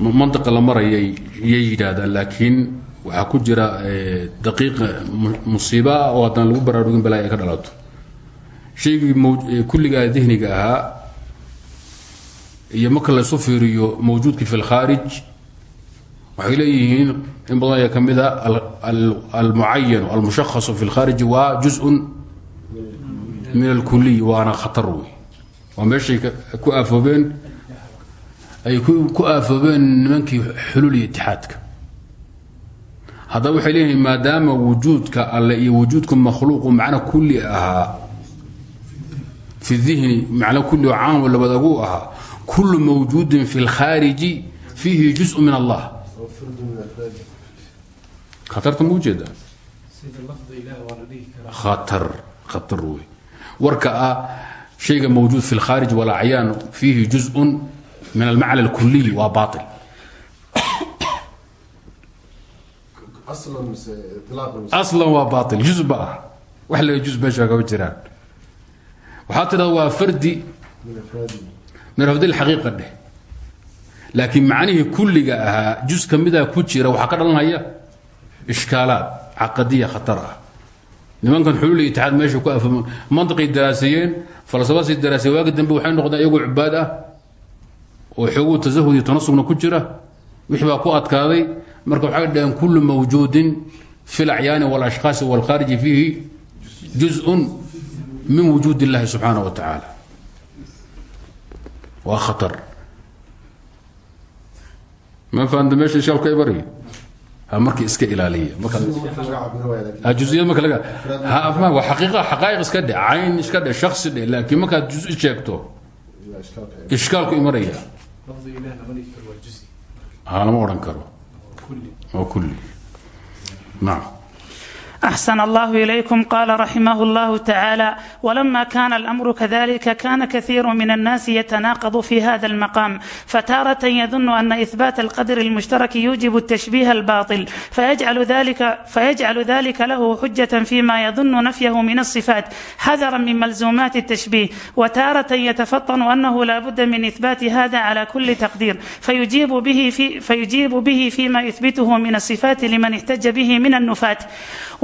م- منطقة لمرة يي يجداد لكن waxaa ku jira eh, daqiiq mu- musiiba ah oo haddaan lagu baraarugin balaa ay ka dhalato shaygii mow- eh, kulligaa dihniga ahaa iyo marka laysu fiiriyo mawjuudkii fi lkhaarij waxay leeyihiin in badan ayaa ka mid a almucayanu almushakhasu fi lkhaariji waa juzun min alkuliy waana khatar wey waa ku aafoobeen ay ku aafoobeen nimankii xulul iyo itixaadka. Haddaba waxay leeyihiin maadaama wujuudka alle iyo wujuudka makhluuqu macno kulli ahaa fi dihni macno kulli oo caam labadagu ahaa kullu mawjuudin fi lkhaariji fiihi juz min allah أو فرد من أفراده khatarta ma ujeedaa sida lafda ilaah waa la dhihi karaa khatar khatar wey warka ah shayga mawjuud fi lkhaarij walacyaan fiihi juzun min almacna alkuliy waa baail أصلا مس- إطلاقا مس- aslan waa baail juz ba ah wax laga juz meesha kama jiraan waxaa tidhahda waa fardi من أفراده min rafdil xaqiiqa dheh laakiin macnihii kulliga ahaa juz ka mida ku jira waxaa ka dhalanaya ishkaalaad caqadiya khatar ah nimankan xulul iyo itixaad meesha ku afamo mantiqay daraaseeyeen falsafadii daraaseye waagi dambe waxay noqdeen iyagoo cibaad ah oo xooguu tasahud iyo tanasugna ku jira wixii baa ku adkaaday marka waxay dhaheen kullu mawjuudin fi lacyaani walashkhaasi walkhaariji fiihi juzun min wujuud illahi subxaanaه wa tacaala waa khatar. Ma fahamta meesha ishaalku ay baraya ha marka iska ilaaliya marka marka waa xaqiiqa xaqaa'iq iska dhe cayn iska dhe shakhsi dhe laakiin markaad juz sheegto ishkaalku juzi. Ha lama odhan karo. Kulli. Waa kulli. Nacam أحسن الله إليكم قال رحمه الله تعالى ولما كان الأمر كذلك كان كثير من الناس يتناقض في هذا المقام فتارة يظن أن إثبات القدر المشترك يوجب التشبيه الباطل فيجعل ذلك, فيجعل ذلك له حجة فيما يظن نفيه من الصفات حذرا من ملزومات التشبيه وتارة يتفطن أنه لا بد من إثبات هذا على كل تقدير فيجيب به, في فيجيب به فيما يثبته من الصفات لمن احتج به من النفات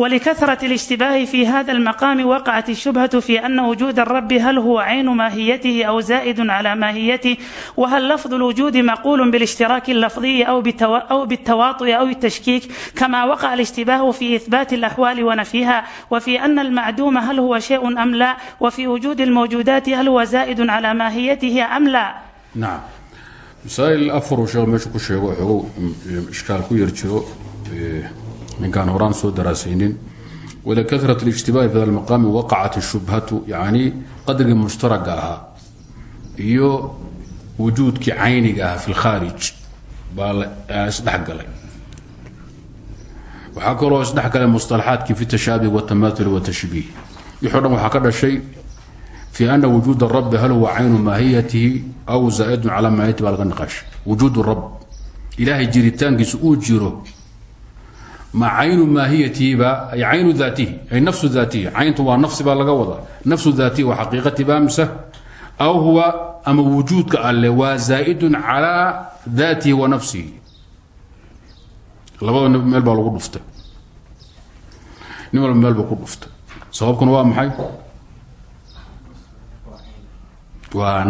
ولكثرة الاشتباه في هذا المقام وقعت الشبهة في أن وجود الرب هل هو عين ماهيته أو زائد على ماهيته وهل لفظ الوجود مقول بالاشتراك اللفظي أو, بالتوا أو بالتواطؤ أو التشكيك كما وقع الاشتباه في إثبات الأحوال ونفيها وفي أن المعدوم هل هو شيء أم لا وفي وجود الموجودات هل هو زائد على ماهيته أم لا nacam masaa'il afaruu sheego meesha ku sheego xogow ishkaal ku yar jiro ee, ninkaan horaan soo daraasaynin walikarat اlijtibaahi fi hada lmaqaami waqacat الshubhatu yani qadrigii mushtaraga ahaa iyo wujuudkii cayniga ahaa fi lkhaarij baa la- aa isdhexgalay waxaa kaloo isdhexgalay musطalaxaadkii fi tashaabih wاtamatul wtashbiih wixii o dhan waxaa ka dhashay في أن وجود الرب هل هو عين ماهيته أو زائد على ماهيته بلغ النقاش وجود الرب إلهي ma caynu maahiyatihiba ay caynu daatihi ay nafsu daatihi. Cayntu waa nafsi baa laga wadaa. Nafsu daatihi waa xaqiiqatiba mise aw huwa ama wujuudka alle waa zaa'idun calaa daatihi wa nafsihi. Labada meel baa lagu dhuftay. Nin walba meel buu ku dhuftay. Sababkuna waa maxay? Waa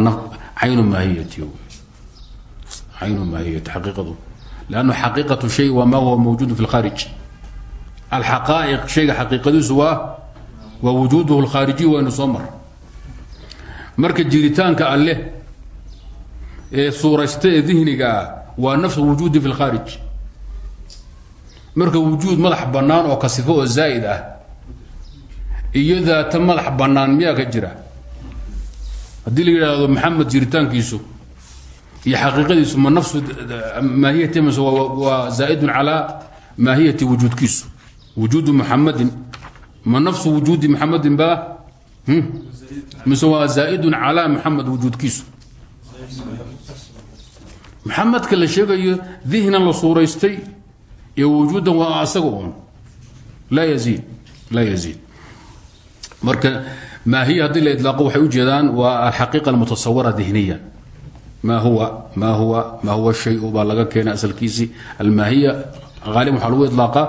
caynu maahiyatihi. Caynu maahiyati xaqiiqadu lannu xaqiiqatu shay waa ma huwa mawjuudu fi lkhaarij alxaqaa'iq shayga xaqiiqadiisu waa waa wujuuduhu lkhaarijiy waynu soo mar marka jiritaanka alleh ee suuraysta ee dihniga ah waa nafsu wujuudi fi lkhaarij marka wujuud madax bannaan oo kasifo oo zaa'id ah iyo daata madax bannaan miyaa ka jira haddii la maxamed jiritaankiisu iyo xaqiiqadiisu ma nafsu maahiyati waa- zaa'idun calaa maahiyati wujuudkiisu. Wujuudu muxamadin ma nafsu wujuudi muxamadin baa hmm? mise waa zaa'idun calaa muxamed wujuudkiisu. Maxamedka la sheegayo dihnan la suuraystay iyo wujuudan waa asaga uun. Laa yaziid laa yaziid. Marka maahiya haddii la ilaaqo waxay ujeedaan waa alxaqiiqa almutasawara dihniya ma huwa ma huwa ma huwa shay baa laga keena asalkiisii. Almaahiya aaliba waxaa lagu ilaaqa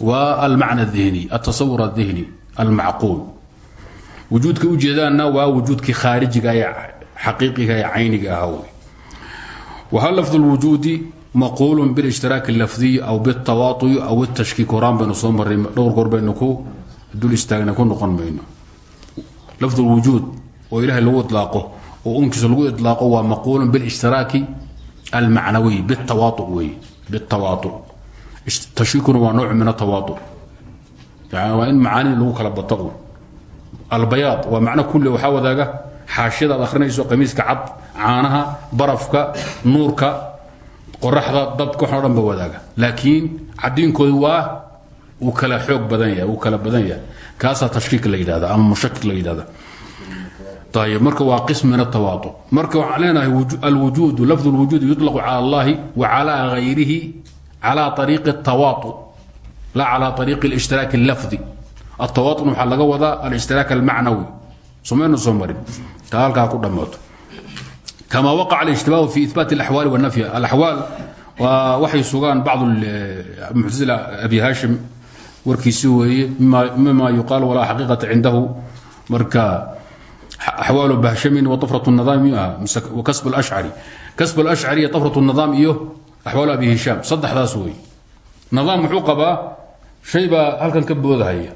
waa almacna adihni altasawur adihni almacquul. Wujuudka ujeedaanna waa wujuudkii khaarijiga ee xaqiiqiga ee cayniga ah wahal lafdu lwujuudi maquulu bilijtiraaki lafdiyi aw bitawaatui aw tashkiik. Horaan baynu soo maray dhowrkoor baynu ku dul istaagna ku noqon mayno lafdu lwujuud oo ilahay lagu ilaaqo oo unkiisa lagu iطlaaqo waa maquulun biاlاshtirاaki almacnawiy bالtawaaطu wey bالtawaaطu tashkiikuna waa nooc min الtawaaطu yani waa in macaanida lagu kala bato albayaad waa macno kulle waxaa wadaaga xaashiyada ad akhrinayso qamiiska cad caanaha barafka nuurka qoraxda dabka waxan o dhan ba wadaaga laakiin cadiinkooda waa uu kala xoog badan yahay uu kala badan yahay kaasaa tashkiik la yidhahda ama mushakik la yidhahda ayb marka waa qism min atawaadu marka waxaan leenahay alwujuudu lafd اlwujuud yuطlaqu calى اllahi wa calى غayrihi calى طariiqi الtawaatu la calى طariiqi اlاshtiraak اllafdi التواطن waxaa laga wadaa الاشتراك المعنوي somayna soo marin ta halkaa ku dhammaato كما وقع الاشتباه في إثبات الأحوال والنفي الأحوال waxay sugaan bacض المعتزلة أبي هاشم warkiisi weeye مما يقال ولا حقيقة عنده marka axwaalu bahshamin wa afrat nidaam miyuu ahaa kasb ashcari kasb alashcari iyo afrat nidaam iyo axwaalu abi hishaam saddexdaas wey nidaam muxuu qabaa shay baa halkan ka boodahaya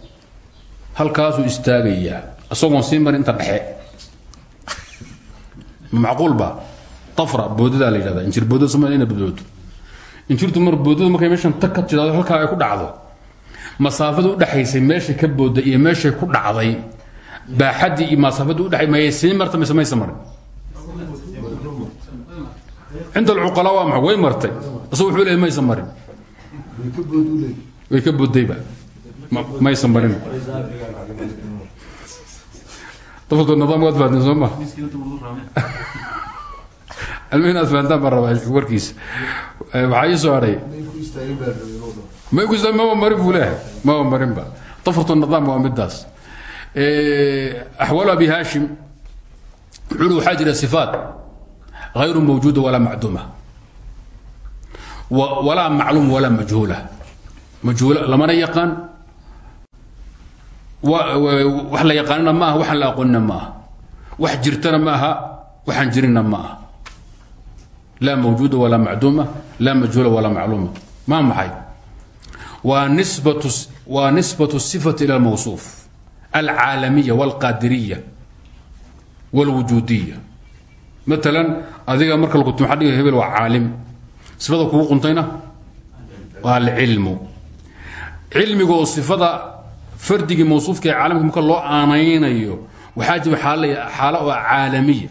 halkaasuu istaagayaa isagoon sii marin inta dhexe macquulba afra boodadaa la yidhahda injir boodada somal ina boodoodo injirtu mar boodadu markay meeshan tag ka jidaado halkaa ay ku dhacdo masaafada u baaxaddii iyo masaafada udhexay mayay sii marta mise maysa marin. Cinda alcuqalaa waa maxay? Way martay. Isagu wuxuu leeyay maysa marin. Way ka boodayba maysa marin. Dafalto nidaam waad fahanteen soo ma? *laughs* Almihin aad fahantaan baan rabaa warkiisa. Waxaa ii soo hadhay may ku istaagin maba marin buu leeyahay. Maba marin ba dafalto nidaam waa midaas axwaal abi haashim wuxuu uri waxaa jira sifaat غayru mawjuuda walaa macduuma. Walaa macluum walaa majhuula. Majhuula lamana yaqaan? Wax la yaqaanina ma aha waxaan la aqoonina ma aha wax jirtana ma aha waxaan jirinna ma aha laa mawjuuda walaa macduuma laa majhuula walaa macluuma. Maa maxay? Waa nisbatu sifati ila almawsuuf alcaalamiya walqaadiriya walwujuudiya. Maalan adiga marka lagu maxaa dhiga hebel waa caalim. Sifada kugu quntayna waa alcilmu. Cilmigoo sifada fardigii mawsuufka ee caalamka marka loo aanaynayo waxaa jira xaalo oo caalamiya.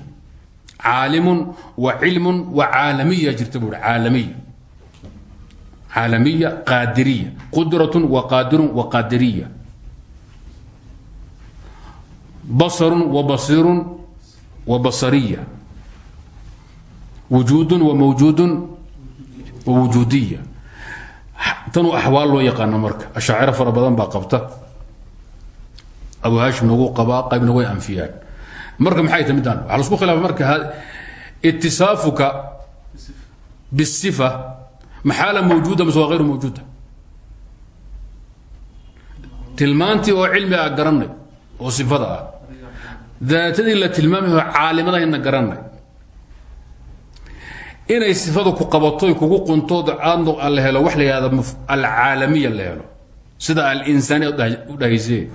Caalimun wa cilmun wa caalamiya jirta buuri caalamiya basarun wa basirun wa basariya. Wujuudun wa mawjuudun wa wujuudiya tanuu axwaal loo yaqaano marka. Ashaaciro fara badan baa qabta. Abu hashim nagu qabaa qaybna way anfiyaan. Marka maxay tahay midaan? Waxaa lasku khilaafa marka itisaafuka bisifa maxaala mawjuuda mise waa hayru mawjuuda? Tilmaantii oo cilmi ah garanay oo sifada ah. Daatadii la tilmaamayo caalimadayna garanay inay sifadu ku qabatoy kugu quntood aadno la helo wax la yihahda alcaalamiya la helo. Sida alinsaani u dhahaysee.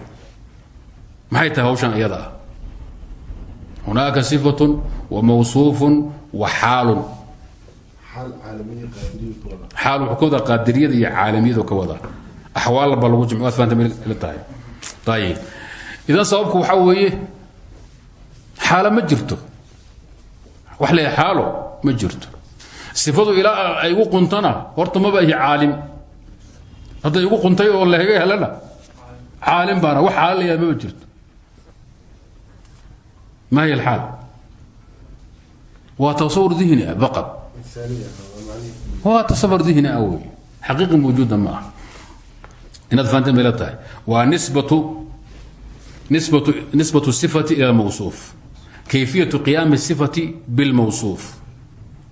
Maxay tahay hawshan iyada? Ah hunaaka sifatun wa mawsuufun wa xaalun. Xaal wuxuu ka wadaa qaadiriyada iyo caalamiyadu ka wadaa axwaal ba lagu jimci waad fahanta la tahay. Ayib idan sababku waxaa weeye xaalo ma jirto. Wax la xaalo ma jirto. Sifadu ilaa ay igu quntana horta maba ihi caalim. Hadday igu quntay oo laga helana caalim baana wax xaalo layaha maba jirto. Ma hiy alxaal waa tasawur dihni ah faqad waa tasawur dihni ah wey xaqiiqi mawjuuda ma aha. Inaad fahanteen bay la tahay. Waa nisbatu nisbat sifati ila mawsuuf kayfiyatu qiyaami sifati bilmawsuuf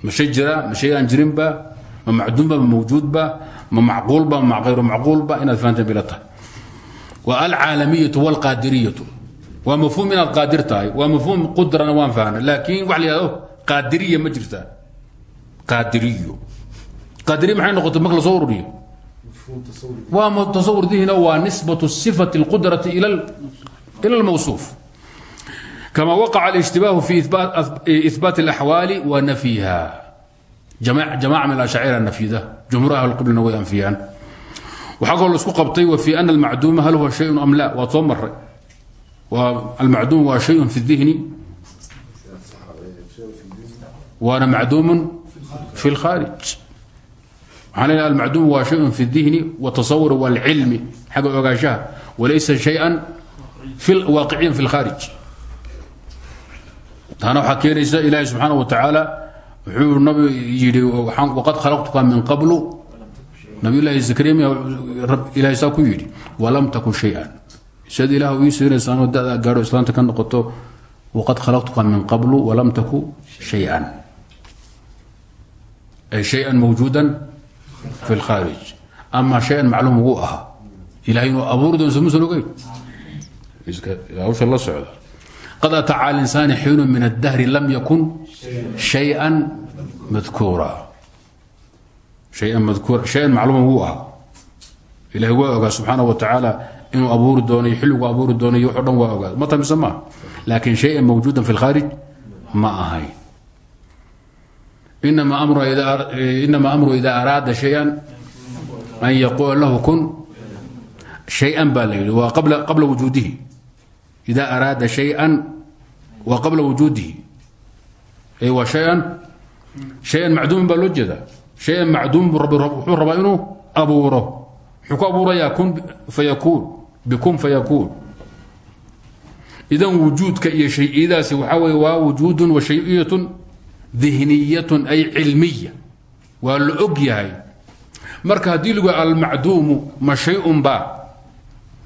mashay jira ma shay aan jirinba ma macduumba ma mawjuudba ma macquulba ma ayru macquulba inaad fahanteen bila tahay wa alcaalamiyatu walqaadiriyatu waa mafhuum inaad qaadir tahay waa mafhuum qudrana waan fahna laakiin wax la yihahdo qaadiriya ma jirtaa qaadiriyo qaadiriya maxay noqotay marka la soo ururiyo waa tasawur dihina waa nisbatu sifati اlqudrati ila اlmawsuuf kama waqaca اlijtibaahu fi ihbaat اlaxwaali wa nafyiha jamaca min ashacira nafyida jumhuur ahlqiblina way anfiyaan waxaa kaloo laisku qabtay wa fi ana almacduuma hal huwa shayun am la waad soo maray almacduum waa shayun fi اdihni waana macduumun fi اlkhaarij waxaan leeyahay almacduum waa shayun fi اdihni wاtasawur wاlcilmi xagga ogaanshaha walaysa shayan waaqiciyan fi اlkhaarij taana waxaa keenaysa ilaahi subxaana wa tacaala wuxuu nabi yidhi waqad khalaqtuka min qablu. Nabiyullaahi zakariya ilahay saa ku yidhi walam takun shay-an. Siad ilaah ii siinaysaanoo da-daa gaadho islaanta ka noqoto waqad khalaqtuka min qablu walam taku shay-an. Ay shay-an mawjuudan fi lkhaarij ama shay-an macluum ugu ahaa. Ilahay inuu abuuri doon somusan ogeyn hawsha la socda. Qad ataa cala linsaani xiinu min addahri lam yakun shay-an madkuura. Hayan madkuura shay-an macluuma wuu ahaa. Ilahay waa ogaa subxaana wa tacaala inuu abuuri doonayo xilligu abuuri doonayo waxo dhan waa ogaa. Ma tamise maaha laakin shay-an mawjuudan fi lkhaarij ma ahayn inama amru ida araada shay-an an yaquula lahu kun shay-an baa la qabla wujuudihi ida araada shay-an waa qabla wujuudihi waa shay-an shay-an macduumin baa loo jeedaa shay-an macduum wuxuu rabaa inuu abuuro muxuu ku abuurayaa kun fayakuun bikun fayakuun idan wujuudka iyo shay-iyadaasi waxaa weye waa wujuudun wa shay-iyatun dihniyatun ay cilmiya waa la og yahay marka haddii lagu almacduumu ma shay-un baa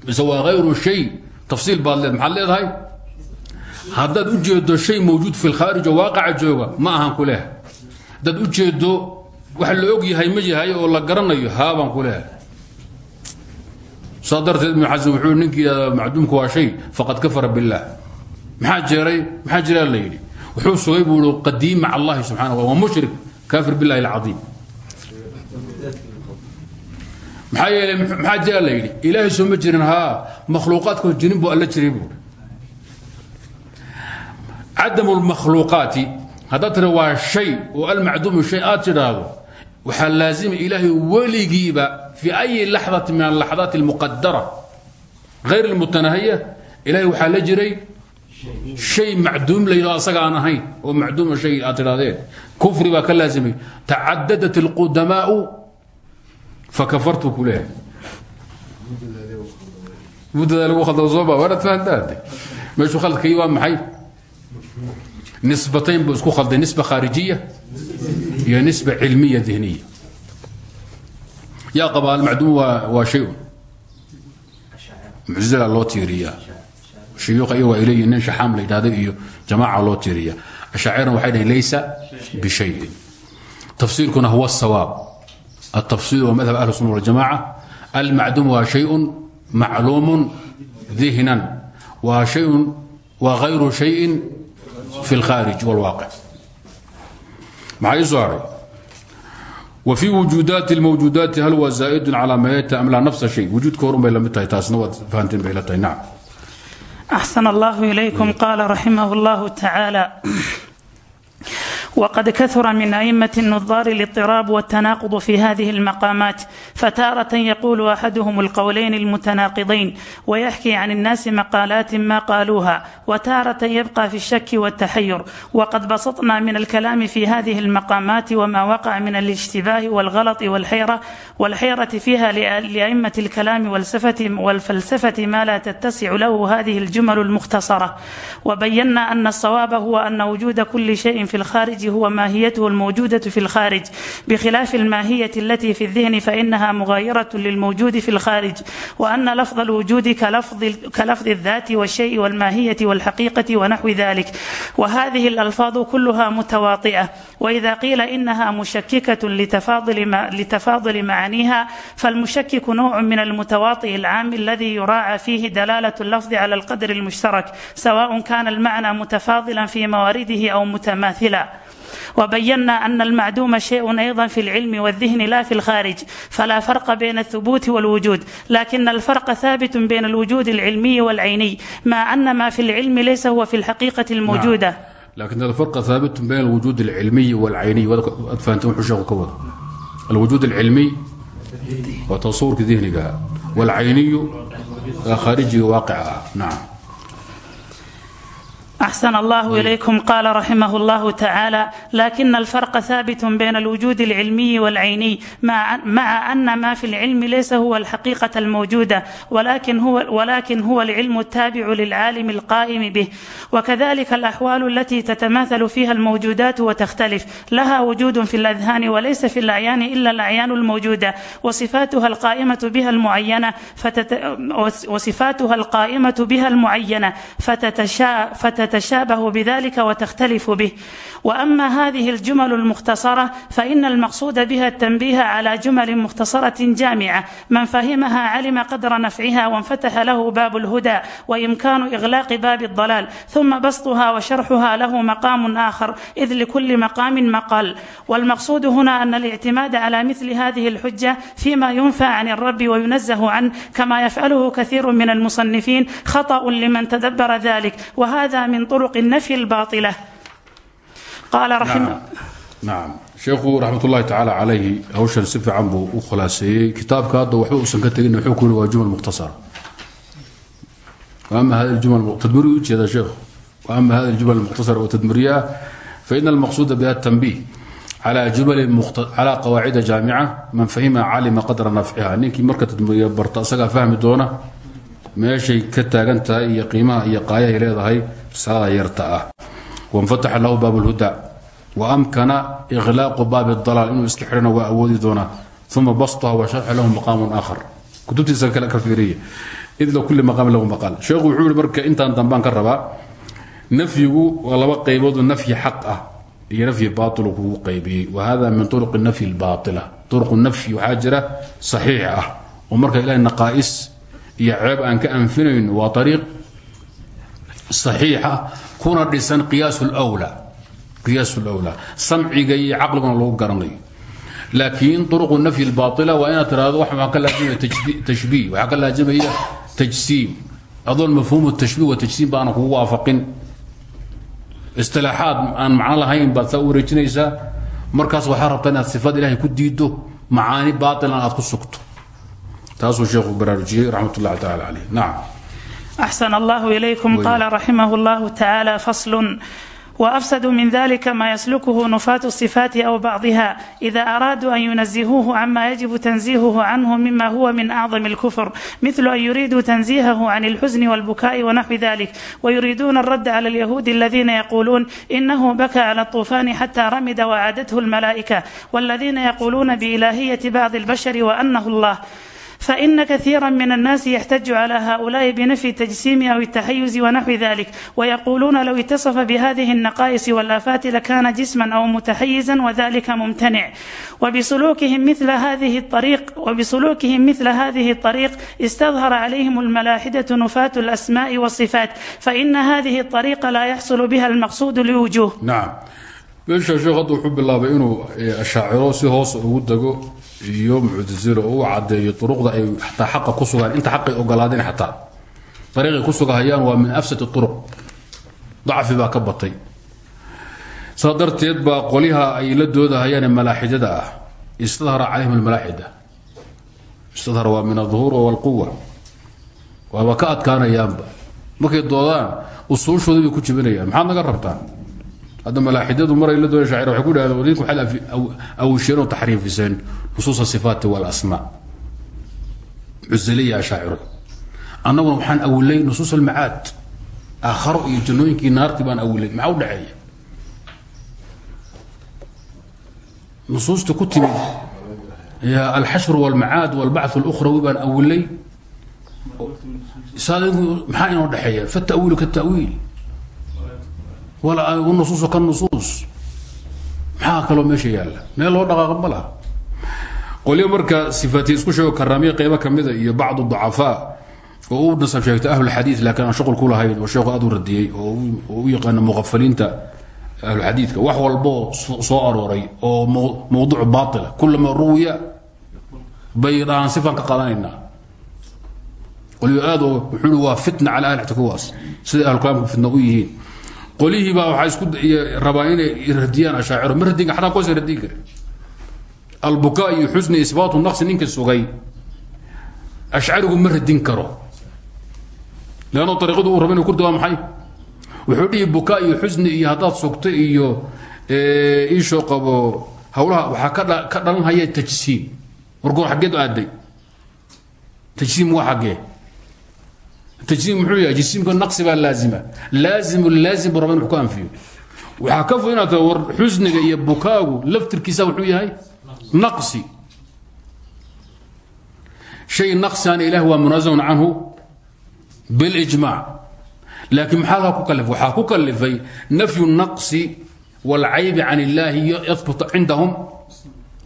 mise waa hayru shay tafsiil baad leed maxaad leedahay? Haddaad u jeedo shay mawjuud fi lkhaarij oo waaqaca jooga ma ahan ku leehay haddaad u jeedo wax la og yahay ma yahay oo la garanayo haabaan ku leehay saa darteed ibnu xasan wuxuu ninkii yidhahda macduumku waa shay faqad kafara billaah maxaa jeeray? Maxaa jiraa la yidhi? Wuxuu sugay buu i qadiim maca allahi subxana wa waa mushrik kaafir billahi alcaiim maxaa yeeley maxaa jiraa la yidhi ilaahay soo ma jirin haa makhluuqaadkoo jirin buu alla jiray buuri cadamu lmakhluuqaati haddaad tira waa shay oo almacduumu shay aad tidhaahdo waxaa laazima ilaahay weligiiba fi ayi laxdati min alaxdaati almuqadara hayr almutanahiya ilahay waxaa la jiray shay macduum la yidhahdo asaga aan ahayn oo macduuma shay aad tidhahdeen. Kufri baa ka laazimay tacadadat fakafartu ku leehay muddadaa lagu khaldo sooma waanaad fahantaade meeshuu khaldkii waa maxay nisbatayn buu isku khalday nisba khaarijiya iyo nisba cilmiya dihniya yaa qaba almacduum waa waa shay-un muctazila loo tiiriyaa shuyuuqa iyo waa ileeyihi nin shaxaam la yidhahda iyo jamaaca loo tiiriya ashaacirna waxay dhahen laysa bishayin tafsiirkuna huwa asawaab التفصيل ومذهب أهل السنة والجماعة المعدوم هو شيء معلوم ذهنا وشيء وغير شيء في الخارج والواقع مع إصاري وفي وجودات الموجودات هل هو زائد على ما يأتي أم لا نفس الشيء وجود كورم بين لمتها تاسنا فهمتين بين نعم أحسن الله إليكم قال رحمه الله تعالى وقد كثر من أئمة النظار الاضطراب والتناقض في هذه المقامات فتارة يقول أحدهم القولين المتناقضين ويحكي عن الناس مقالات ما قالوها وتارة يبقى في الشك والتحير وقد بسطنا من الكلام في هذه المقامات وما وقع من الاشتباه والغلط والحيرة والحيرة فيها لأئمة الكلام والسفة والفلسفة ما لا تتسع له هذه الجمل المختصرة وبينا أن الصواب هو أن وجود كل شيء في الخارج هو ماهيته الموجودة في الخارج بخلاف الماهية التي في الذهن فإنها مغايرة للموجود في الخارج وأن لفظ الوجود كلفظ, كلفظ الذات والشيء والماهية والحقيقة ونحو ذلك وهذه الألفاظ كلها متواطئة وإذا قيل إنها مشككة لتفاضل, ما لتفاضل معانيها فالمشكك نوع من المتواطئ العام الذي يراعى فيه دلالة اللفظ على القدر المشترك سواء كان المعنى متفاضلا في موارده أو متماثلا وبينا أن المعدوم شيء أيضا في العلم والذهن لا في الخارج فلا فرق بين الثبوت والوجود لكن الفرق ثابت بين الوجود العلمي والعيني مع أن ما في العلم ليس هو في الحقيقة الموجودة لكن الفرق ثابت بين الوجود العلمي والعيني وأد فهمتم وحو شيخ كوض الوجود العلمي وتصور ذهنك والعيني خارجي واقعها نعم أحسن الله إليكم قال رحمه الله تعالى لكن الفرق ثابت بين الوجود العلمي والعيني مع, مع أن ما في العلم ليس هو الحقيقة الموجودة ولكن هو, ولكن هو العلم التابع للعالم القائم به وكذلك الأحوال التي تتماثل فيها الموجودات وتختلف لها وجود في الأذهان وليس في الأعيان إلا الأعيان الموجودة وصفاتها القائمة بها المعينة فتت وصفاتها القائمة بها المعينة فتتشا تتشابه بذلك وتختلف به وأما هذه الجمل المختصرة فإن المقصود بها التنبيه على جمل مختصرة جامعة من فهمها علم قدر نفعها وانفتح له باب الهدى وإمكان إغلاق باب الضلال ثم بسطها وشرحها له مقام آخر إذ لكل مقام مقال والمقصود هنا أن الاعتماد على مثل هذه الحجة فيما ينفى عن الرب وينزه عنه كما يفعله كثير من المصنفين خطأ لمن تدبر ذلك وهذا من طرق النفي الباطلة قال رحمه نعم نعم sheekhu raxmat ullahi tacaala calayhi hawshan si fiican buu u khulaaseeyey kitaabka hadda waxba uusan ka tegin wuxuu ku yiri waa jumal mukhtasara waama hada jumal tadmiri u jeeda sheekhu waama hada jumal mukhtasara oo tadmiriye ah faina almaqsuuda biha tanbih على جمل مخت... على قواعد جامعة من فهم علم قدر نفعها ninkii marka tadmiriye barta isagaa fahmi doona meeshay ka taagan iyo qiimaha iyo qaayahay leedahay risalada yarta ah. Wanfataxa lahu baab lhuda waamkana iqlaaqu baabi dalaal inuu iska xidhana waa awoodi doonaa. Uma bastuha wa sharxa lahu maqaamun aakhar. Kutubtiisa kale ka fiiriya. Id kulli maqaamin lahu maqaal. Sheekhu wuxuu marka intaan dambaan ka rabaa nafyigu waa laba qaybood oo nafyi xaq ah iyo nafyi baatil kugu qaybiyey. Wa hada min turuq nafyi lbaatila turuq nafyi waxaa jira saxiix ah. Oo marka ilahay naqaa'is iyo ceeb aan ka anfinayno waa ariiq saxiixa kuna dhisan qiyaas lwlaa qiyaas lwlaa samciga iyo caqliguna lagu garanayo laakiin uruqu nafyi lbaaila waa inaad tiraahdo waxaa ka laazimaya tashbiih waxaa ka laazimaya tajsiim. Adoon mafhuumu tashbiih wa tajsiim baana kugu waafaqin. Istilaaxaad aan macno lahayn baad saa u wareejinaysaa. Markaas waxaa rabtaa inaad sifad ilahay ku diido macaani baailan aad ku sugto taasuu sheekhu baraarujiyey raxmat ullahi taala caleyh nacam أحسن الله إليكم قال رحمه الله تعالى فصل وأفسد من ذلك ما يسلكه نفاة الصفات أو بعضها إذا أرادوا أن ينزهوه عما يجب تنزيهه عنه مما هو من أعظم الكفر مثل أن يريدوا تنزيهه عن الحزن والبكاء ونحو ذلك ويريدون الرد على اليهود الذين يقولون إنه بكى على الطوفان حتى رمد وعادته الملائكة والذين يقولون بإلهية بعض البشر وأنه الله فإن كثيرا من الناس يحتج على هؤلاء بنفي التجسيم أو التحيز ونحو ذلك ويقولون لو اتصف بهذه النقائص والآفات لكان جسما أو متحيزا وذلك ممتنع وبسلوكهم مثل هذه الطريق وبسلوكهم مثل هذه الطريق استظهر عليهم الملاحدة نفاة الأسماء والصفات فإن هذه الطريقة لا يحصل بها المقصود لوجوه نعم meesha sheekh hadda wuxuu bilaabay inuu ashaaciro si hoos ugu dego iyo muctasilo oo u cadeeyo duruqda ay xataa xaqa ku sugaan. Inta xaqay ogolaadeen xataa. Ariiqay ku sugahayaan waa min afsad uruq dacfi baa ka batay. Saa darteed baa qolyaha ay la doodahayaan malaaxidada ah. Istadhara calayhim almalaaxida. Istadhar waa min aduhuur walquwa waaba ka adkaanayaanba. Markay doodaan usuushooda bay ku jibinayaan maxaad naga rabtaan hadda malaaxidadu maray la doona shaacir waxay ku dhahdeen wadinku waxaad awisheen oo taxriifiseen nusuus asifaati walasmaa cusaliya ashaaciru annaguna waxaan awilay nusuus almacaad aakharo iyo jannooyinkii naartii baan awilay maxaa u dhaxeeya nusuusta ku timid alxashru walmacaad walbacth اlukhrawi baan awilay maxaa inoo dhexeeya fatawiilu katawiil nusuus ka nusuus. Maxaa kaloo meesha yaalla? Meel loo dhaqaaqa ma laha. Qolyo marka sifaati isku sheego karaamiya qeybo kamida iyo bacdu ducafaa oo u nasab sheegtay ahlulxadiid laakiin aan shuqul ku lahayn oo sheekhu aad u radiyey oo u yaqaana muqafaliinta ahluxadiidka wax walboo soo arooray oo mawduuc baila kulama ruwiya bay dhahaan ka qaadanaynaa. Qolyo aad wuxuu i waa fitna cala ahli kuwaas. Siday ahlukalaamku fitna u yihiin qolihii baa waxaa isku rabaa inay radiyaan ashaaciro. Ma radin xataa kuwaas radin albukaa iyo xusni isbaatu naqsi ninka sugay. Ashcarigu ma radin karo. Leanno ariiqadu uu raba inu kurdi maxay? Wuxuu dhihi bukaa iyo xusni iyo haddaad sugto iyo iishoo qabo hawlaha waxaa ka dhalanhaya tajsiim. Wargoor xaggeed aaday. Tajsiim waa xaggee tajsiim muxuu yahay jisiimka naqsi baa laazima laazimu laazim buu raba inu ku anfiyo waxaa ka fo inaad war xusniga iyo bukaagu laftirkiisa wuxuu yahay naqsi shay naqsiana ilaah waa munazahun canhu bilijmac laakiin maxaa ku kalifay waxaa ku kalifay nafyu naqsi wاlcaybi can illahi yahbut cindahum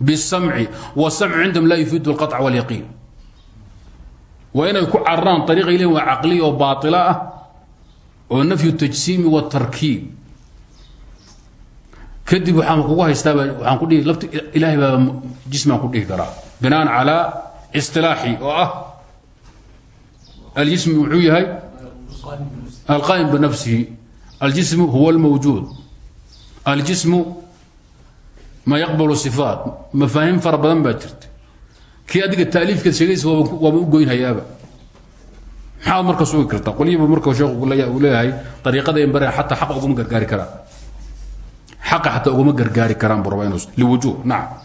bالsamci wالsamcu cindahum la yufiidu اlqaطc wاlyaqiin waa inay ku cararaan ariiqay leeyiin waa caqliya oo baaila ah oo nafyu tajsiimi watarkiib kadib waxaan kugu haystaab waaan ku dhihi lafti ilaahay baa jismaan ku dhihi karaa. Binaan calaa isilaaxi oo ah aljism muxuu yahay alqaa'im binafsihi aljismu huwa almawjuud aljismu ma yaqbalu sifaat. Mafaahim fara badan baa jirta kii adiga taaliifkaad sheegaysa waaba u goynhayaaba. Maxaad marka sugi kartaa qolyihiiba marka sheekhu uu leeyahay ariiqada in bare xataa xaqa ugama gargaari karaan. Xaqa xataa ugama gargaari karaan inuu liwujuh nacam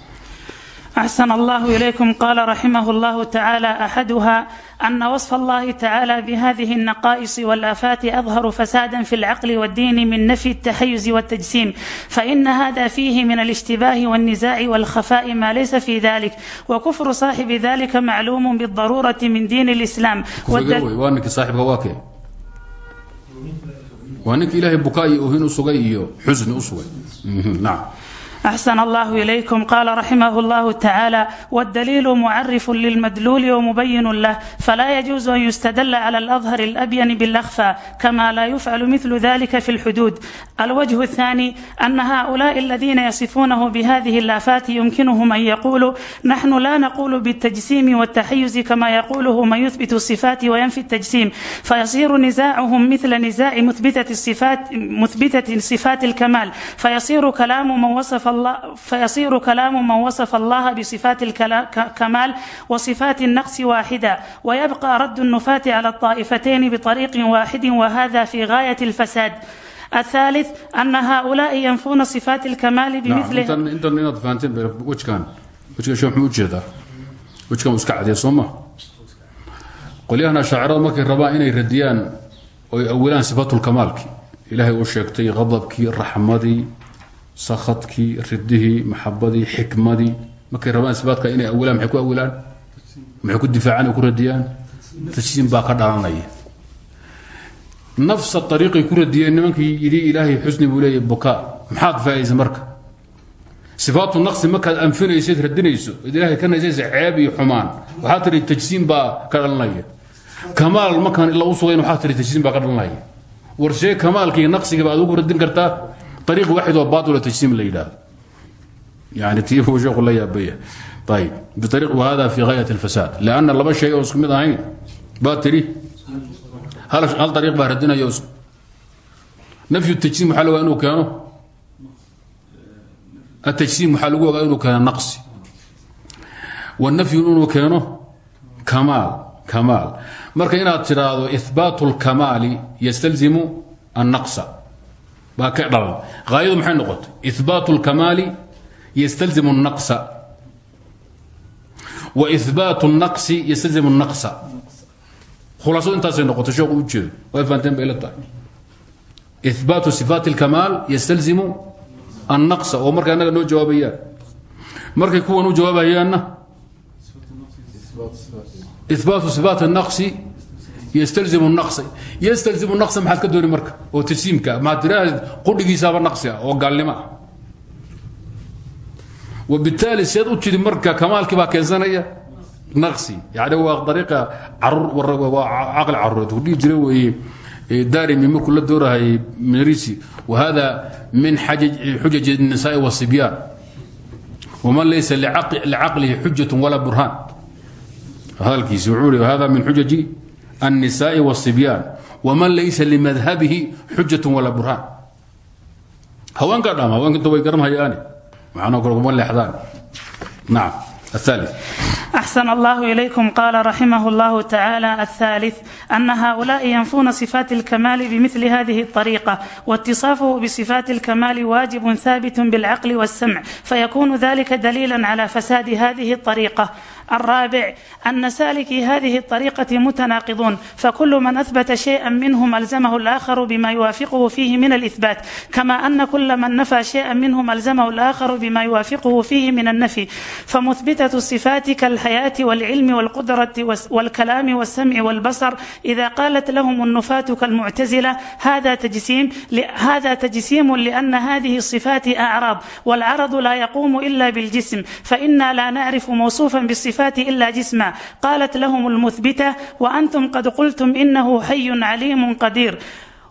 أحسن الله إليكم قال رحمه الله تعالى أحدها أن وصف الله تعالى بهذه النقائص والآفات أظهر فسادا في العقل والدين من نفي التحيز والتجسيم فإن هذا فيه من الاشتباه والنزاع والخفاء ما ليس في ذلك وكفر صاحب ذلك معلوم بالضرورة من دين الإسلام والدل... وانك صاحب هواك وانك إلهي بكائي أهين أسغي حزن أسغي نعم أحسن الله إليكم قال رحمه الله تعالى والدليل معرف للمدلول ومبين له فلا يجوز أن يستدل على الأظهر الأبين بالأخفى كما لا يفعل مثل ذلك في الحدود الوجه الثاني أن هؤلاء الذين يصفونه بهذه الآفات يمكنهم أن يقولوا نحن لا نقول بالتجسيم والتحيز كما يقوله من يثبت الصفات وينفي التجسيم فيصير نزاعهم مثل نزاع مثبتة الصفات مثبتة صفات الكمال فيصير كلام من وصف الله فيصير كلام من وصف الله بصفات الكمال وصفات النقص واحدة ويبقى رد النفاة على الطائفتين بطريق واحد وهذا في غاية الفساد الثالث أن هؤلاء ينفون صفات الكمال بمثل انت انت انت فهمتين وش كان وش شو محمود جدا وش كان مسكعد يا صومه قوليهنا شاعرات markay rabaan inay radiyaan oo awilaan sifatul kamalki ilaahay uu sheegtay qadabkii raxmadii sakadkii ridihii maxabadii xikmadii. Markay rabaan sibaadka inay awilaan maxay ku awilaan maxay ku difaacaan ku radiyaan tajsiim baa ka dhalanaya. Nafsa ariiqay ku radiyeen nimankii yidhi ilaahay xusni buu leeyahy bukaa. Maxaad marka? Sifaatu naqsi markaad anfinaysid radinayso id ilaahay ka naysaysa ceeb iyo xumaan. Waxaa tihi tajsiim ka dhalanaya. Kamaal markaan ila u sugayn waxaa tihi tajsiim baa ka dhalanaya. Warshee kamaalka iyo naqsiga baad ugu radin kartaa ariiq waaid oo bail tajsiim la yidhaahdo yani tiibuu sheekhu la yaabaya ayb hada fi hayat اlfasaad lanna laba shay oo isku mid ahayn baa tiri hal ariiq baa radinayo nafyu tajsiim waxaa lagaa inuu keeno atajsiim waxaa lagu ogaa inuu keeno naqsi wanafyu inuu keeno amaal amaal marka inaad tidhaahdo ihbaat اlkamaali ystalzimu annaqsa baa ka dhalan haayadu maxay noqotay ihbaat اlkamaali ystalzimu الnaqsa wa ihbaat الnaqsi ystalzimu الnaqsa khulaasadu intaasay noqotay sheeku u jeedo way fahanteen bay la tahay ihbaatu sifaat اlkamaal ystalzimu الnaqsa oo marka annaga noo jawaabayaan markay kuwan u jawaabayaanna ihbaatu sifaat الnaqsi ystalzimu naqsa ystalzimu naqsa maxaad ka dooni marka oo tajsiimka maxaad tiraahdeed qudhigiisaaba naqsi ah oo gaalnimo ah wabitaali seed u jidi marka kamaalkii baa keensanaya naqsi yani waa dariiqa caruur waa caqli caruureed ku dhihi jira weeye darimi markuu la doorahayay marisi wahada min xujaji الnisaءi wالصibyaan wman laysa lcaqlihi xujaة wala burhaan hadalkiisi wuxuu hada min xujaji الnisaءi wالصibyaan wman laysa limadhabihi xujaة wala burhaan haweenkaa dham haweenkinta way garanhayaane macnoo kale kuma leexdaan nacam الثالث أحسن الله إليكم قال رحمه الله تعالى الثالث أن هؤلاء ينفون صفات الكمال بمثل هذه الطريقة واتصافه بصفات الكمال واجب ثابت بالعقل والسمع فيكون ذلك دليلا على فساد هذه الطريقة الرابع أن سالكي هذه الطريقة متناقضون فكل من أثبت شيئا منهم ألزمه الآخر بما يوافقه فيه من الإثبات كما أن كل من نفى شيئا منهم ألزمه الآخر بما يوافقه فيه من النفي فمثبتة الصفات كالحياة والعلم والقدرة والكلام والسمع والبصر إذا قالت لهم النفاة كالمعتزلة هذا تجسيم هذا تجسيم لأن هذه الصفات أعراض والعرض لا يقوم إلا بالجسم فإنا لا نعرف موصوفا بالصفات إلا جسما قالت لهم المثبتة وأنتم قد قلتم إنه حي عليم قدير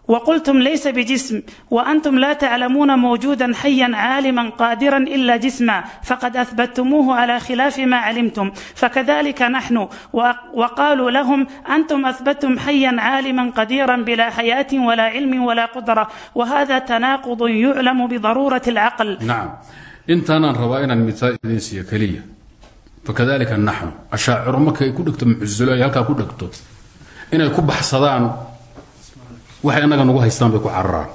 وقلتم ليس بجسم وأنتم لا تعلمون موجودا حيا عالما قادرا إلا جسما فقد أثبتموه على خلاف ما علمتم فكذلك نحن وقالوا لهم أنتم أثبتم حيا عالما قديرا بلا حياة ولا علم ولا قدرة وهذا تناقض يعلم بضرورة العقل نعم intaanaan rabaa inaan miaal idin siiyo keliya fakadalika naxnu ashaaciro markay ku dhegto mucusilo ay ku dhegto inay ku baxsadaan waxay annaga nagu haystaan bay ku cararaan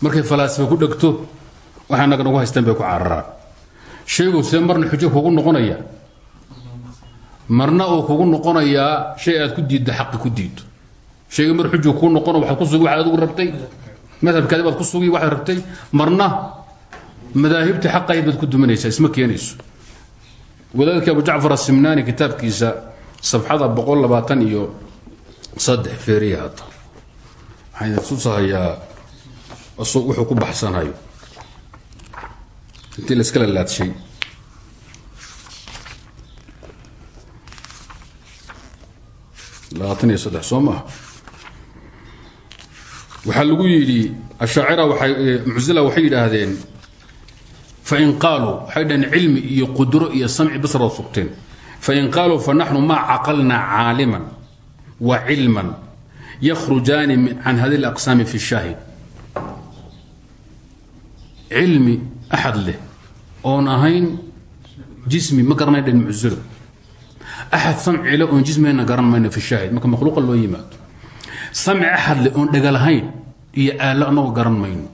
markay falaasifa ku dhegto waxay annaga nagu haystaan bay ku cararaan shaygu see xujo kugu noqonaya marna uu kugu noqonayaa shay aad ku diiddo xaqi ku diiddo shayga mar xuju kuu noqono waxaad ku sugi waxaad adigu rabtay madhabkaadi baad ku sugi waxaad rabtay marna madaahibta xaqahayd baad ku duminaysaa isma keenayso wadaadkii abu jacfar asimnaani kitaabkiisa safxada boqol labaatan iyo saddex feeriya hadda waxaan idin tusahayaa wuxuu ku baxsanayo. Intii la iska lalaadshay labaatan iyo saddex soo maaha lagu yidhi ashaacira waay muctazila waxay yidhaahdeen fain qaaluu waxay dhaheen cilmi iyo qudro iyo samci basraad sugteen fain qaaluu fanaxnu maa caqalnaa caaliman wa cilman yakhrujaani can hadi اlaqsaami fi shaahid cilmi axad leh oon ahayn jismi ma garanay dhan muctazilo axad samci leh oon jismihayna garan mayno fi shaahid marka makhluuqa loo yimaado samci axad leh oon dhegalahayn iyo aallo annagoo garan mayno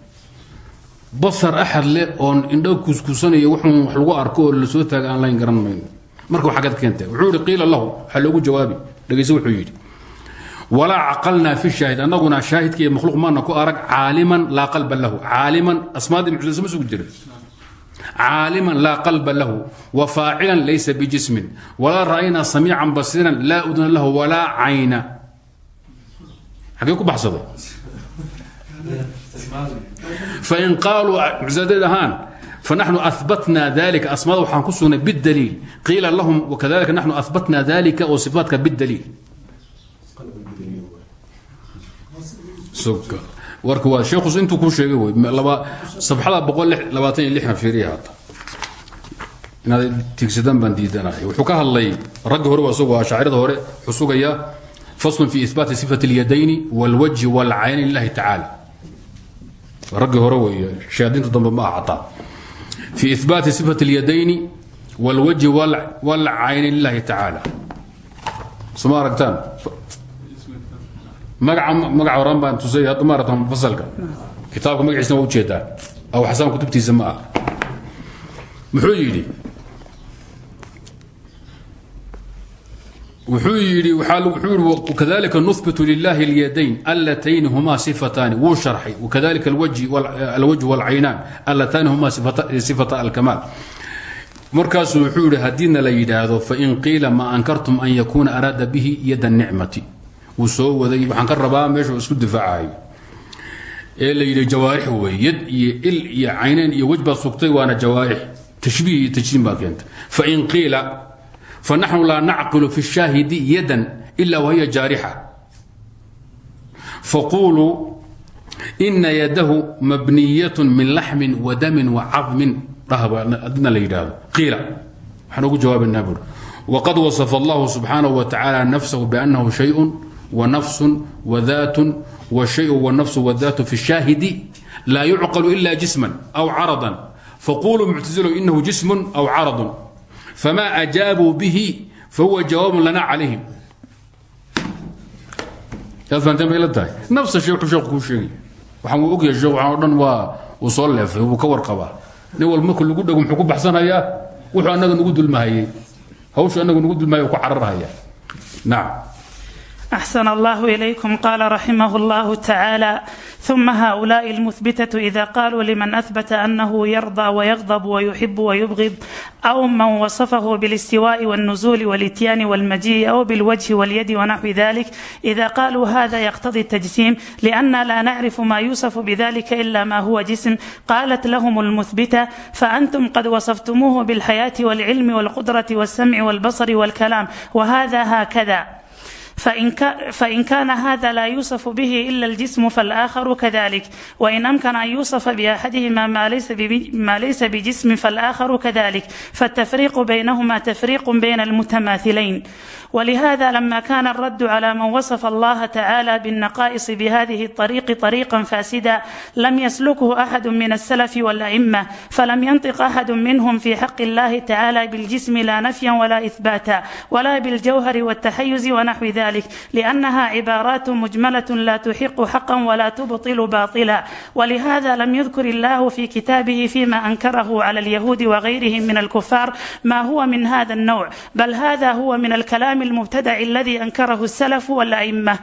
basar axad leh oon indho kuuskuusanayo wuxuun wax lagu arko oo la soo taaga aan layn garan mayno. Marka waxaad keentay wuxuu qiila lahu waxaa jawaabi. Dhegayse wuxuu yidhi walaa caqalnaa fi shaahid annaguna shaahidka iyo makhluuq maana ku arag caaliman laa qalba lahu. Caaliman asmaadii muctazila ma sugu jira caaliman laa qalba lahu wa faacilan laysa bijismin walaa ra'aynaa samiican basiiran laa udna lahu walaa cayna. Xagee ku fain qaaluu muctazadeed ahaan fanaxnu abatna dalika asmaada waxaan ku sugnay bidaliil qiila lahum wakadalika naxnu abatna dalika oo sifaatka bidaliil warka waa sheekhus intuu kuu sheegay wey laba sabxada boqol labaatan iyo lixna fiiriya hadda inaad tigsadaan baan diidanaya wuxuu ka hadlay ragga hore waa isagoo ashaacirada hore wuxuu sugayaa faslun fi ihbaati sifati اlyadayni wاlwajhi wاlcayni lilahi tacaala raggii hore wey shayaadiinta dambe ma aha xataa fi ihbaati sifati اlyadayni wاlwajhi wاlcayni lilahi tacaala soma aragtaan magaca magaca horan baan tusay hadda ma aragtaan fasalka kitaabka magaciisna waa ujeedaa aw xasaan kutubtiisa ma ah muxuu yidhi Wuxuu yidhi wuxuu kadalika nuhbitu lilahi اlyadayn allatayni huma sifataani wuu sharxay. Wakadalika alwajh wاlcaynaan allatani huma sifata alkamaal markaasuu wuxuu yidhi haddiina la yidhaahdo fain qiila ma ankartum an yakuna araada bihi yada nicmati. Wuu soo waday. Waxaan ka rabaa isku difaacayo ee la yidhi jawaarix wey yad il iyo caynayn iyo wej baad sugtay waana jawaarix. Tashbiih iyo tajriim baa keentay. Fain fanaxnu laa nacqilu fi shaahidi yadan ila wahiya jaarixa faquluu ina yadahu mabniyat min laxmin wa damin wa cadmin dhahadina la yidhaahdo qiila waxaan ugu jawaabanaa buuri wqad wasafa allahu subxaanahu wa tacaala nafsahu biannahu shayun wa nafsun wa daatun wa shayu wanafsu wadaatu fi shaahidi laa yucqalu ila jisman aw caradan faquluu muctasilow inahu jismun aw caradun fma ajaabuu bihi fahuwa jawaab lana calayhim waaan ogya waaan o dhan waa uu soo leefay wuu ka warqabaa nin walba marku lagu dhego muxuu ku baxsanayaa wuxuu anaga nagu dulmahayey hawshu anaga nagu dulmahayay ku cararhaya nacam axsan allahu ilaykum qaala raximah llahu tacaala ثم هؤلاء المثبتة إذا قالوا لمن أثبت أنه يرضى ويغضب ويحب ويبغض أو من وصفه بالاستواء والنزول والإتيان والمجيء أو بالوجه واليد ونحو ذلك إذا قالوا هذا يقتضي التجسيم لأن لا نعرف ما يوصف بذلك إلا ما هو جسم قالت لهم المثبتة فأنتم قد وصفتموه بالحياة والعلم والقدرة والسمع والبصر والكلام وهذا هكذا فإن, كا فإن كان هذا لا يوصف به إلا الجسم فالآخر كذلك وإن أمكن أن يوصف بأحدهما ما ليس, ما ليس بجسم فالآخر كذلك فالتفريق بينهما تفريق بين المتماثلين ولهذا لما كان الرد على من وصف الله تعالى بالنقائص بهذه الطريق طريقا فاسدا لم يسلكه احد من السلف والائمه فلم ينطق احد منهم في حق الله تعالى بالجسم لا نفيا ولا اثباتا ولا بالجوهر والتحيز ونحو ذلك لانها عبارات مجمله لا تحق حقا ولا تبطل باطلا ولهذا لم يذكر الله في كتابه فيما انكره على اليهود وغيرهم من الكفار ما هو من هذا النوع بل هذا هو من الكلام المبتدع الذي أنكره السلف والأئمة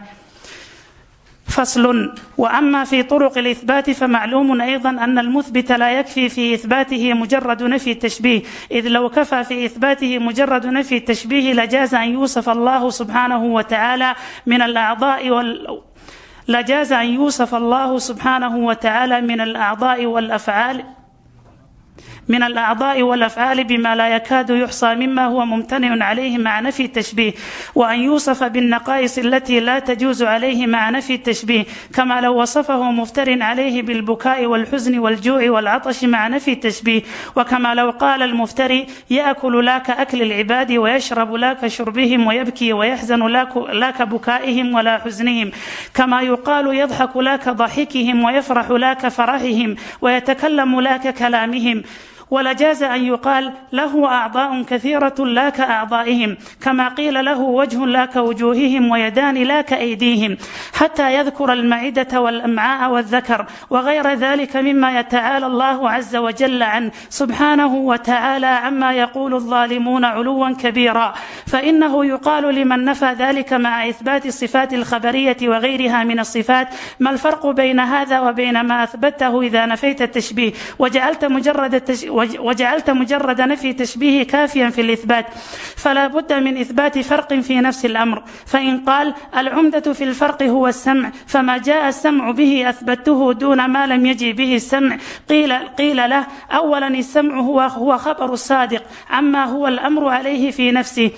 فصل واما في طرق الاثبات فمعلوم ايضا ان المثبت لا يكفي في اثباته مجرد نفي التشبيه اذ لو كفى في اثباته مجرد نفي التشبيه لجاز ان يوصف الله سبحانه وتعالى من الاعضاء وال لجاز ان يوصف الله سبحانه وتعالى من الاعضاء والافعال من الأعضاء والأفعال بما لا يكاد يحصى مما هو ممتنع عليه مع نفي التشبيه وأن يوصف بالنقائص التي لا تجوز عليه مع نفي التشبيه كما لو وصفه مفتر عليه بالبكاء والحزن والجوع والعطش مع نفي التشبيه وكما لو قال المفتري يأكل لا كأكل العباد ويشرب لا كشربهم ويبكي ويحزن لا كبكائهم ولا حزنهم كما يقال يضحك لا كضحكهم ويفرح لا كفرحهم ويتكلم لا ككلامهم ولجاز أن يقال له أعضاء كثيرة لا كأعضائهم كما قيل له وجه لا كوجوههم ويدان لا كأيديهم حتى يذكر المعدة والأمعاء والذكر وغير ذلك مما يتعالى الله عز وجل عنه سبحانه وتعالى عما يقول الظالمون علوا كبيرا فإنه يقال لمن نفى ذلك مع إثبات الصفات الخبرية وغيرها من الصفات ما الفرق بين هذا وبين ما أثبته إذا نفيت التشبيه وجعلت مجرد التشبيه وجعلت مجرد نفي تشبيه كافيا في الإثبات فلا بد من إثبات فرق في نفس الأمر فإن قال العمدة في الفرق هو السمع فما جاء السمع به أثبته دون ما لم يجي به السمع قيل, قيل له أولا السمع هو, هو خبر الصادق عما هو الأمر عليه في نفسه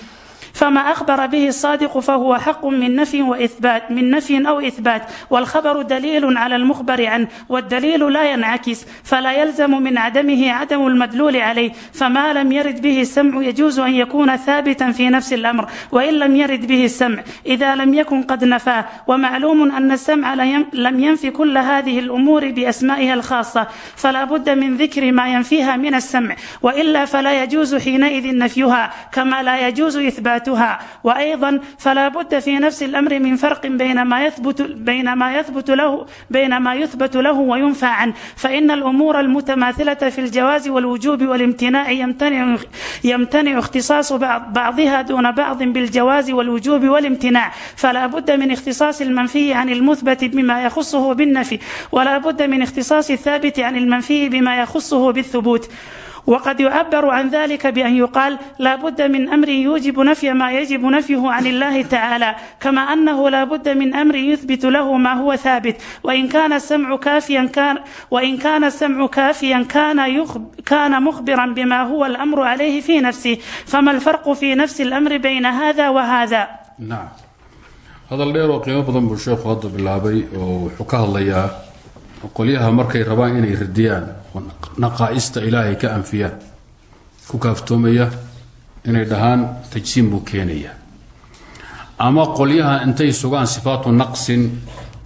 فما أخبر به الصادق فهو حق من نفي وإثبات من نفي أو إثبات والخبر دليل على المخبر عنه والدليل لا ينعكس فلا يلزم من عدمه عدم المدلول عليه فما لم يرد به السمع يجوز أن يكون ثابتا في نفس الأمر وإن لم يرد به السمع إذا لم يكن قد نفاه ومعلوم أن السمع لم ينفي كل هذه الأمور بأسمائها الخاصة فلا بد من ذكر ما ينفيها من السمع وإلا فلا يجوز حينئذ نفيها كما لا يجوز إثبات ذاتها وأيضا فلا بد في نفس الأمر من فرق بين ما يثبت بين ما يثبت له بين ما يثبت له وينفى عنه فإن الأمور المتماثلة في الجواز والوجوب والامتناع يمتنع يمتنع اختصاص بعضها دون بعض بالجواز والوجوب والامتناع فلا بد من اختصاص المنفي عن المثبت بما يخصه بالنفي ولا بد من اختصاص الثابت عن المنفي بما يخصه بالثبوت وقد يعبر عن ذلك بأن يقال لا بد من أمر يوجب نفي ما يجب نفيه عن الله تعالى كما أنه لا بد من أمر يثبت له ما هو ثابت وإن كان السمع كافيا كان وإن كان السمع كافيا كان يخب كان مخبرا بما هو الأمر عليه في نفسه فما الفرق في نفس الأمر بين هذا وهذا نعم hadal dheer oo qiimo badan buu sheekhu hadda bilaabay qolyaha markay rabaan inay radiyaan naqaa'ista ilaahay ka anfiyaan ku kaaftoomaya inay dhahaan tajsiim buu keenaya. Ama qolyaha intay sugaan sifaatu naqsin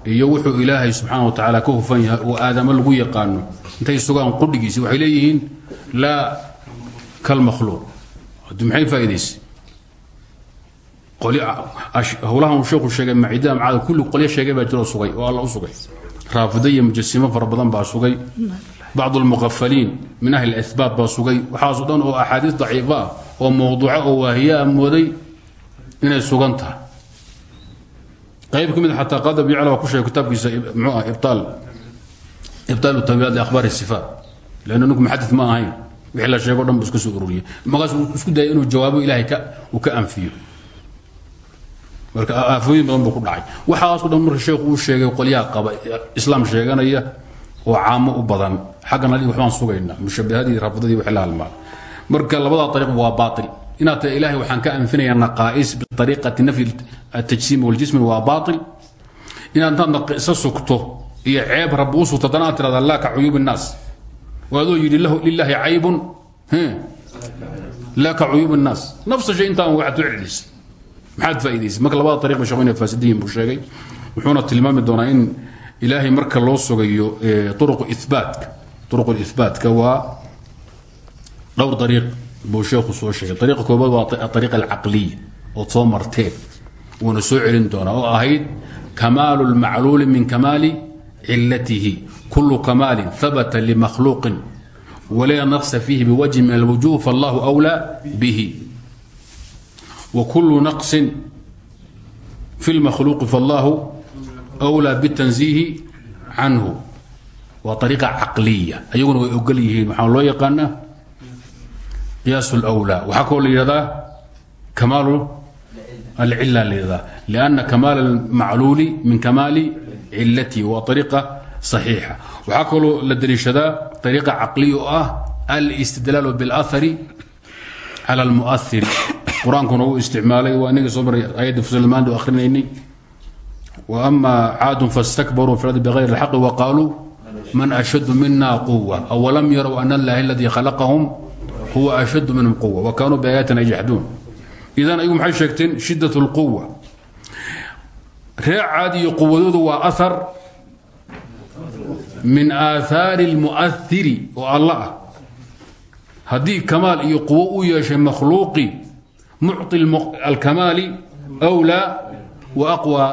iyo wuxuu ilaahay subxaana wa tacaala ka hufan yahay oo aadamo lagu yaqaano intay sugaan qudhigiisi waxay leeyihiin laa kalmakhluuq maxay faa'iidaysa howlahan uu sheekhu sheegay maciidada macaada kulli qolyo sheegay baa jiroo sugay oo alla u sugay raafida iyo mujasimo fara badan baa sugay. Bacd almuqafaliin min ahli ihbaat baa sugay. Waxaaso dhan oo axaadiis daciifa ah oo mawduuca oo waahiya a mooday inay sugan tahay. Qayb ka mid xataa qadab yacla waa ku sheegay kitaabkiisa mxuu ah ibtaal ibtaalu tawiilaat liakhbaari sifaat. Leanna ninku muxadid ma ahayn. Wixii la sheego dhan buu iska soo ururiyey. Markaas isku dayay inuu jawaabo ilaahay ka uu ka anfiyo marka aafooyin badan buu ku dhacay. Waxaaso dhan marka sheekhu uu sheegay qolyaha qaba islaam sheeganaya oo caamo u badan. Xaggan adiga waxbaan sugaynaa mushabahadii raafidadii wixii la halmaa marka labadaa ariiq waa baatil. Inaad tahay ilaahay waxaan ka anfinayaa naqaa'is biariiqati nafyi atajsiim waljismi waa baatil. Inaad intaad naqisa sugto iyo ceeb rabbi u sugto haddana aad tirahdaa laa ka cuyuubi innaas oo adoo yidhi lilaahi caybun. Laa ka cuyuubi innaas nafsa shay intaan waxaad soo celcelisay maxaad faa'idaysay marka labada ariiq ba sheekhu inay faasidiyiin buu sheegay. Wuxuuna tilmaami doonaa in ilaahay marka loo sugayo uruqu ibaatka uruqu ihbaatka waa dhowr ariiq buu sheekhu soo sheegay. Ariiqa koobaad waa ariiqa alcaqliya ood soo marteen. Wuuna soo celin doonaa oo ahayd kamaalu lmacluuli min kamaali cilatihi kulu kamaalin habata limakhluuqin walaa naqsa fiihi biwajhin min alwujuh fallahu wlaa bihi wa kulu naqsin fi lmakhluuqi fallahu wlaa bitanziihi canhu. Waa ariiqa caqliya. Ayaguna way ogol yihiin waxaa loo yaqaanaa qiyaas lwlaa waxaa kaloo la yidhahdaa kamaalu alcila la yidhahdaa lianna kamaal almacluuli min kamaali cilatihi waa ariiqa saxiixa. Waxaa kaloo la daliishadaa ariiqa caqliya oo ah alistidlaalu biاlahari cala almuahiri qur-aankuna uu isticmaalay waa inagii soo maray ayadda fusilmaandu akrinaynay wa ama caadun fastakbaruu fi ardi bغayr اlxaqi waqaaluu man ashadu mina quwa awalam yarow an allahi aladii khalaqahum huwa ashadu minhum quwa wa kaanuu biaayaatina yajxaduun idan ayagu maxay sheegteen shidaة اlquwa ree caadi iyo quwadoodu waa ahar min aahaari اlmu'ahiri oo alla ah haddii kamaal iyo quwo u yeeshay makhluuqi mucطi alkamaali أwlaa wa aqwى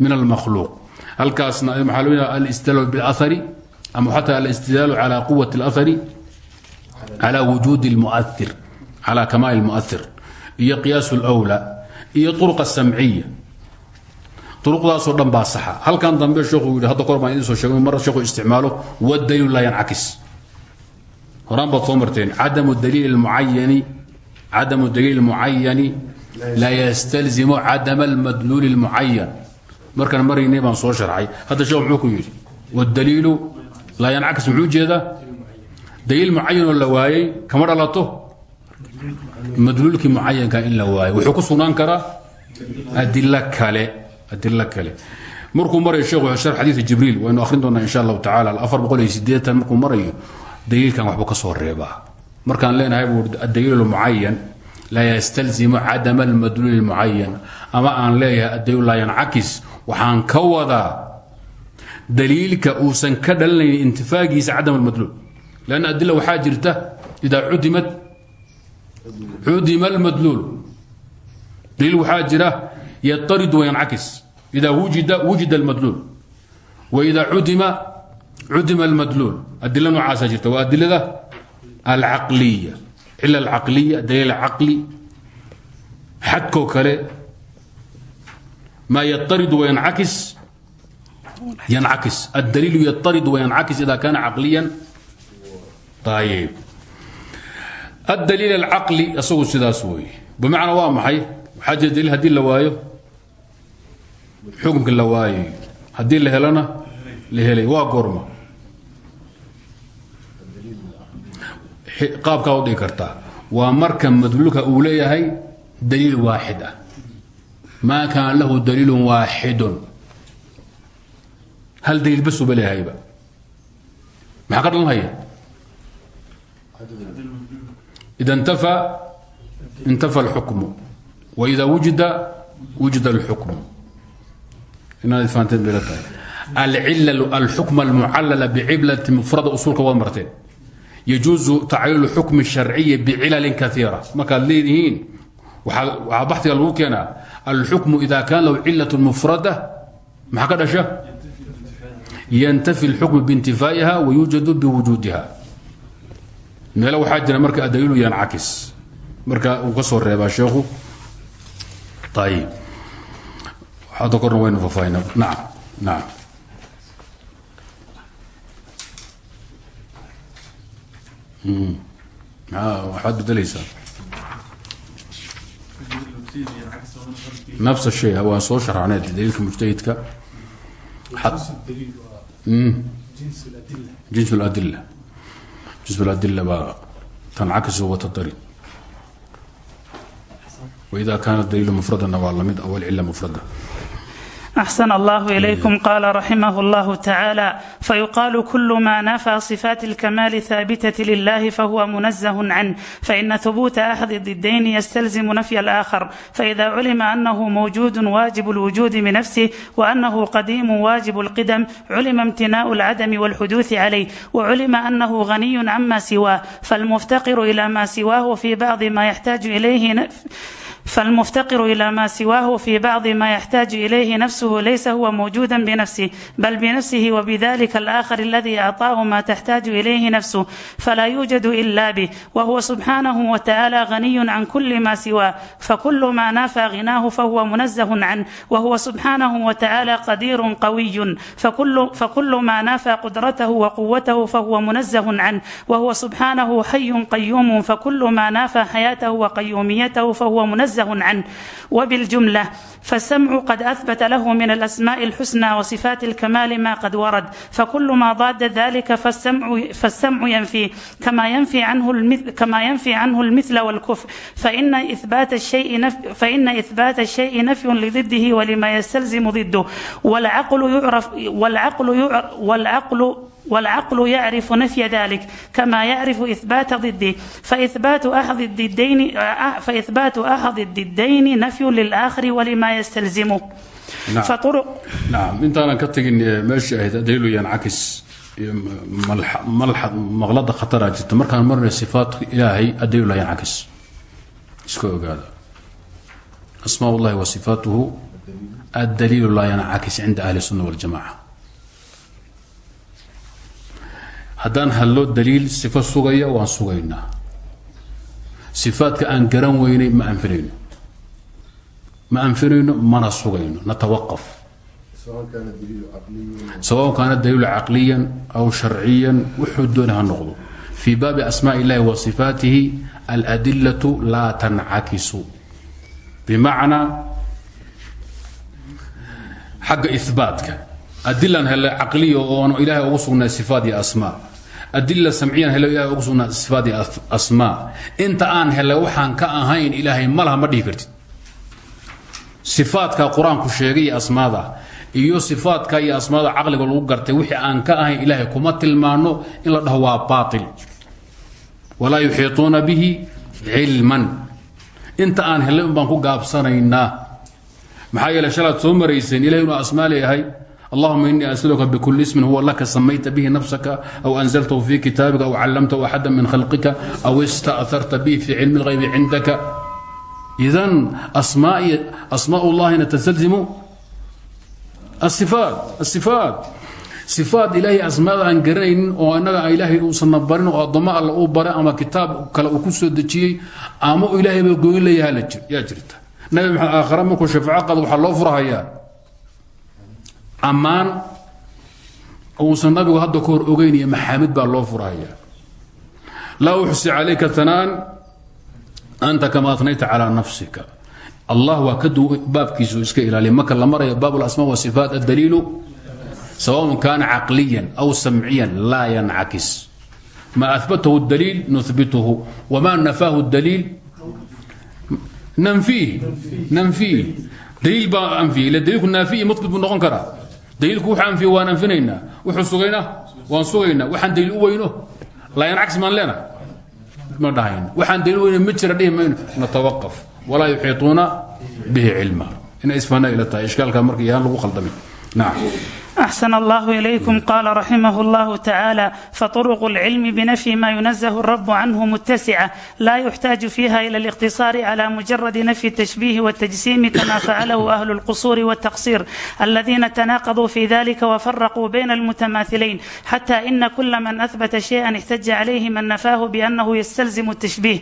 min almakhluuq halkaasna maxaa loo yidhaha alistidlaalu biاlahari ama xataa alistidlaalu calى quwati اlahari calى wujuudi اlmu'ahir calى kamaali اlmu'ahir iyo qiyaas اlأwlaa iyo طurqa samciya uruqdaasoo dhan baa saxa halkan dambe sheekhu yidhi hadda kor baan idin soo sheegay mar sheekhu isticmaalo wadaliilu laa yancakis horaan baad soo marteen cadamu daliil muayani cadamu daliil mucayani laa yastalzimu cadama almadluuli اlmucayan markaan maraynay baan soo sharxay. Hadda sheekh muxuu ku yidhi wاdaliilu laa yancakis muxuu jeedaa daliil mucayanoo la waayey kama dhalato? Madluulkii mucayanka in la waayo wuxuu ku sugnaan karaa adilo kale adilo kale. Markuu marayo sheekhu shar xadiida jibriil waynu akhrin doonaa insha allahu tacala markuu marayo dliilkan wabu ka soo reebaa markaan leenahay bu adaliil mucayan laa ystalzimu cadam almadluul mucayan ama aan leeyahay adaliil laa yancakis waxaan ka wadaa daliilka uusan ka dhalanayn intifaagiisa cadam almadluul. Lann adila waxaa jirta idaa udimad cudima almadluul daliil waxaa jira yatarid wayankis ida wujida wujida almadluul. Waida udima udima madluul adil nocaasa jirta. Waa adilada alcaqliya. Cil alcaqliya daliil caqli xadko kale maa yarid wayankis yankis adaliilu yarid wayankis ida kana caqliya ayb adaliil alcaqli isagu sidaas weeye. Bimacnaa waa maxay? Waxaa jira daliil haddii la waayo. Xukumki la waayayo haddii la helay waa goorma. Qaabkaa u dhigi kartaa waa marka madluulka uu leeyahay daliil waaxid ah. Maa lahu daliilu waaxidun. Hal daliil basuba leehayba? Maxaa ka dhalanhaya ida intafa intafa alxukmu waida wujida wujida alxukmu inaad fahanteen bay la tahay alxukm almucallala biciblati mufrada usuulka waad marteen. Yajuuzu tacliilu xukmi sharciyi bicilalin kaiira markaad leedihiin? Waxaa baxdiga lagu keenaa. Alxukmu ida kaana lahu cilat mufrada maxaa ka dhasha? Yntafi اlxukm bintifaa'iha wayuujadu biwujuudiha. Meele waxaa jira marka adaliilu yancakis marka uu ka soo reebaa sheekhu. Ayib korna waynu faafahina nacam nacam waxaad bedelaysaa. Nafs shay waan soo sharxnay daliilka mujtahidka. Jins اladila jins اladila baa tancakis watadari waida kaana daliilu mufradana waa la mid aw alcila mufrada أحسن الله إليكم قال رحمه الله تعالى فيقال كل ما نفى صفات الكمال ثابتة لله فهو منزه عنه فإن ثبوت أحد الضدين يستلزم نفي الآخر فإذا علم أنه موجود واجب الوجود بنفسه وأنه قديم واجب القدم علم امتناء العدم والحدوث عليه وعلم أنه غني عما سواه فالمفتقر إلى ما سواه في بعض ما يحتاج إليه فالمفتقر إلى ما سواه في بعض ما يحتاج إليه نفسه ليس هو موجودا بنفسه بل بنفسه وبذلك الآخر الذي أعطاه ما تحتاج إليه نفسه فلا يوجد إلا به وهو سبحانه وتعالى غني عن كل ما سواه فكل ما نافى غناه فهو منزه عنه وهو سبحانه وتعالى قدير قوي فكل, فكل ما نافى قدرته وقوته فهو منزه عنه وهو سبحانه حي قيوم فكل ما نافى حياته وقيوميته فهو منزه عنه وبالجملة فالسمع قد أثبت له من الأسماء الحسنى وصفات الكمال ما قد ورد فكل ما ضاد ذلك فالسمع, فالسمع ينفي كما ينفي عنه المثل كما ينفي عنه المثل والكفر فإن إثبات الشيء نفي فإن إثبات الشيء نفي لضده ولما يستلزم ضده والعقل يعرف والعقل يعرف والعقل والعقل يعرف نفي ذلك كما يعرف إثبات ضده فإثبات أحد الضدين فإثبات أحد الضدين نفي للآخر ولما يستلزمه نعم. فطرق نعم intaanan ka tegin meeshii ahayd adaliilu yancakis maqlada khataraa jirta markaan marnay sifaatka ilaahay adaliilu yancakis iska ogaada asmaa ullahi wa sifaatuhu adaliilu laa yancakis cinda ahli الsunna waاljamaca haddaan hadlo daliil sifo sugaya waan sugaynaa. Sifaadka aan garan weynay ma anfinayno. Ma anfinayno mana sugayno. Natawaqaf sawaun kaana daliilu caqliyan aw sharciyan wuxuu doona ha noqdo. Fii baabi asmaai illahi wa sifaatihi aladillatu laa tancakisu. Bimacnaa xagga ibaatka adilan hele caqliya oon adila samciyan hele ilahay ugu sugnaa sifaat iyo asmaa. Inta aan hele waxaan ka ahayn ilaahay malaha ma dhihi kartid. Sifaadka qur'aanku sheegay iyo asmaada. Iyo sifaadka iyo asmaada caqliga lagu gartay wixii aan ka ahayn ilaahay kuma tilmaano in la dhaho waa baail walaa yuxiiطuuna bihi cilman. Inta aan helay un baan ku gaabsanaynaa. Maxaa yeele shalaad soo marayseen ilahay inuu asmaa leeyahay allahuma inii asaluka bkuli ismin huwa laka samayta bihi nafsaka aw anzaltahu fi kitaabika aw callamtahu axada min khalqika aw ista'harta bihi fi cilmi اlghaybi cindaka idan asmaa llahina tastalzimu aifaat asifaat sifaat ilaahay asmaada aan garanaynin oo innaga ilaahay uusanna barin oo addoommo alla uu bare ama kitaab kale uu ku soo dejiyey ama ilaahayba goyn leeyaha yaa jirta. Nabi maxamed aakhare markuu shafaaco qado waxaa loo furhayaa ammaan uusan nabigu hadda ka hor ogeynaya maxaamid baa loo furhayaa laa uxsi calayka tanaan anta kama atnayta calaa nafsika allah waa ka baabkiisu iska ilaaliya marka la maraya baab lasma wasifaat addaliilu sawaء kaana caqliya aw samciya laa yancakis ma abatahu اdaliil nuhbituhu wma nafaahu اdaliil nanfiih nanfiih daliil baa anfiyey ila daliilku naafiyi muthbit buu noqon karaa daliilku wuxuu anfiyey waan anfinaynaa. Wuxuu sugayna waan sugaynaa waxaan daliil u weyno. Laayan cagsi maan leena. Ma dhahayno waxaan daliil weyno ma jira dhihi mayno. Natawaqaf. Walaa yuxiituuna bihi cilma. Inay isfahna ila tahay. Ishkaalka marka yaan lagu qaldamin nacam أحسن الله إليكم قال رحمه الله تعالى فطرق العلم بنفي ما ينزه الرب عنه متسعة لا يحتاج فيها إلى الاقتصار على مجرد نفي التشبيه والتجسيم كما فعله أهل القصور والتقصير الذين تناقضوا في ذلك وفرقوا بين المتماثلين حتى إن كل من أثبت شيئا احتج عليه من نفاه بأنه يستلزم التشبيه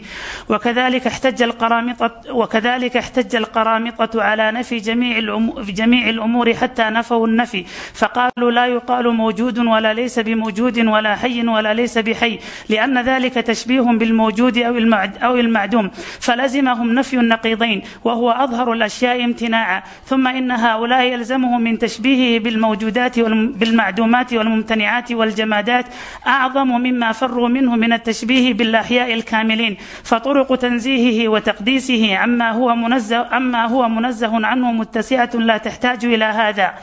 وكذلك احتج القرامطة وكذلك احتج القرامطة على نفي جميع الأمور, جميع الأمور حتى نفوا النفي فقالوا لا يقال موجود ولا ليس بموجود ولا حي ولا ليس بحي لأن ذلك تشبيه بالموجود أو أو المعدوم فلزمهم نفي النقيضين وهو أظهر الأشياء امتناعا ثم إن هؤلاء يلزمهم من تشبيهه بالموجودات بالمعدومات والممتنعات والجمادات أعظم مما فروا منه من التشبيه بالأحياء الكاملين فطرق تنزيهه وتقديسه عما هو منزه عما هو منزه عنه متسعة لا تحتاج إلى هذا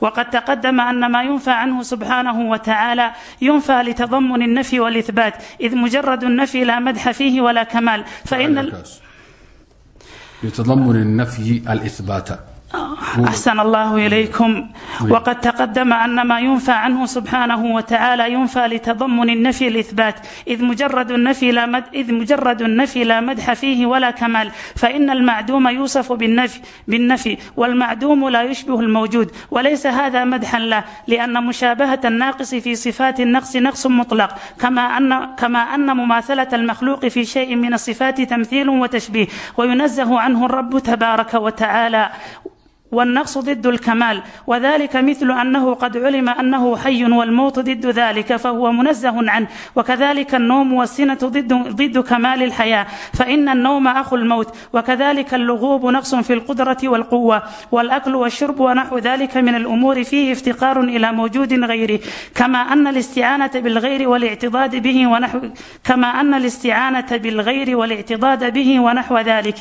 وقد تقدم أن ما ينفى عنه سبحانه وتعالى ينفى لتضمن النفي والإثبات إذ مجرد النفي لا مدح فيه ولا كمال فإن ال... لتضمن النفي الإثبات أحسن الله إليكم وقد تقدم أن ما ينفى عنه سبحانه وتعالى ينفى لتضمن النفي الإثبات إذ مجرد النفي لا مد إذ مجرد النفي لا مدح فيه ولا كمال فإن المعدوم يوصف بالنفي بالنفي والمعدوم لا يشبه الموجود وليس هذا مدحا له لأن مشابهة الناقص في صفات النقص نقص مطلق كما أن كما أن مماثلة المخلوق في شيء من الصفات تمثيل وتشبيه وينزه عنه الرب تبارك وتعالى والنقص ضد الكمال وذلك مثل أنه قد علم أنه حي والموت ضد ذلك فهو منزه عنه وكذلك النوم والسنة ضد, ضد كمال الحياة فإن النوم أخو الموت وكذلك اللغوب نقص في القدرة والقوة والأكل والشرب ونحو ذلك من الأمور فيه افتقار إلى موجود غيره كما أن الاستعانة بالغير والاعتضاد به ونحو كما أن الاستعانة بالغير والاعتضاد به ونحو ذلك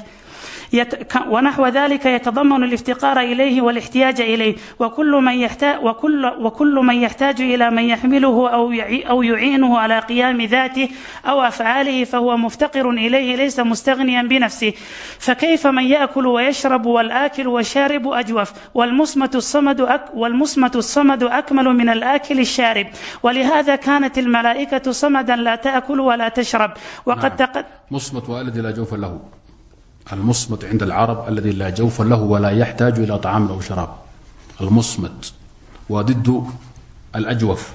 يت... ونحو ذلك يتضمن الافتقار إليه والاحتياج إليه وكل من يحتاج وكل وكل من يحتاج إلى من يحمله أو يعي... أو يعينه على قيام ذاته أو أفعاله فهو مفتقر إليه ليس مستغنيا بنفسه فكيف من يأكل ويشرب والآكل والشارب أجوف والمصمت الصمد أك... والمصمت الصمد أكمل من الآكل الشارب ولهذا كانت الملائكة صمدا لا تأكل ولا تشرب وقد نعم. تقد مصمت والذي لا جوف له المصمت عند العرب الذي لا جوف له ولا يحتاج إلى طعام أو شراب المصمت وضد الأجوف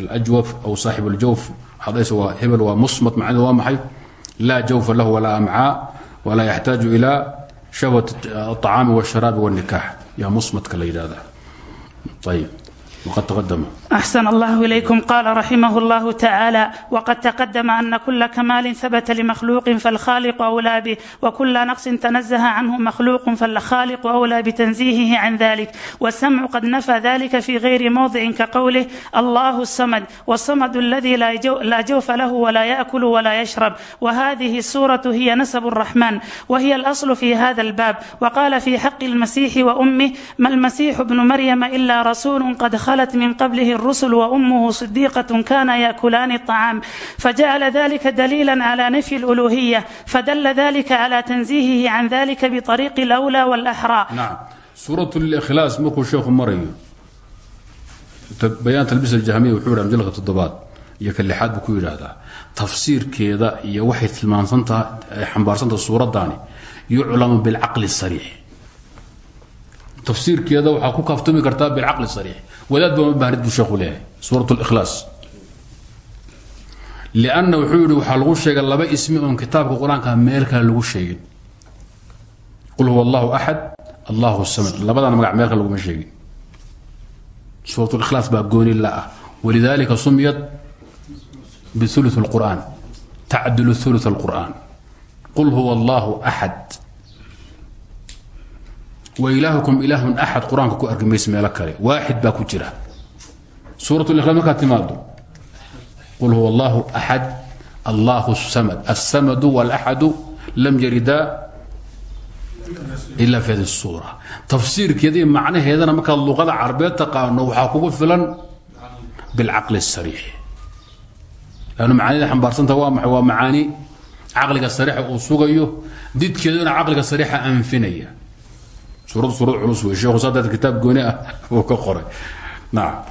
الأجوف أو صاحب الجوف حضيس هبل ومصمت معناه ومحي لا جوف له ولا أمعاء ولا يحتاج إلى شهوة الطعام والشراب والنكاح يا مصمت كالليل هذا طيب وقد تقدم أحسن الله إليكم قال رحمه الله تعالى وقد تقدم أن كل كمال ثبت لمخلوق فالخالق أولى به وكل نقص تنزه عنه مخلوق فالخالق أولى بتنزيهه عن ذلك والسمع قد نفى ذلك في غير موضع كقوله الله الصمد والصمد الذي لا, جو لا جوف له ولا يأكل ولا يشرب وهذه السورة هي نسب الرحمن وهي الأصل في هذا الباب وقال في حق المسيح وأمه ما المسيح ابن مريم إلا رسول قد خلت من قبله الرسل وأمه صديقة كان يأكلان الطعام فجعل ذلك دليلا على نفي الألوهية فدل ذلك على تنزيهه عن ذلك بطريق الأولى والأحرى نعم سورة الإخلاص مركو الشيخ مريم بيان تلبيس الجهمية وحورها مجلة الضباط iyo ka lixaad buu ku yidhaahdaa tafsiirkeeda iyo waxay tilmaansantaha xambaarsantaha suuraddaani yuclamu bilcaqli sariix tafsiirkeeda waxaa ku kaaftami kartaa bilcaqli sariix. Wadaad baa uma baahnid buu sheekhu leeyahay suurat likhlaas lianna wuxuu yidhi waxaa lagu sheegay laba ismi oon kitaabka qur'aanka meelkaa lagu sheegin. Qul huwa allahu axad allahu samad. Labadan magac meelka laguma sheegin. Suurat likhlaas baa gooni la ah. Walidaalika sumiyat biulu lqur'aan tacdulu ulu wailaahkum ilaahun axad qur'aanka ku arki mayse meelo kale waaxid baa ku jira suuratlqra markaad timaado qul huwa allaahu axad allahu samad alsamadu walaxadu lam yarida ilaa fi hadi suura tafsiirkeeda iyo macnaheedana markaad luqada carbeed taqaano waxaa kugu filan bilcaqli sariix lannu macaanida xambaarsanta waa maxay waa macaani caqliga sariixa uu sugayo didkeeduna caqliga sariixa anfinaya suurad suurad culus wey sheekhu saadaad kitaab gooni ah *laughs* uu ka qoray. Nacam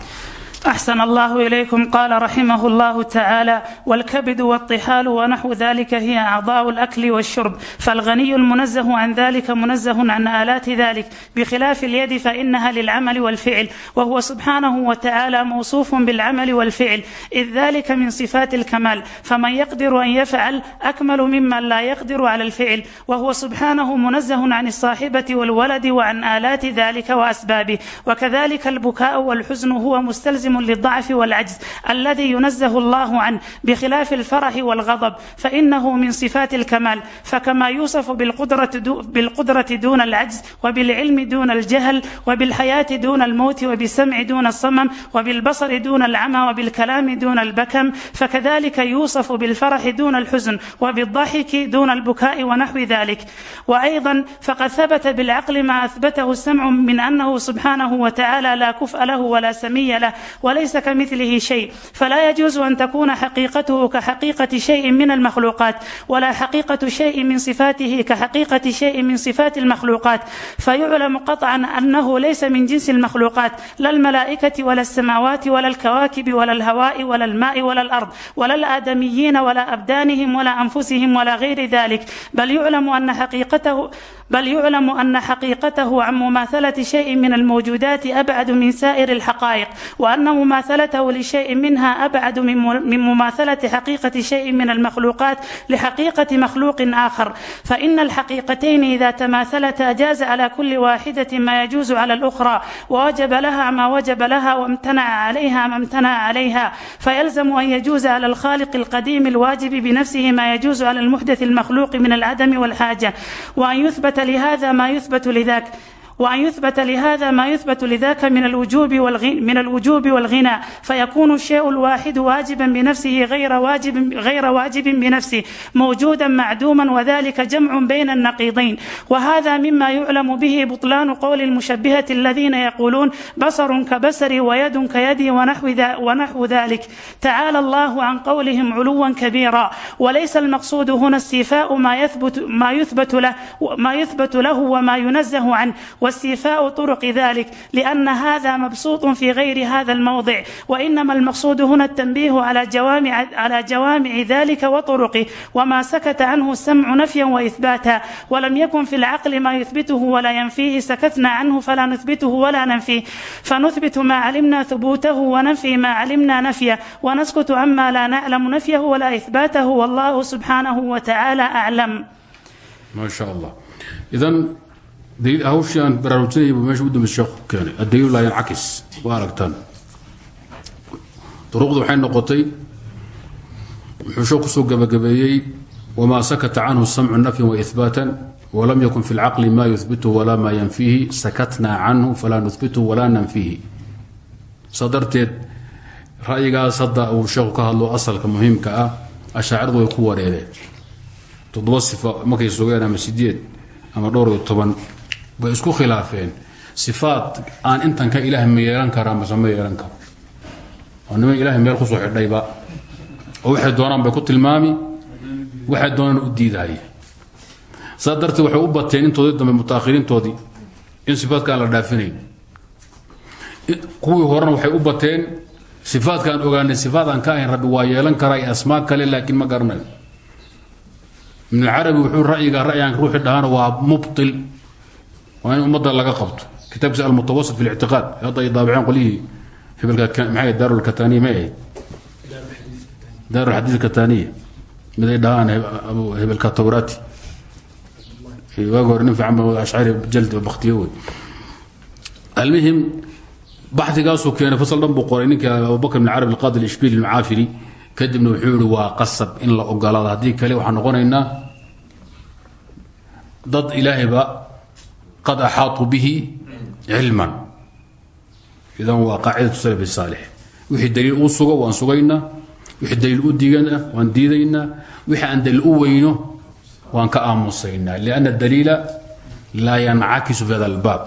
أxsn اllه إليكم qال رaximh الlه تaعالى والكبد والطحاaل ونحو ذلك هي أعضاء الأكل والشرب فالغني المنزه عن ذلك منزه عن آلاaت ذلك بخلاف اليد فإنها للعمل والفعل وهو سبحانه وتعالى موصوف بالعمل والفعل إذ ذلك من صفات الكمال فمن يقدر أن يفعل أكمل ممن لا يقدر على الفعل وهو سبحانه منزه عن الصاحبة والولد وعن آلاaت ذلك وأسبابه وكذلك البكاء والحزن هو مستلزم سليم للضعف والعجز الذي ينزه الله عنه بخلاف الفرح والغضب فإنه من صفات الكمال فكما يوصف بالقدرة, دو بالقدرة دون العجز وبالعلم دون الجهل وبالحياة دون الموت وبالسمع دون الصمم وبالبصر دون العمى وبالكلام دون البكم فكذلك يوصف بالفرح دون الحزن وبالضحك دون البكاء ونحو ذلك وأيضا فقد ثبت بالعقل ما أثبته السمع من أنه سبحانه وتعالى لا كفء له ولا سمي له وليس كمثله شيء فلا يجوز أن تكون حقيقته كحقيقة شيء من المخلوقات ولا حقيقة شيء من صفاته كحقيقة شيء من صفات المخلوقات فيعلم قطعا أنه ليس من جنس المخلوقات لا الملائكة ولا السماوات ولا الكواكب ولا الهواء ولا الماء ولا الأرض ولا الآدميين ولا أبدانهم ولا أنفسهم ولا غير ذلك بل يعلم أن حقيقته بل يعلم أن حقيقته عن مماثلة شيء من الموجودات أبعد من سائر الحقائق وأن مماثلته لشيء منها أبعد من من مماثلة حقيقة شيء من المخلوقات لحقيقة مخلوق آخر فإن الحقيقتين إذا تماثلتا جاز على كل واحدة ما يجوز على الأخرى ووجب لها ما وجب لها وامتنع عليها ما امتنع عليها فيلزم أن يجوز على الخالق القديم الواجب بنفسه ما يجوز على المحدث المخلوق من العدم والحاجة وأن يثبت لهذا ما يثبت لذاك وأن يثبت لهذا ما يثبت لذاك من الوجوب من الوجوب والغنى فيكون الشيء الواحد واجبا بنفسه غير واجب غير واجب بنفسه موجودا معدوما وذلك جمع بين النقيضين وهذا مما يعلم به بطلان قول المشبهة الذين يقولون بصر كبصري ويد كيدي ونحو ونحو ذلك تعالى الله عن قولهم علوا كبيرا وليس المقصود هنا استيفاء ما يثبت ما يثبت له ما يثبت له وما ينزه عنه واستيفاء طرق ذلك لأن هذا مبسوط في غير هذا الموضع وإنما المقصود هنا التنبيه على جوامع على جوامع ذلك وطرقه وما سكت عنه السمع نفيا وإثباتا ولم يكن في العقل ما يثبته ولا ينفيه سكتنا عنه فلا نثبته ولا ننفيه فنثبت ما علمنا ثبوته وننفي ما علمنا نفيه ونسكت عما لا نعلم نفيه ولا إثباته والله سبحانه وتعالى أعلم ما شاء الله إذا hawshii aan baraarujinayay buu meesha u dambe sheekhu keenay. Addaliilu laa yancakis waa aragtaan. Duruqdu waxay noqotay wuxuu sheekh ku soo gabagabeeyey wamaa sakata canhu samcu nafyan waihbaatan walam yakun fi lcaqli ma yuhbituhu walaa maa yanfiihi sakatnaa canhu falaa nuhbituhu walaa nanfiihi. Saa darteed ra'yigaas hadda uu sheekhu ka hadlo asalka muhiimka ah ashaacirdu way ku wareereen toddoba sifa markay sugeen ama sideed bay isku khilaafeen. Sifaad aan intan ka ilaah ma yeelan karaa mase ma yeelan karo. Oo niman meel ku soo xidhayba. Oo waxay doonaan bay ku tilmaami. Waxay doonaan u diidahaya saa darteed waxay u bateen intoodii dambe mutaakhiriintoodii in sifaadka aan la dhaafinayn. Kuwii horena waxay u bateen sifaadkaan ogaanay sifaad aan ka ahayn rabbi waa yeelan karaa iyo kale laakiin ma garanayo ibn alcarabi wuxuu ra'yiga ra'yigan ruuxi dhahaana waa mubtil waa in ummadda laga qabto. Kitaabkiisa almutawasit fi lictiqaad hadda ay daabaceen qolyihii hebelka maxay daaru lkataniya may ahayd? Daaru lxadiid kataniya mid ay dhahaan hebelka tawraati. Waagi hore nin fiican ba ashcari jaldi oo baktiyo wey. Almuhim baxdigaasuu keenay fasal dhan buu qoray. Ninka abubakr ibn carabi alqaadi alishbili almacaafiri kadibna wuxuu yihi waa qasab in la ogolaado haddii kale waxaan noqonaynaa dad ilaahayba qad axaau bihi cilman. Idan waa qaacidau salaf saalix. Wixii daliil uu sugo waan sugaynaa wixii daliil u diigana waan diidaynaa wixii aan daliil u weyno waan ka aamusaynaa lianna daliila laa yancakisu fi hada albaab.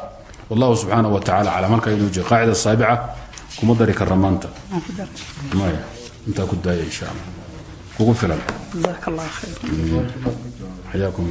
Wallahu subxaana wa tacala cala halkaa inuu jiro qaacida saabica kuma dari karra maanta. Maya intaa ku daaya insha allah. Kugu filan. Jazaak allah khayr xayaakum.